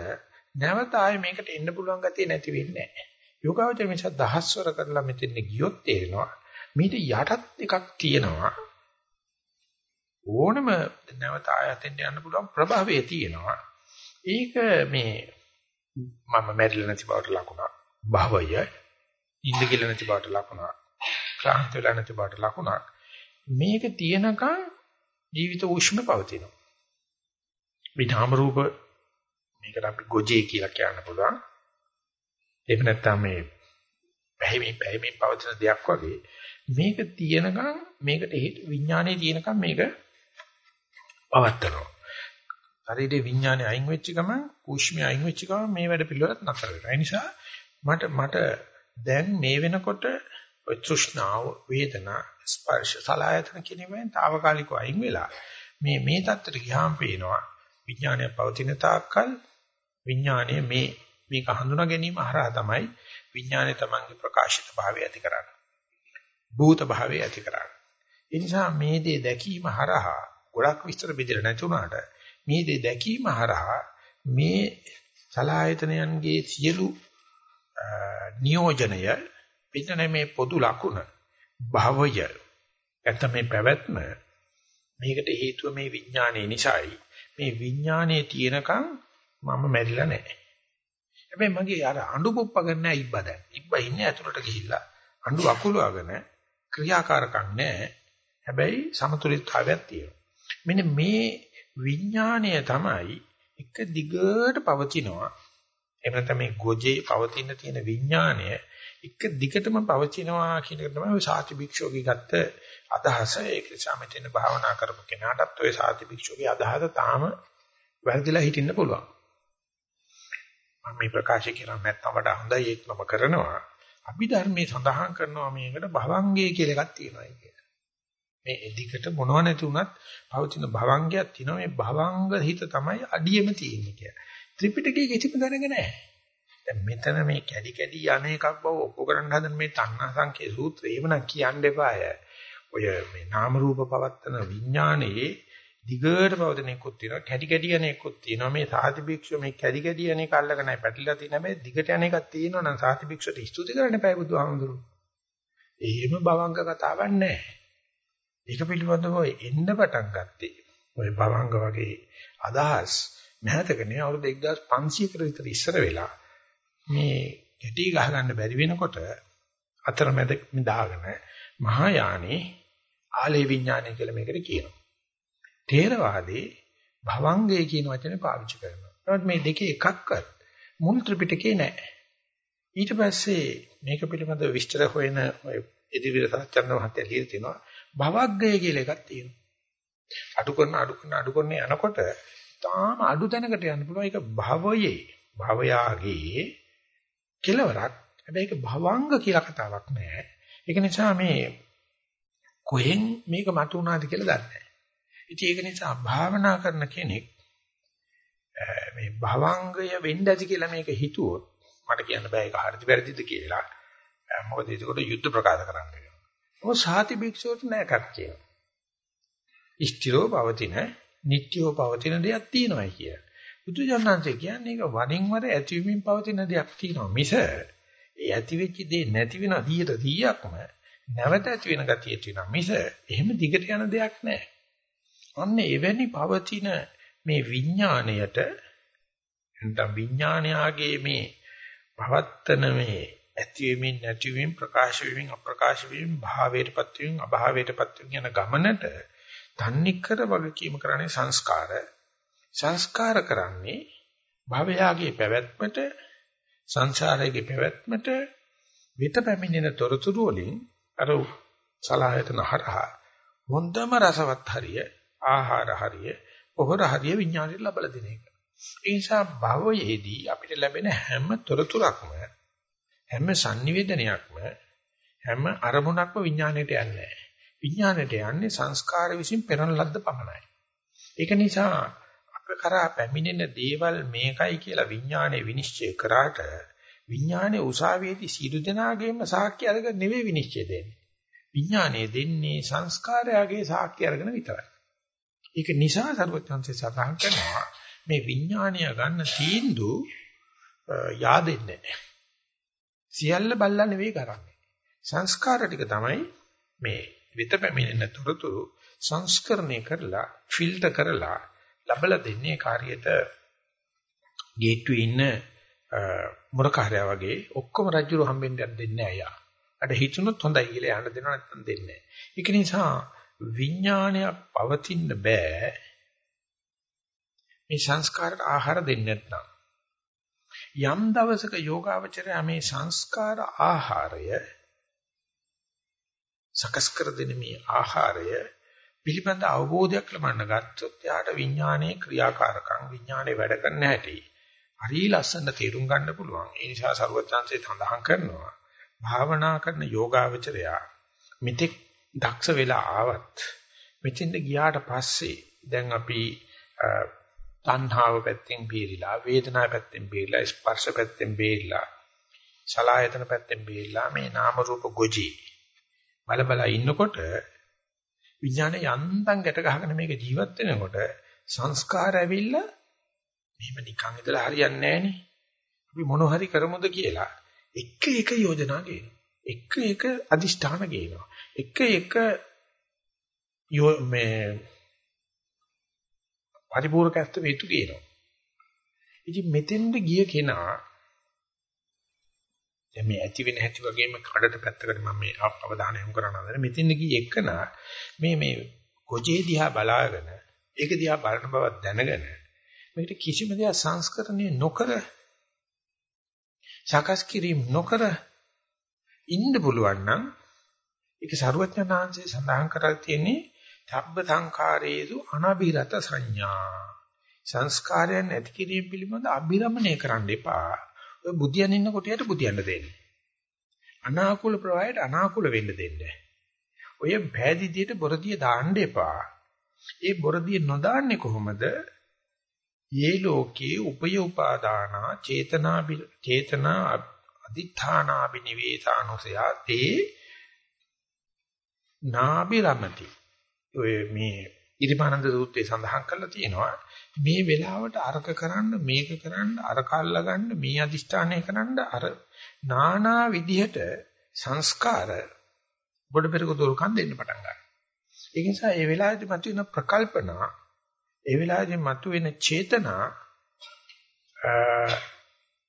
නැවත ආයේ මේකට එන්න පුළුවන් ගතිය නැති වෙන්නේ නැහැ යෝගාවචර නිසා දහස්වර කරලා මෙතෙන් ගියොත් තේරෙනවා මීට යටත් එකක් තියෙනවා. ඕනම නැවත ආයතෙන් යන්න පුළුවන් ප්‍රභාවයේ තියෙනවා. ඒක මේ මම මැරිලා නැති බවට ලකුණක්. භවය ඉඳ කියලා නැති බවට ලකුණක්. ක්ලාන්ත වෙලා නැති බවට ලකුණක්. මේක තියෙනකන් ජීවිත උෂ්ණ පවතිනවා. විනාම රූප මේකට අපි ගොජේ කියලා කියන්න පුළුවන්. එහෙම නැත්නම් මේ පැහැමින් පැහැමින් පවතින දෙයක් වගේ මේක තියෙනකන් මේකට විඥානයේ තියෙනකන් මේක පවත්තරනවා. ශරීරයේ විඥානය අයින් වෙච්ච ගමන් කුෂ්මය අයින් වෙච්ච ගමන් මේ වැඩ පිළිවෙලත් නතර වෙනවා. ඒ නිසා මට මට දැන් මේ වෙනකොට ඔය තෘෂ්ණාව, වේදනා, ස්පර්ශ, සලආයතන කියනවෙන් తాවකාලිකව අයින් වෙලා මේ මේ தත්තට ගියාම පේනවා විඥානය පවතින තාක්කල් විඥානය මේ මේක හඳුනා ගැනීම හරහා තමයි විඥානය තමන්ගේ ප්‍රකාශිත භාවය ඇති කරන්නේ. භූත භාවය ඇති කරන්නේ. ඒ නිසා මේ දේ දැකීම හරහා ගොඩක් විස්තර බෙදලා නැති වුණාට මේ දේ දැකීම හරහා මේ සලායතනයන්ගේ සියලු නියෝජනය පිටන මේ පොදු ලකුණ භවය නැත්නම් මේ පැවැත්ම මේකට හේතුව මේ විඥානයේ නිසායි. මේ විඥානයේ තියෙනකන් මම මැරිලා නැහැ. හැබැයි මගේ අර අඬු පොප්ප ගන්න ඉබ්බා දැන් ඉබ්බා ඉන්නේ ඇතුළට ගිහිල්ලා. අඬු අකුලවගෙන ක්‍රියාකාරකම් නැහැ. හැබැයි සමතුලිතතාවයක් තියෙනවා. මෙන්න මේ විඥාණය තමයි එක දිගට පවතිනවා. එහෙම නැත්නම් මේ ගොජේ පවතින තියෙන විඥාණය එක දිගටම පවතිනවා කියන එක තමයි ඔය සාති භික්ෂුවගේ ගත්ත අදහස. ඒක නිසා මෙතන භාවනා කරපු කෙනාටත් ඔය සාති භික්ෂුවගේ අදහස තාම වැරදිලා හිටින්න පුළුවන්. මම මේ ප්‍රකාශ කරන්නේ නැත්නම් වඩා හොඳයි ඒක මම කරනවා. අභිධර්මයේ සඳහන් කරනවා මේකට භවංගය කියලා එකක් තියෙනවා කියලා මේ එදිකට මොනව නැති වුණත් පවතින භවංගයක් තියෙනවා මේ භවංග හිත තමයි අඩියෙම තියෙන්නේ කියලා. ත්‍රිපිටකයේ කිසිම දැනග නැහැ. දැන් මෙතන මේ කැඩි කැඩි අනේකක් බව ඔප්පු කරන්න හදන මේ තණ්හා සංකේ සූත්‍රය එවනම් කියන්න එපාය. ඔය මේ නාම රූප පවත්තන විඥානයේ දිගට පවතින එකකුත් තියෙනවා කැඩි කැඩි යන එකකුත් තියෙනවා මේ සාති භික්ෂුව මේ කැඩි කැඩි යන එක අල්ලගෙන පැටලිලා තියෙන මේ දිගට යන එකක් තියෙනවා නම් සාති භික්ෂුවට ස්තුති කරන්න එපායි බුදුහාමුදුරුවෝ. එහෙම භවංග කතාවක් නැහැ. ඒක පිළිබඳව එන්න පටන් ගත්තේ. ඔය භවංග වගේ අදහස් නැහැතකනේ අවුරුදු 1500කට විතර ඉස්සර වෙලා මේ ගැටි ගහ ගන්න බැරි වෙනකොට අතරමැද දාගෙන මහායානේ ආලේ විඥානය කියලා මේකට කියනවා. තේරවාදී භවංගය කියන වචනේ පාවිච්චි කරනවා. නමුත් මේ දෙකේ එකක්වත් මුල් ත්‍රිපිටකේ නැහැ. ඊට පස්සේ මේක පිළිබඳව විස්තර හොයන ඔය ඉදිරියට සත්‍යන්න මහත්තයා ලියලා තිනවා භවග්ගය කියලා එකක් තියෙනවා. අඩු කරන අඩු කරන අඩු කරන යනකොට තාම අඩු තැනකට යන්න පුළුවන් ඒක භවයේ භවයාගේ කෙලවරක්. හැබැයි ඒක භවංග කියලා කතාවක් නෑ. ඒක නිසා මේ කොහෙන් මේක මතුණාද කියලා දන්නේ නැහැ. ඉතින් ඒක නිසා භාවනා කරන කෙනෙක් මේ භවංගය වෙන්න ඇති කියලා මේක හිතුවොත් මට කියන්න බෑ ඒක හරිද වැරදිද කියලා. මොකද ඒකට යුද්ධ ප්‍රකාශ කරන්න වෙනවා. මොකද සාති භික්ෂුවට නෑ කක් කියනවා. ඉෂ්ටිරෝ පවතින, නිට්ටියෝ පවතින දෙයක් තියෙනවායි කිය. බුදුජානන්සේ කියන්නේ ඒක වරින් වර ඇතිවීමෙන් පවතින දෙයක් තියෙනවා. මිස ඒ ඇති වෙච්ච දේ නැති වෙන 100%ක්ම නැවත ඇති වෙන ගතිය තියෙනවා. මිස එහෙම දිගට යන දෙයක් නෑ. අන්න එවැනි පවතින මේ විඥාණයට නැත්නම් විඥානයාගේ මේ පවත්තන මේ ඇතිවීමෙන් නැතිවීම ප්‍රකාශ වීමෙන් අප්‍රකාශ වීම භාවයටපත් වීම අභාවයටපත් වීම යන ගමනට තන්නිකර වගකීම කරන්නේ සංස්කාර. සංස්කාර කරන්නේ භවයාගේ පැවැත්මට සංසාරයේ පැවැත්මට විත පැමිණෙන තොරතුරු වලින් අර සලායතන හරහා හොඳම රසවත් හරිය ආහාර හරිය පොහොර හරිය විඥාණයට ලබලා දෙන එක. ඒ නිසා භවයේදී අපිට ලැබෙන හැම තොරතුරක්ම හැම sannivedanayakම හැම අරමුණක්ම විඥාණයට යන්නේ විඥාණයට යන්නේ සංස්කාර විසින් පෙරන ලද්ද පමණයි. ඒක නිසා අප කරා පැමිණෙන දේවල් මේකයි කියලා විඥාණය විනිශ්චය කරාට විඥානයේ උසාවියේදී සියලු දෙනාගේම සාක්ෂි අරගෙන නෙවෙයි විනිශ්චය දෙන්නේ. විඥානයේ දෙන්නේ සංස්කාරයගේ සාක්ෂි අරගෙන විතරයි. ඒක නිසා සර්වඥාන්සේ සඳහන් කරනවා මේ විඥානය ගන්න තීන්දුව yaadෙන්නේ නැහැ. සියල්ල බල්ලා නෙවෙයි කරන්නේ. සංස්කාර ටික තමයි මේ විත පැමිණෙන තොරතුරු සංස්කරණය කරලා ෆිල්ටර් කරලා ලබලා දෙන්නේ කාර්යයට ගේට්ටුවේ ඉන්න මුරකාරයා වගේ ඔක්කොම රජුරු හම්බෙන්න දෙන්නේ නැහැ යා. අර හිතුනොත් හොඳයි කියලා යන්න දෙනවා නැත්නම් දෙන්නේ නැහැ. ඒක නිසා විඥානය පවතින්න බෑ. මේ සංස්කාරට ආහාර දෙන්නේ නැත්නම් යම් දවසක යෝගාවචරය මේ සංස්කාර ආහාරය සකස් කර දෙන මේ ආහාරය පිළිබඳ අවබෝධයක් ලබන්න ගත්තොත් යාට විඥානයේ ක්‍රියාකාරකම් විඥානයේ වැඩ කරන්න හැටි හරි ලස්සන තේරුම් ගන්න පුළුවන්. ඒ නිසා සරුවචාන්සේ සඳහන් කරනවා භාවනා කරන යෝගාවචරයා මෙතෙක් දක්ෂ වෙලා ආවත් මෙතෙන්ද ගියාට පස්සේ දැන් අපි තණ්හාව පැත්තෙන් බේරිලා වේදනාව පැත්තෙන් බේරිලා ස්පර්ශ පැත්තෙන් බේරිලා සලායතන පැත්තෙන් බේරිලා මේ නාම රූප ගොජි බල බල ඉන්නකොට විඥාන යන්තම් ගැට ගහගෙන මේක ජීවත් වෙනකොට සංස්කාර ඇවිල්ලා මෙහෙම නිකන් ඉඳලා හරියන්නේ නැහනේ. අපි මොන හරි කරමුද කියලා එක එක යෝජනා ගේනවා. එක එක අදිෂ්ඨාන ගේනවා එක එක මේ පරිපූර්ණකත්ව හේතු කියනවා. ඉතින් මෙතෙන්ද ගිය කෙනා දැන් මේ ඇති වෙන හැටි වගේම කඩට පැත්තකට මම මේ අවධානය යොමු කරන අතර මෙතෙන්ද ගිය එකනා මේ මේ ගොජේ දිහා බලාගෙන ඒක දිහා බලන බව දැනගෙන මේකට කිසිම දෙයක් සංස්කරණය නොකර සකස් කිරීම නොකර ඉන්න පුළුවන් නම් ඒක ਸਰුවඥාන්සේ සඳහන් කරලා තියෙන්නේ තබ්බ සංඛාරේසු අනබිරත සංඥා. සංස්කාරයන් ඇති කිරීම පිළිබඳ අභිරමණය කරන්න එපා. ඔය බුදියන් ඉන්න කොටියට බුදියන්න දෙන්න. අනාකූල ප්‍රවාහයට අනාකූල වෙන්න දෙන්න. ඔය බෑදිදියට බොරදිය දාන්න එපා. ඒ බොරදිය නොදාන්නේ කොහොමද? යේ ලෝකේ උපය උපාදාන චේතනා චේතනා අදිඨානා බිනිවේසානුසයා තේ නාබි රමති ඔය මේ ඉරිමානන්ද සූත්‍රයේ සඳහන් කරලා තියෙනවා මේ වෙලාවට අරක කරන්න මේක කරන්න අර කල්ලා ගන්න මේ අදිෂ්ඨානය කරන්න අර නානා විදිහට සංස්කාර බොඩ පෙරක දුරුකම් දෙන්න පටන් ගන්නවා. ඒ නිසා ඒ වෙලාවේදී මතුවෙන ප්‍රකල්පනා ඒ වෙලාවේදී මතුවෙන චේතනා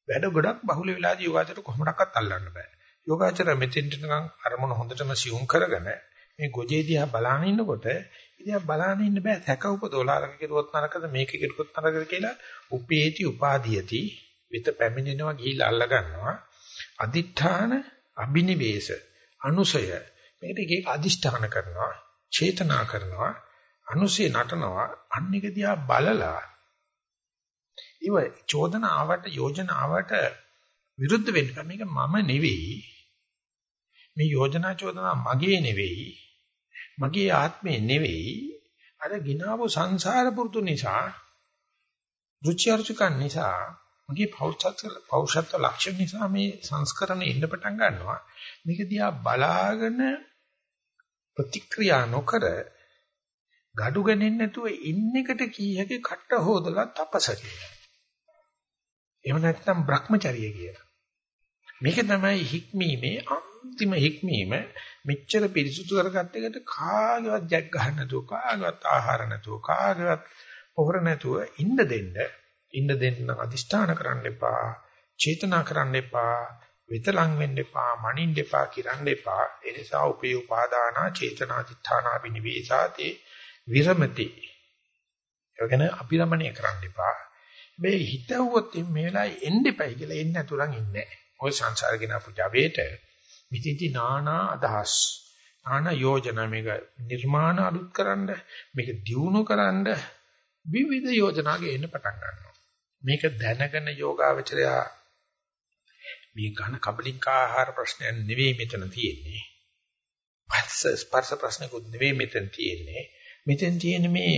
වැඩ ගොඩක් බහුල වෙලාදී යෝගාචර කොහොමඩක්වත් අල්ලන්න බෑ. යෝගාචර මෙතෙන්ට නිකන් අරමුණ හොඳටම සියුම් කරගෙන මේ ගොජේ දිහා බලාගෙන ඉන්නකොට ඉතින් බලාගෙන ඉන්න බෑ. සැක උපදෝලා අරක කෙරුවොත් නරකද මේක කෙරුවොත් නරකද කියලා උපේති උපාදීයති විත පැමිණෙනවා ගිහිල්ලා අල්ල ගන්නවා. අදිඨාන අබිනිවේෂ අනුසය මේකට එක එක අදිෂ්ඨාන කරනවා චේතනා කරනවා අනුසය නටනවා. අන්නේක දිහා බලලා ඉව චෝදනාවට යෝජනාවට විරුද්ධ වෙන්න මේක මම නෙවෙයි. මේ යෝජනා චෝදනා මගේ නෙවෙයි. මගේ ආත්මේ නෙවෙයි. අර ගිනාවු සංසාර පුරුදු නිසා රුචි අරුචිකන් නිසා මගේ පෞෂත්ව පෞෂත්ව ලක්ෂණ නිසා මේ සංස්කරණය ඉන්න පටන් ගන්නවා. මේක දිහා බලාගෙන ප්‍රතික්‍රියා නොකර gadu ගන්නේ නැතුව ඉන්න එකට කීයක කට හොදලා තපසරිය එහෙම නැත්නම් Brahmacharya කියලා. මේක තමයි හික්මීමේ අන්තිම හික්මීම. මෙච්චර පිරිසුදු කරගත්ත එකට කාගේවත් ජැක් ගන්න නැතුව කාගේවත් ආහාර නැතුව කාගේවත් පොහොර නැතුව ඉන්න දෙන්න. ඉන්න දෙන්න අදිෂ්ඨාන කරන්න එපා චේතනා කරන්න එපා විතලං වෙන්න එපා මනින්න එපා කිරන්න එපා. ඒ නිසා උපේ උපාදානා චේතනා දිඨානා විනිවේසාතේ විරමති. ඒකන අපිරමණය කරන්න එපා. මේ හිතුවොත් මේ වෙලාවේ එන්න එපයි කියලා එන්නේ නැතුණන් ඉන්නේ ඔය සංසාරගෙන අපු ජවයට විදිති නානා අදහස් නානා යෝජනා මේක නිර්මාණ අලුත් කරන්න මේක දියුණු කරන්න විවිධ යෝජනා ගේන්න පටන් ගන්නවා. මේක දැනගෙන යෝගාවචරය මේ ඝන කබලින්කා ආහාර ප්‍රශ්නයක් නෙවෙයි මෙතන තියෙන්නේ. පස්ස ස්පර්ශ ප්‍රශ්නකුත් නෙවෙයි මෙතන තියෙන්නේ. මෙතෙන් තියෙන මේ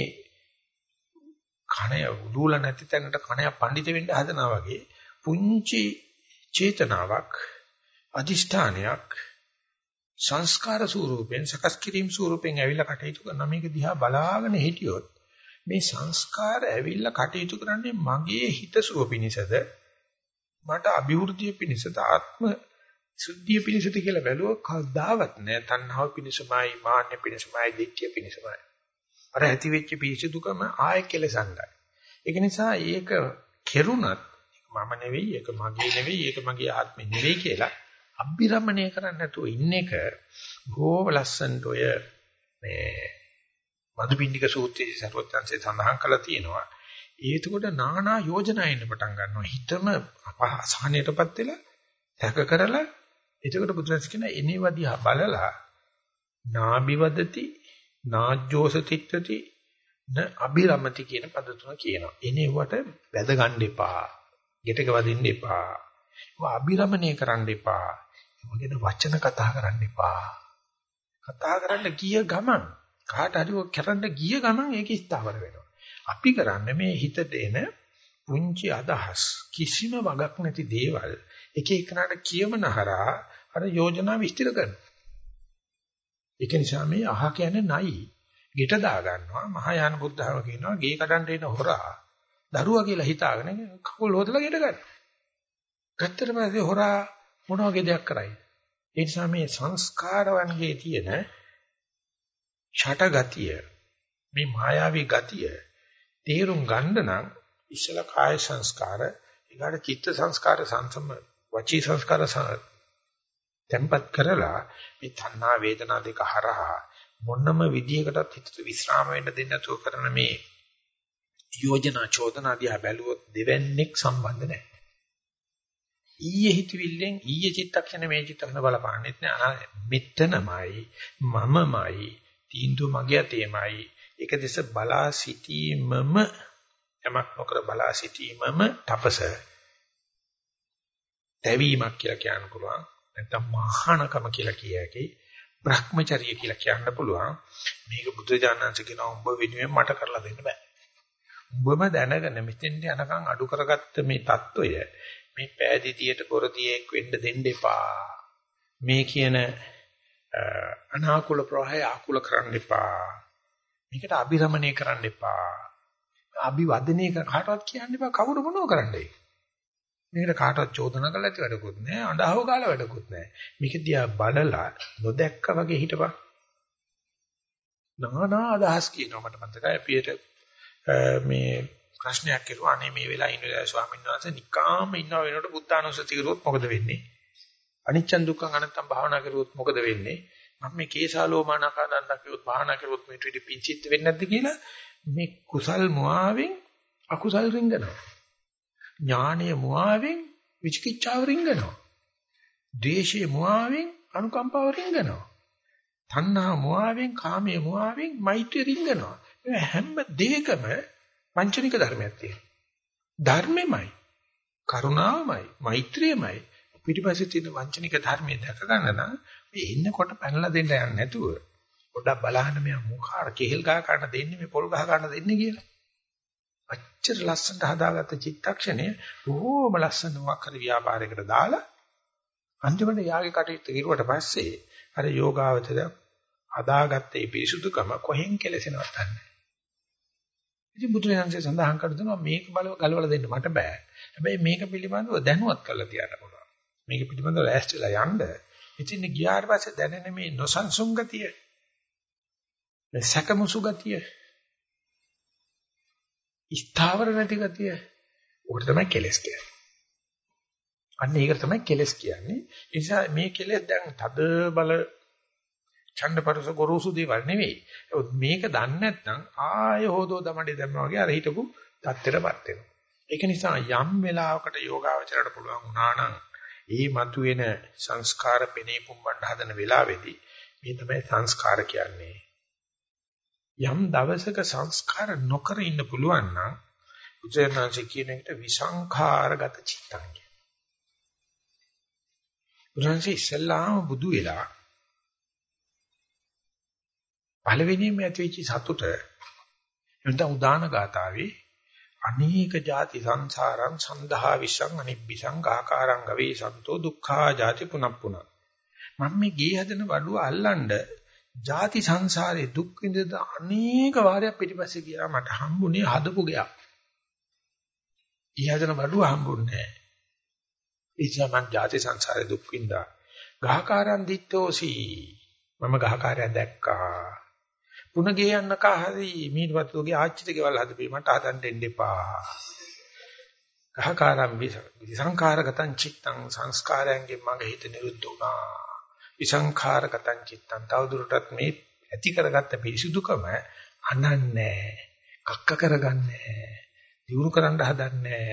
කණය උඩුල නැති තැනට කණය පඬිත වෙන්න හදනවා වගේ පුංචි චේතනාවක් අදිෂ්ඨානයක් සංස්කාර ස්වරූපෙන් සකස් කිරීම ස්වරූපෙන් ඇවිල්ලා කටයුතු කරන මේක දිහා බලාගෙන හිටියොත් මේ සංස්කාර ඇවිල්ලා කටයුතු කරන්නේ මගේ හිතසුව පිණිසද? මට අභිවෘද්ධිය පිණිසද? ආත්ම සුද්ධිය පිණිසද කියලා බැලුවොත් කවදාවත් නෑ. තණ්හාව පිණිසමයි මාන්න පිණිසමයි දිට්ඨිය පිණිසමයි. අර ඇති වෙච්ච පිරිසිදුකම ආයෙ කෙලසන්නයි ඒක නිසා ඒක කෙරුණත් මම නෙවෙයි ඒක මගේ නෙවෙයි ඒක මගේ ආත්මෙ නෙවෙයි කියලා අභිරමණය කරන්නේ නැතුව ඉන්න එක බොහොම ලස්සනට ඔය මේ මදුපිණ්ඩික සූත්‍රයේ සරුවත්ංශය සඳහන් කරලා තියෙනවා. ඒකකොට නානා යෝජනා එන්න පටන් ගන්නවා. හිතම අසහනයටපත් වෙලා සැක කරලා එතකොට බුදුරජාණන් කියන එනේවදියා බලලා නාබිවදති නාජ්ජෝස තිට්ඨති න අභිරමති කියන පද තුන කියනවා. එනේවට වැද ගන්න එපා. ගෙටක වදින්න එපා. ඒවා අභිරමණය කරන්න එපා. මොකද වචන කතා කරන්න එපා. කතා කරන්න ගිය ගමන් කාට හරි කරන්න ගිය ගමන් ඒක ස්ථාවර වෙනවා. අපි කරන්නේ මේ හිතට එන පුංචි අදහස් කිසිම වගක් නැති දේවල් එක එකනට කියමනහරා අර යෝජනා විස්තර කරනවා. ඒක නිසා මේ අහ කියන්නේ නයි. ගෙට දා ගන්නවා මහායාන බුද්ධහම කියනවා ගේ කඩන්න එන හොරා දරුවා කියලා හිතාගෙන කකුල් හොදලා ගෙට ගන්න. ගත්තට පස්සේ හොරා මොන වගේ දෙයක් කරයි. ඒ නිසා මේ සංස්කාරවන්ගේ තියෙන ඡට ගතිය මේ මායාවී ගතිය තේරුම් ගන්න නම් ඉස්සල කාය සංස්කාර ඊගාට චිත්ත සංස්කාර සංසම වචී සංස්කාර tempat කරලා මේ තණ්හා වේදනා දෙක හරහා මොනම විදියකටත් හිතට විස්රාම වෙන්න දෙන්නේ නැතුව කරන මේ යෝජනා චෝදනා දිහා බැලුවොත් දෙවන්නේක් සම්බන්ධ නැහැ. ඊයේ හිතවිල්ලෙන් ඊයේ චිත්තක්ෂණ මේ චිත්තක්ෂණ බලපාන්නෙත් නෑ. මෙතනමයි මමමයි තීන්දුව මගේ අතේමයි. ඒක දෙස බලා සිටීමම යමක් නොකර බලා සිටීමම තපස. දැවීමක් කියලා කියන්න පුළුවන්. නැත්නම් මහානකම කියලා කිය හැකි භ්‍රමචර්ය කියලා කියන්න පුළුවන්. මේක බුද්ධ ඥානංශ කියනවා උඹ වෙනුවෙන් මට කරලා දෙන්න බෑ. උඹම දැනගෙන මෙතෙන්ට යනකම් අඩු කරගත්ත මේ తত্ত্বය මේ පෑදීතියට පොරදීයක් වෙන්න දෙන්න එපා. මේ කියන අනාකූල ප්‍රවාහය ආකූල කරන්න එපා. මේකට අභිරමණය කරන්න එපා. අභිවදනය කර කාටවත් කියන්න එපා. කවුරු මොනව කරන්නයි මේකට කාටවත් චෝදනා කළා ඇති වැඩකුත් නැහැ. අඬහව කාලා වැඩකුත් නැහැ. මේක දිහා බලලා නොදැක්ක වගේ හිටපන්. නානා අදහස් කියනවා මට මතකයි අපිට මේ ප්‍රශ්නයක් කෙරුවා අනේ මේ වෙලාවේ ඉන්න ස්වාමීන් වහන්සේ නිකාම ඉන්නව වෙනකොට බුද්ධානුස්සති කරුවොත් මොකද වෙන්නේ? අනිච්ච දුක්ඛ අනත්තම් භාවනා කරුවොත් මොකද වෙන්නේ? මම මේ කේසාලෝමානකා දන්නා කිව්වොත් භාවනා කරුවොත් මේ ටවිඩි පිංචිත් වෙන්නේ නැද්ද කියලා මේ කුසල් මුවාවෙන් අකුසල් රින්ගනවා. ඥානීය මුවාවෙන් විචිකිච්ඡාව රින්ගනවා. ද්වේෂයේ මුවාවෙන් අනුකම්පාව රින්ගනවා. තණ්හා මුවාවෙන් කාමයේ මුවාවෙන් මෛත්‍රිය රින්ගනවා. හැම දෙයකම වංචනික ධර්මයක් තියෙනවා. ධර්මෙමයි, කරුණාවමයි, මෛත්‍රියමයි පිටිපස්සේ තියෙන වංචනික ධර්මයේ දැක ගන්න නම් මේ ඉන්නකොට පැනලා දෙන්න යන්නේ නැතුව පොඩ්ඩක් බලන්න මෙයා මුඛාර කෙහෙල් ගහ ගන්න දෙන්නේ මේ පොල් ගහ ගන්න දෙන්නේ කියලා. අච්චර ලස්සනට හදාගත්ත චිත්තක්ෂණය බොහෝම ලස්සන මොකක් හරි ව්‍යාපාරයකට දාලා අන්තිමට යාගේ කටයුත්ත කිරුවට පස්සේ අර යෝගාවචර හදාගත්ත මේ පිරිසුදුකම කොහෙන් කෙලසෙනවද නැහැ. ඉතින් බුදුරජාණන්සේ සඳහන් කර දෙනවා මේක බලව ගලවලා දෙන්න මට බෑ. හැබැයි මේක පිළිබඳව දැනුවත් කරලා තියන්න පුළුවන්. මේක පිළිබඳව ලෑස්තිලා යන්න. ඉතින් ගියාට පස්සේ දැනෙන මේ නොසන්සුන් ගතිය, මේ සැකමුසු ගතිය, ස්ථාවර නැති ගතිය, උකට තමයි කෙලස් කියන්නේ. අන්න ඒක තමයි කෙලස් කියන්නේ. ඒ නිසා මේ කෙලස් දැන් තද බල ඡණ්ඩපරස ගොරෝසු දේවල් නෙවෙයි. මේක දන්නේ නැත්නම් ආය හොදෝ දමඩේ දැම්මා වගේ අර හිටපු தත්තරපත් වෙනවා. ඒක නිසා යම් වෙලාවකට යෝගාවචරයට පුළුවන් වුණා නම් ඒ මතුවෙන සංස්කාර පෙනේ පුම්බන්න හදන වෙලාවේදී මේ තමයි සංස්කාර කියන්නේ. යම් දවසක සංස්කාර නොකර ඉන්න පුළුවන් නම් උචේනාංශ කියන එකට විසංඛාරගත චිත්තං කියන. උන්වහන්සේ ඉස්සල්ලාම බුදු වෙලා පළවෙනිම ඇතිවෙච්ච සතුට එතන උදාන ගාතාවේ අනේක ಜಾති සංසාරං සන්දහා විසං අනිබ්බිසං ආකාරං ගවේ සන්තෝ දුක්ඛා ಜಾති පුනප්පුන මම මේ ගේ හදන වඩුව අල්ලන්න ಜಾති සංසාරේ දුක් විඳද අනේක වාරයක් පිටිපස්සේ ගියා මට හම්බුනේ හදපු ගයක්. ගේ හදන වඩුව හම්බුන්නේ නැහැ. මං ಜಾති සංසාරේ දුක් විඳා. ගහකාරං දිත්තෝසි. මම ගහකාරයා දැක්කා. පුණගේ යන්නක හරි. මීනවත්තුගේ ආච්චිට ගෙවල් හදපේ. මට හදන්න දෙන්න එපා. ගහකාරම් විසංඛාරගතං චිත්තං සංස්කාරයන්ගෙන් මගේ හිත නිරුද්ධ වුණා. විසංඛාරගතං චිත්තං තවදුරටත් මේ ඇති කරගත්ත පිරිසුදුකම අනන්නේ කක්ක කරගන්නේ දිනු කරන්න හදන්නේ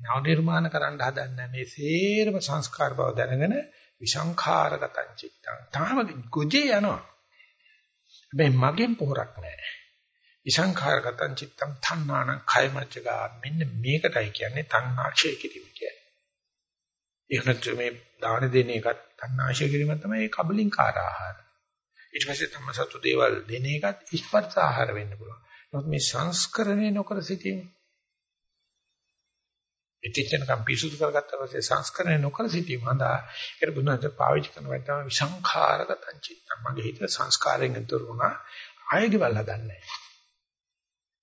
නව නිර්මාණ කරන්න හදන්නේ මේ සේරම සංස්කාර බව දැනගෙන විසංඛාරගතං චිත්තං තාම ගොජේ යනවා හැබැයි මගෙන් පොරක් නැහැ. විසංඛාරගතං චිත්තං තණ්හාන කයමච්චගා මෙන්න මේකටයි කියන්නේ තණ්හා ක්ෂය කිරීම කියන්නේ. එහෙනම් මේ දාන දෙන එකත් තණ්හාශය කිරීම තමයි ඒ කබලින්කාර ආහාර. ඊට පස්සේ තම සතු දේවල් දෙන එකත් ස්පර්ශ ආහාර වෙන්න පුළුවන්. නමුත් මේ සංස්කරණය නොකර සිටීම ඉතිචෙනකම් පිසුදු කරගත්තා පස්සේ සංස්කරණය නොකර සිටීම හඳා ඒකට බුදුන්ස පාවිච්චි කරන වෙලාව තමයි විසංඛාරගතං චිත්තම්. මගේ හිත සංස්කාරයෙන් අතුරු වුණා. ආයෙකවල් හදන්නේ.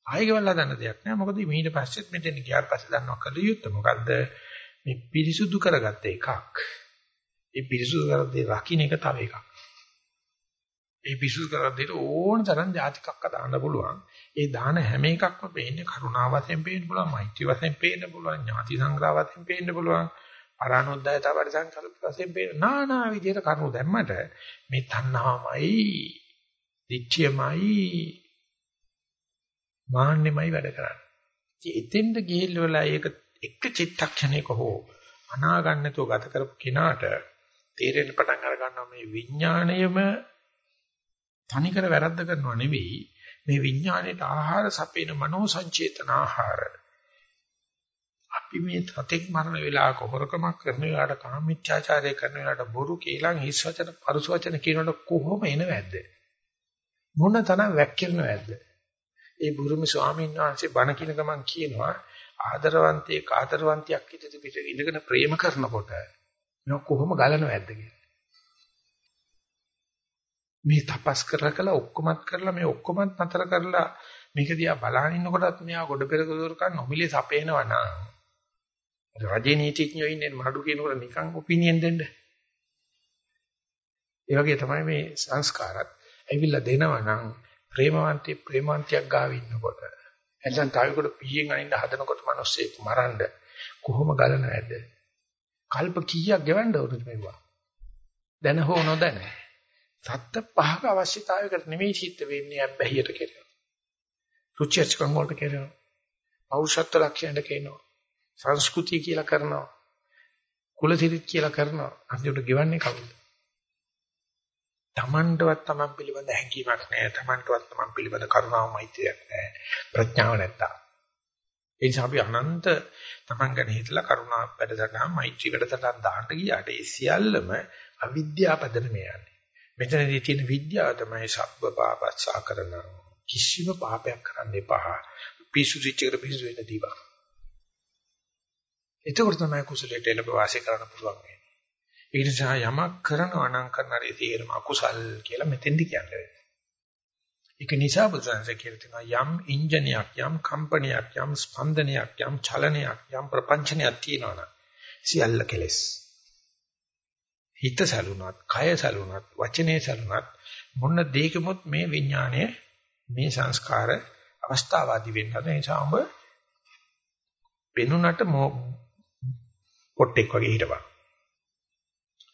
ආයෙකවල් හදන්න දෙයක් නෑ. මොකද ඊට පස්සෙත් මෙතන ගියාට පස්සේ දන්නවා කළ යුත්තේ මොකද්ද? මේ පිරිසුදු කරගත්ත එකක්. ඒ පිරිසුදු කරද්දී රකින්න එක තව එකක්. ඒ පිරිසුදු කරද්දී ඕන තරම් જાතිකක්ක දාන්න පුළුවන්. ඒ දාන හැම එකක්ම පේන්නේ කරුණා වශයෙන් පේන්න පුළුවන්, මෛත්‍රී වශයෙන් පේන්න පුළුවන්, ඥාති සංග්‍රහ වශයෙන් පේන්න පුළුවන්. අරානොද්දායතා පරිසංකල්ප වශයෙන් පේන නානා විදිහට කරුණු දැම්මට මේ තණ්හාමයි, දිච්චයමයි, මාන්නෙමයි වැඩ කරන්නේ. ඉතින් එතෙන්ද ගිහිල්ලා ඒක එක චිත්තක්ෂණයක හෝ අනා ගන්නතෝ ගත කරපු කෙනාට තේරෙන්න පටන් අර ගන්නවා මේ විඥාණයම තනිකර වැරද්ද කරනවා නෙවෙයි. මේ විඥාණයට ආහාර සපේන මනෝ සංචේතන ආහාර. අපි මේ තතෙක් මරණ වෙලාවක හොරකමක් කරන වෙලාවට කාමීච්ඡාචාරය කරන වෙලාවට බොරු කේලම් හිස් වචන පරුස වචන කියනකොට කොහොම එනවද මොන තරම් වැක්කිරනවද ඒ බුරුමි ස්වාමීන් වහන්සේ බණ කියන ගමන් කියනවා ආදරවන්තයේ කාදරවන්තියක් හිතේ පිට ඉඳගෙන ප්‍රේම කරනකොට මේ කොහොම ගලනවද කියලා. මේ තපස් කරලා කළා ඔක්කොමත් කරලා මේ ඔක්කොමත් නතර කරලා මේක දිහා බලන ඉන්නකොටත් මෙයා ගොඩ පෙරක දොරකන් නොමිලේ සපේනවා නා. රජේ නීතිඥයෝ ඉන්නේ මඩු කියනකොට නිකන් ඔපිනියන් දෙන්න. ඒ වගේ තමයි මේ සංස්කාරات. ඇවිල්ලා දෙනවා නම් ප්‍රේමවන්තී ප්‍රේමවන්තියක් ගාව ඉන්නකොට එනිසා තවෙකට පීයෙන් අනින්න හදනකොට මිනිස්සෙක් මරන්න කොහොම ගලනවද? කල්ප කීයක් ගෙවන්න ඕනද මේවා? දැන හෝ නොදැන. සත්‍ය පහක අවශ්‍යතාවයකට නෙමෙයි සිද්ධ වෙන්නේ අබ්බැහියට කෙරෙනවා. රුචිචකම් වලට කෙරෙනවා. පෞරුෂත්ව ලක්ෂණයට කෙරෙනවා. සංස්කෘතිය කියලා කරනවා. කුලසිරිත කියලා කරනවා. අන්තිමට ගෙවන්නේ කවුද? තමන්ටවත් තමන් පිළිබඳ හැඟීමක් නැහැ. තමන්ටවත් තමන් පිළිබඳ කරුණාව මෛත්‍රියක් නැහැ. ප්‍රඥාව නැත්තම්. ඒ නිසා අපි අනන්ත තමන් ගැන හිතලා කරුණා වැඩසටහන් මෛත්‍රී වැඩසටහන් දාන්න ගියාට ඒ සියල්ලම අවිද්‍යාව පදනම යන්නේ. මෙතනදී තියෙන විද්‍යාව තමයි සබ්බ පාපස්සා කරන කිසිම පාපයක් කරන්න එපා. පිසු සිච්චකට පිසු වෙන්න දීපා. එතකොට තමයි කුසලයට එළඹ වාසය කරන්න පුළුවන් වෙන්නේ. ඒ නිසා යමක් කරනවා නම් කරනාරේ තේරම අකුසල් කියලා මෙතෙන්දි කියන්නේ. ඒක නිසා බුදුසසුන කියලා තියෙනවා යම් ඉන්ජිනයක් යම් කම්පනියක් යම් ස්පන්දනයක් යම් චලනයක් යම් ප්‍රපංචනයක් තියෙනවනම් සියල්ල කෙලස්. හිත සැලුණත්, කය සැලුණත්, වචනේ සැලුණත් මොන දෙයකමොත් මේ විඥාණය මේ සංස්කාර අවස්ථාවාදී වෙන්න හදන නිසා ඔබ පෙනුනට පොට්ටෙක් වගේ හිටපන්.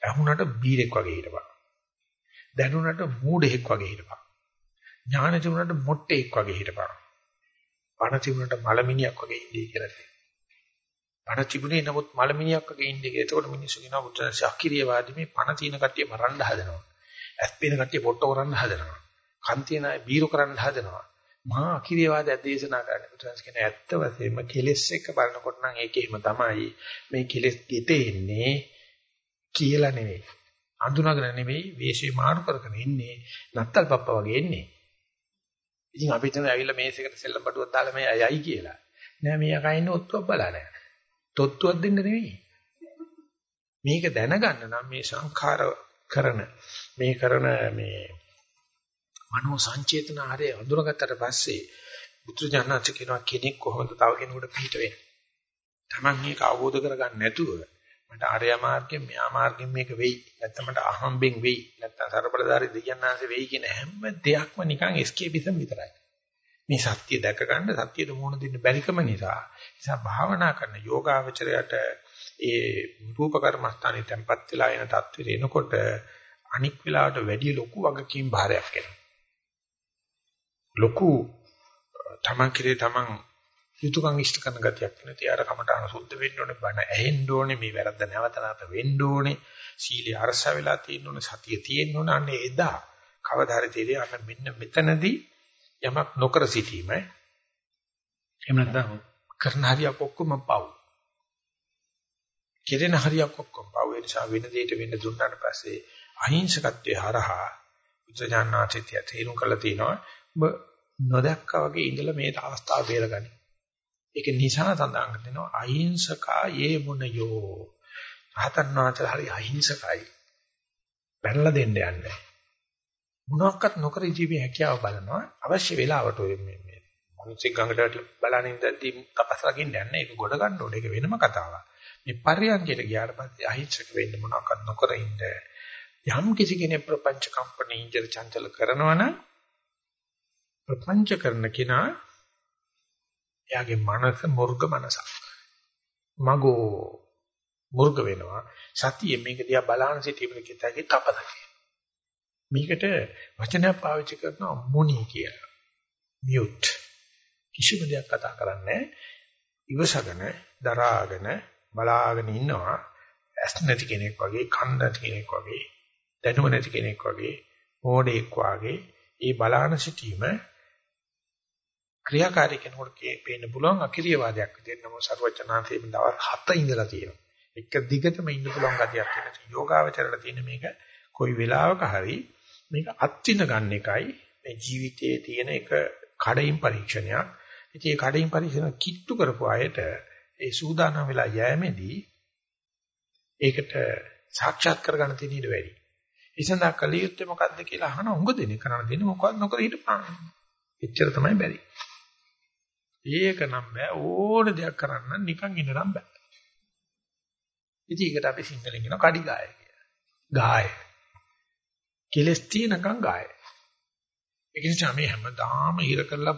ඇහුණට බීරෙක් වගේ හිටපන්. දැනුණට මූඩෙක් වගේ හිටපන්. ඥාන තිබුණට මොට්ටෙක් වගේ හිටපන්. පණ තිබුණට මලමිනියක් වගේ ඉඳී කියලා තියෙනවා. පණ තිබුණේ නමුත් මලමිනියක් වගේ ඉඳී කියලා. එතකොට මිනිස්සු කියනවා බුද්ධ ශාක්‍රීයවාදී මේ පණ තියෙන කට්ටිය මරන්න හදනවා. ඇස් පේන කට්ටිය පොට්ට කරන්න හදනවා. කන් තියෙන අය බීරු කරන්න හදනවා. මහා අකිරියවාදයක් දේශනා කරන්නේ බුදුන්ස් කියන ඇත්ත වශයෙන්ම කෙලෙස් එක බලනකොට නම් ඒකෙම තමයි මේ කෙලෙස් ගෙතෙන්නේ කියලා නෙවෙයි. අඳුනගෙන නෙවෙයි වේශේ මාරු කරගෙන ඉන්නේ නත්තල් පප්පා වගේ එන්නේ. ඉතින් අපි හිතන ඇවිල්ලා මේසෙකට සෙල්ලම් බඩුවක් දාලා මේ අයයි කියලා. නෑ මේ අකා ඉන්නේ ඔත්තුවක් බලා නෑ. තොත්තුවක් දෙන්න නෙවෙයි. මේක දැනගන්න නම් මේ සංඛාර කරන මේ කරන මේ මනෝ සංචේතන ආරය අඳුරගත්තට පස්සේ බුදුජානක කියනවා කෙනෙක් කොහොමද තව කෙනෙකුට පිට වෙන්නේ. Taman මේක අවබෝධ කරගන්න නැතුව මට ආර්ය මාර්ගයෙන් මෙහා මාර්ගයෙන් මේක වෙයි. නැත්නම් මට අහම්බෙන් වෙයි. නැත්නම් සරබලධාරී දෙයයන්ාංශ වෙයි කියන හැම දෙයක්ම නිකන් එස්කේපිසම් විතරයි. මේ සත්‍ය දැක ගන්න සත්‍යයට මුහුණ දෙන්න බැරිකම නිසා නිසා භාවනා කරන යෝගාවචරයට ඒ රූප කර්මස්ථානේ tempat වෙලා එන தත්ත්වෙට එනකොට අනික් වෙලාවට වැඩි ලොකු වගකීම් භාරයක් එනවා. ලොකු තමන් කිරේ තමන් යුතුයකම් ඉෂ්ට කරන ගතියක් නැති අර කමටහන සුද්ධ වෙන්න ඕනේ බණ ඇහෙන්න ඕනේ මේ වැරද්ද නැවත නැවත වෙන්න ඕනේ සීලය අරස වෙලා තියෙන්න ඕනේ සතිය තියෙන්න ඕනේ. අනේ එදා කවදා හරි තේරිය අන්න මෙන්න මෙතනදී යමක් නොකර සිටීම. එහෙම නැත්නම් කරන හරියක් ඔක්කොම පව්. කෙරෙන හරියක් ඔක්කොම පව්. ඒ නිසා වෙන දෙයකට වෙන්න දුන්නාට පස්සේ අහිංසකත්වයේ හරහා උත්‍රාඥාචිතය තේරුම් කළා තිනවා. ඔබ නොදැක්කා වගේ ඉඳලා මේ අවස්ථාව බේරගනි. ඒක නිසා සඳහන් කරනවා අහිංසකා යේ මුනයෝ. රහතන් වහන්සේලා හරි අහිංසකයි. බැනලා දෙන්න යන්නේ. මොනක්වත් නොකර ජීවී හැකියාව බලනවා අවශ්‍ය වෙලාවට ඔය මේ මේ මිනිස්සු ගඟට බලන ඉඳද්දී තපස් රකින්න යන්නේ ඒක ගොඩ ගන්න ඕනේ ඒක වෙනම කතාවක්. මේ පරියන්කයට ගියාට පස්සේ අහිංසක වෙන්න මොනක්වත් නොකර ඉන්න යම් කිසි කෙනෙක් ප්‍රපංච කම්පණී ඉන්ජර චංචල කරනවනම් ප්‍රපංච කරන කෙනා එයාගේ මනස මුර්ග මනසක්. මගෝ මුර්ග වෙනවා. සතිය මේක දිහා බලන සිටීමේ කිතගේ තපදකේ. මේකට වචනයක් පාවිච්චි කරනවා මුනි කියලා. මියුට්. කිසිම දෙයක් කතා කරන්නේ ඉවසගෙන දරාගෙන බලාගෙන ඉන්නවා. ඇස් නැති කෙනෙක් වගේ, කන් නැති කෙනෙක් වගේ, දැනුම නැති කෙනෙක් වගේ, මෝඩෙක් වගේ ඒ බලාන සිටීම ක්‍රියාකාරී කෙනෙකුට පේන්න පුළුවන් අකිරියවාදයක් විදිහට නම ਸਰවචනාන්තයේ දවස් 7 ඉඳලා තියෙනවා. එක දිගටම ඉන්න පුළුවන් ගතියක් තියෙනවා. යෝගාවචරයට තියෙන මේක කොයි වෙලාවක හරි මේක අත්විඳ ගන්න එකයි මේ ජීවිතයේ තියෙන එක කඩින් පරීක්ෂණයක්. ඉතින් මේ කඩින් පරීක්ෂණ කිට්ටු කරපු අයට ඒ සූදානම් වෙලා යෑමේදී ඒකට සාක්ෂාත් කරගන්න තියෙන ඉඩ වැඩි. ඉසඳා කලියුත්තේ මොකද්ද කියලා අහන උඟ දෙනේ කරන්න දෙන්නේ මොකක්ද නොකර හිටපන්. එච්චර තමයි බැරි. ඒක නම් බෑ ඕන දෙයක් කරන්න නිකන් ඉන්න නම් බෑ. ඉතින් ඒකට අපි සිංහලෙන් කියන කඩි ගාය කියලා. ගාය. කෙලස් තියනකම් ගාය. ඒක නිසා මේ හැමදාම හිර කරලා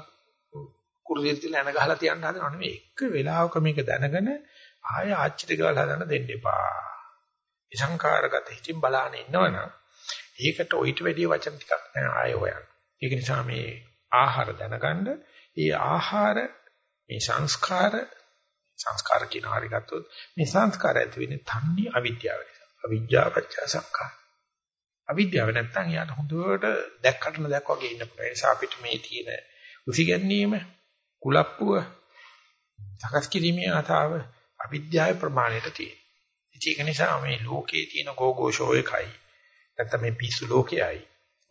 කුරුදෙල් තියලා එන ගහලා තියන්න හදනව නෙමෙයි. එක වෙලාවක මේක දැනගෙන ආය ආච්චිට ගාලා හදන්න දෙන්න එපා. විසංකාරගත හිතින් බලාන ඉන්නවනම් ඒකට ඔయిత වැඩි වචන ටිකක් නෑ ආය හොයන්න. ඒක නිසා මේ ආහාර දැනගන්න ඒ ආහාර මේ සංස්කාර සංස්කාර කියන හරි ගත්තොත් මේ සංස්කාර ඇති වෙන්නේ තන්නේ අවිද්‍යාව නිසා. අවිද්‍යාව පත්‍ය සංස්කාර. අවිද්‍යාව නැත්තම් යාට හොඳට දැක්කට නැදක් වගේ ඉන්න පුළුවන්. ඒ නිසා අපිට මේ තියෙන උසිගැන්වීම කුලප්පුව සකස් කිරීමේ ආතාව අවිද්‍යාවේ ප්‍රමාණයට තියෙනවා. ඒක නිසා මේ ලෝකයේ තියෙන ගෝഘോഷෝ එකයි. නැත්තම් මේ පිස්සු ලෝකයයි.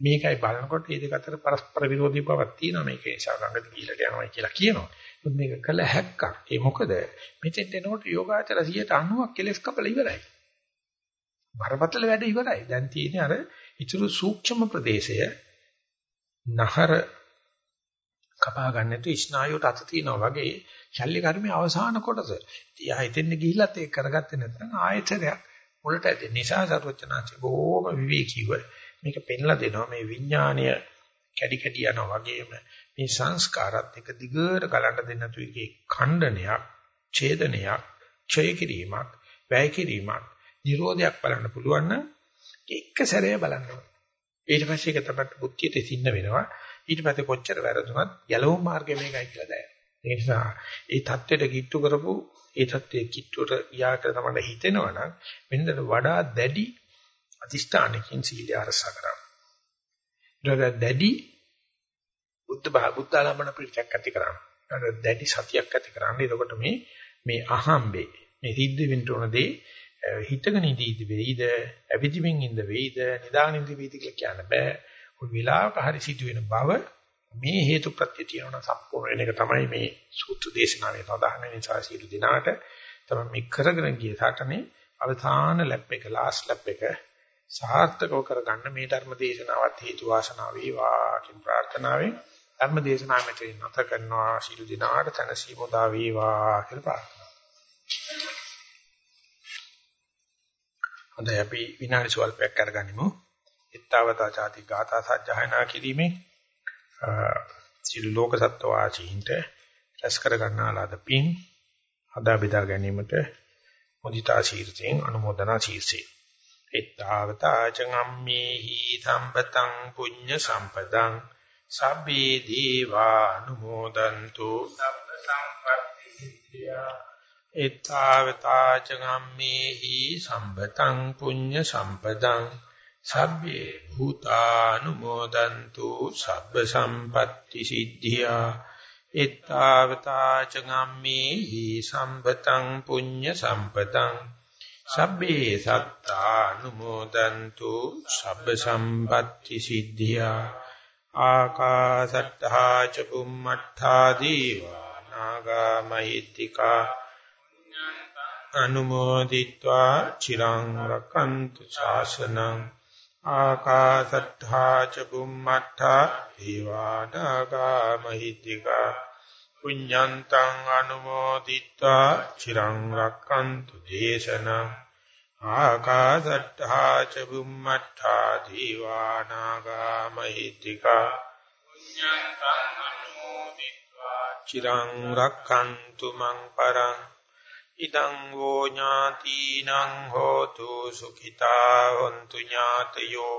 මේකයි බලනකොට මේ දෙක අතර පරස්පර විරෝධී බවක් තියෙනවා මේක නිසා ගඟට ගිහිලට යනවා කියලා කියනවා. මොකද මේක කළ හැක්කක්. ඒ මොකද මෙතෙන්ට එනකොට යෝගාචර 90ක් කෙලස් කපලා ඉවරයි. බරපතල වැඩ ඉවරයි. දැන් තියෙන්නේ අර ඉතුරු සූක්ෂම ප්‍රදේශය නහර කපා ගන්න නැතු ස්නායුවට අත තියනවා වගේ ශල්‍ය කර්මයේ අවසාන කොටස. ඉතින් ආ හිතෙන්න ගිහිල්ලත් ඒක කරගත්තේ නැත්නම් ආයතනයක් මුලට ඇති නිසා සරුවචනාචි බොහොම විවේකීව මේක පෙන්ලා දෙනවා මේ විඥානය කැඩි කැඩි යනවා වගේම මේ සංස්කාරات එක දිගට ගලන්න දෙන්න තු එකේ ඛණ්ඩනයක් ඡේදනයක් ඡය කිරීමක් වැය කිරීමක් නිරෝධයක් බලන්න පුළුවන් නම් එක සැරේ බලන්න ඕනේ. ඊට පස්සේ ඒක තමයි බුද්ධියට සින්න වෙනවා. ඊට පස්සේ කොච්චර වැරදුනත් යලෝ මාර්ගය මේකයි කියලා දැන. ඒ නිසා ඒ தත්වෙට කිට්ටු කරපු ඒ தත්වයේ කිට්ටුවට ගියා කියලා තමයි හිතෙනවනම් මෙන්නට වඩා දැඩි අදිෂ්ඨානකින් සීලය අරසා කරා. ඊට දැඩි බුද්ධ බුද්ධාලම්බන ප්‍රතිචක් ඇති කරා. ඊට දැඩි සතියක් ඇති කරන්නේ. එතකොට මේ මේ අහම්බේ මේ සිද්ධ වෙන්න ඕන දේ හිතගෙන ඉඳීද වෙයිද, ඇවිදිමින් ඉඳ වෙයිද, නිදාගෙන ඉඳ වෙයිද කියලා කියන්න බෑ. ඔය වෙලාවක හරි සිදුවෙන බව මේ හේතු ප්‍රත්‍ය තියෙනවා සම්පූර්ණ වෙන එක තමයි මේ සූත්‍ර දේශනාවේ සඳහන් වෙන නිසා සියලු දිනාට තමයි මේ කරගෙන ගිය සාටනේ අවධාන ලැප් එක ලාස්ට් ලැප් එක සාර්ථකව කරගන්න මේ ධර්ම දේශනාවත් හේතු වාසනා වේවා කියන ප්‍රාර්ථනාවෙන් ධර්ම දේශනාව මෙතන නැත කරනවා ශිළු දිනාට තනසි මොදා වේවා කියලා ප්‍රාර්ථනා. හොඳයි අපි විනාඩි සුවල්පයක් කරගනිමු. ඊත්තාවතා ചാති ගාථා සජ්ජායනා කිරීමේ සිළු ලෝක සත්ව වාචීන්ට රැස් කර ගන්නාලාද පින් හදා බෙදා ගැනීමට මුදිතා ශීර්ෂයෙන් අනුමೋದනා ශීර්ෂයෙන් එත්තාවතාචංගම්මේහි සම්පතං පුඤ්ඤ සම්පදං සබ්බේ දීවානුමෝදන්තු. සබ්බ සම්පත්ති සිද්ධියා. එත්තාවතාචංගම්මේහි සම්පතං පුඤ්ඤ සම්පදං සබ්බේ භූතානුමෝදන්තු. සබ්බ සම්පත්ති සිද්ධියා. එත්තාවතාචංගම්මේහි සම්පතං පුඤ්ඤ සම්පදං සබ්බේ සත්තානුමෝදන්තු සබ්බ සම්පත්‍ති සිද්ධියා ආකාසට්ඨා ච බුම්මට්ඨා දීවා නාග මහිත්‍තිකා අනුමෝදිත්වා චිරං රකන්තු ශාසනං ආකාසට්ඨා ච බුම්මට්ඨා දීවා නාග මහිත්‍තිකා පුඤ්ඤන්තං අනුමෝදිත්වා චිරං රක්칸තු දේශනං ආකාශට්ඨා ච බුම්මට්ඨා දීවානාගා මහිත්‍තිකා පුඤ්ඤන්තං අනුමෝදිත්වා චිරං රක්칸තු මං පරං ඉදං වෝ ඥාතිනං හෝතු සුඛිතා හොන්තු ඥාතයෝ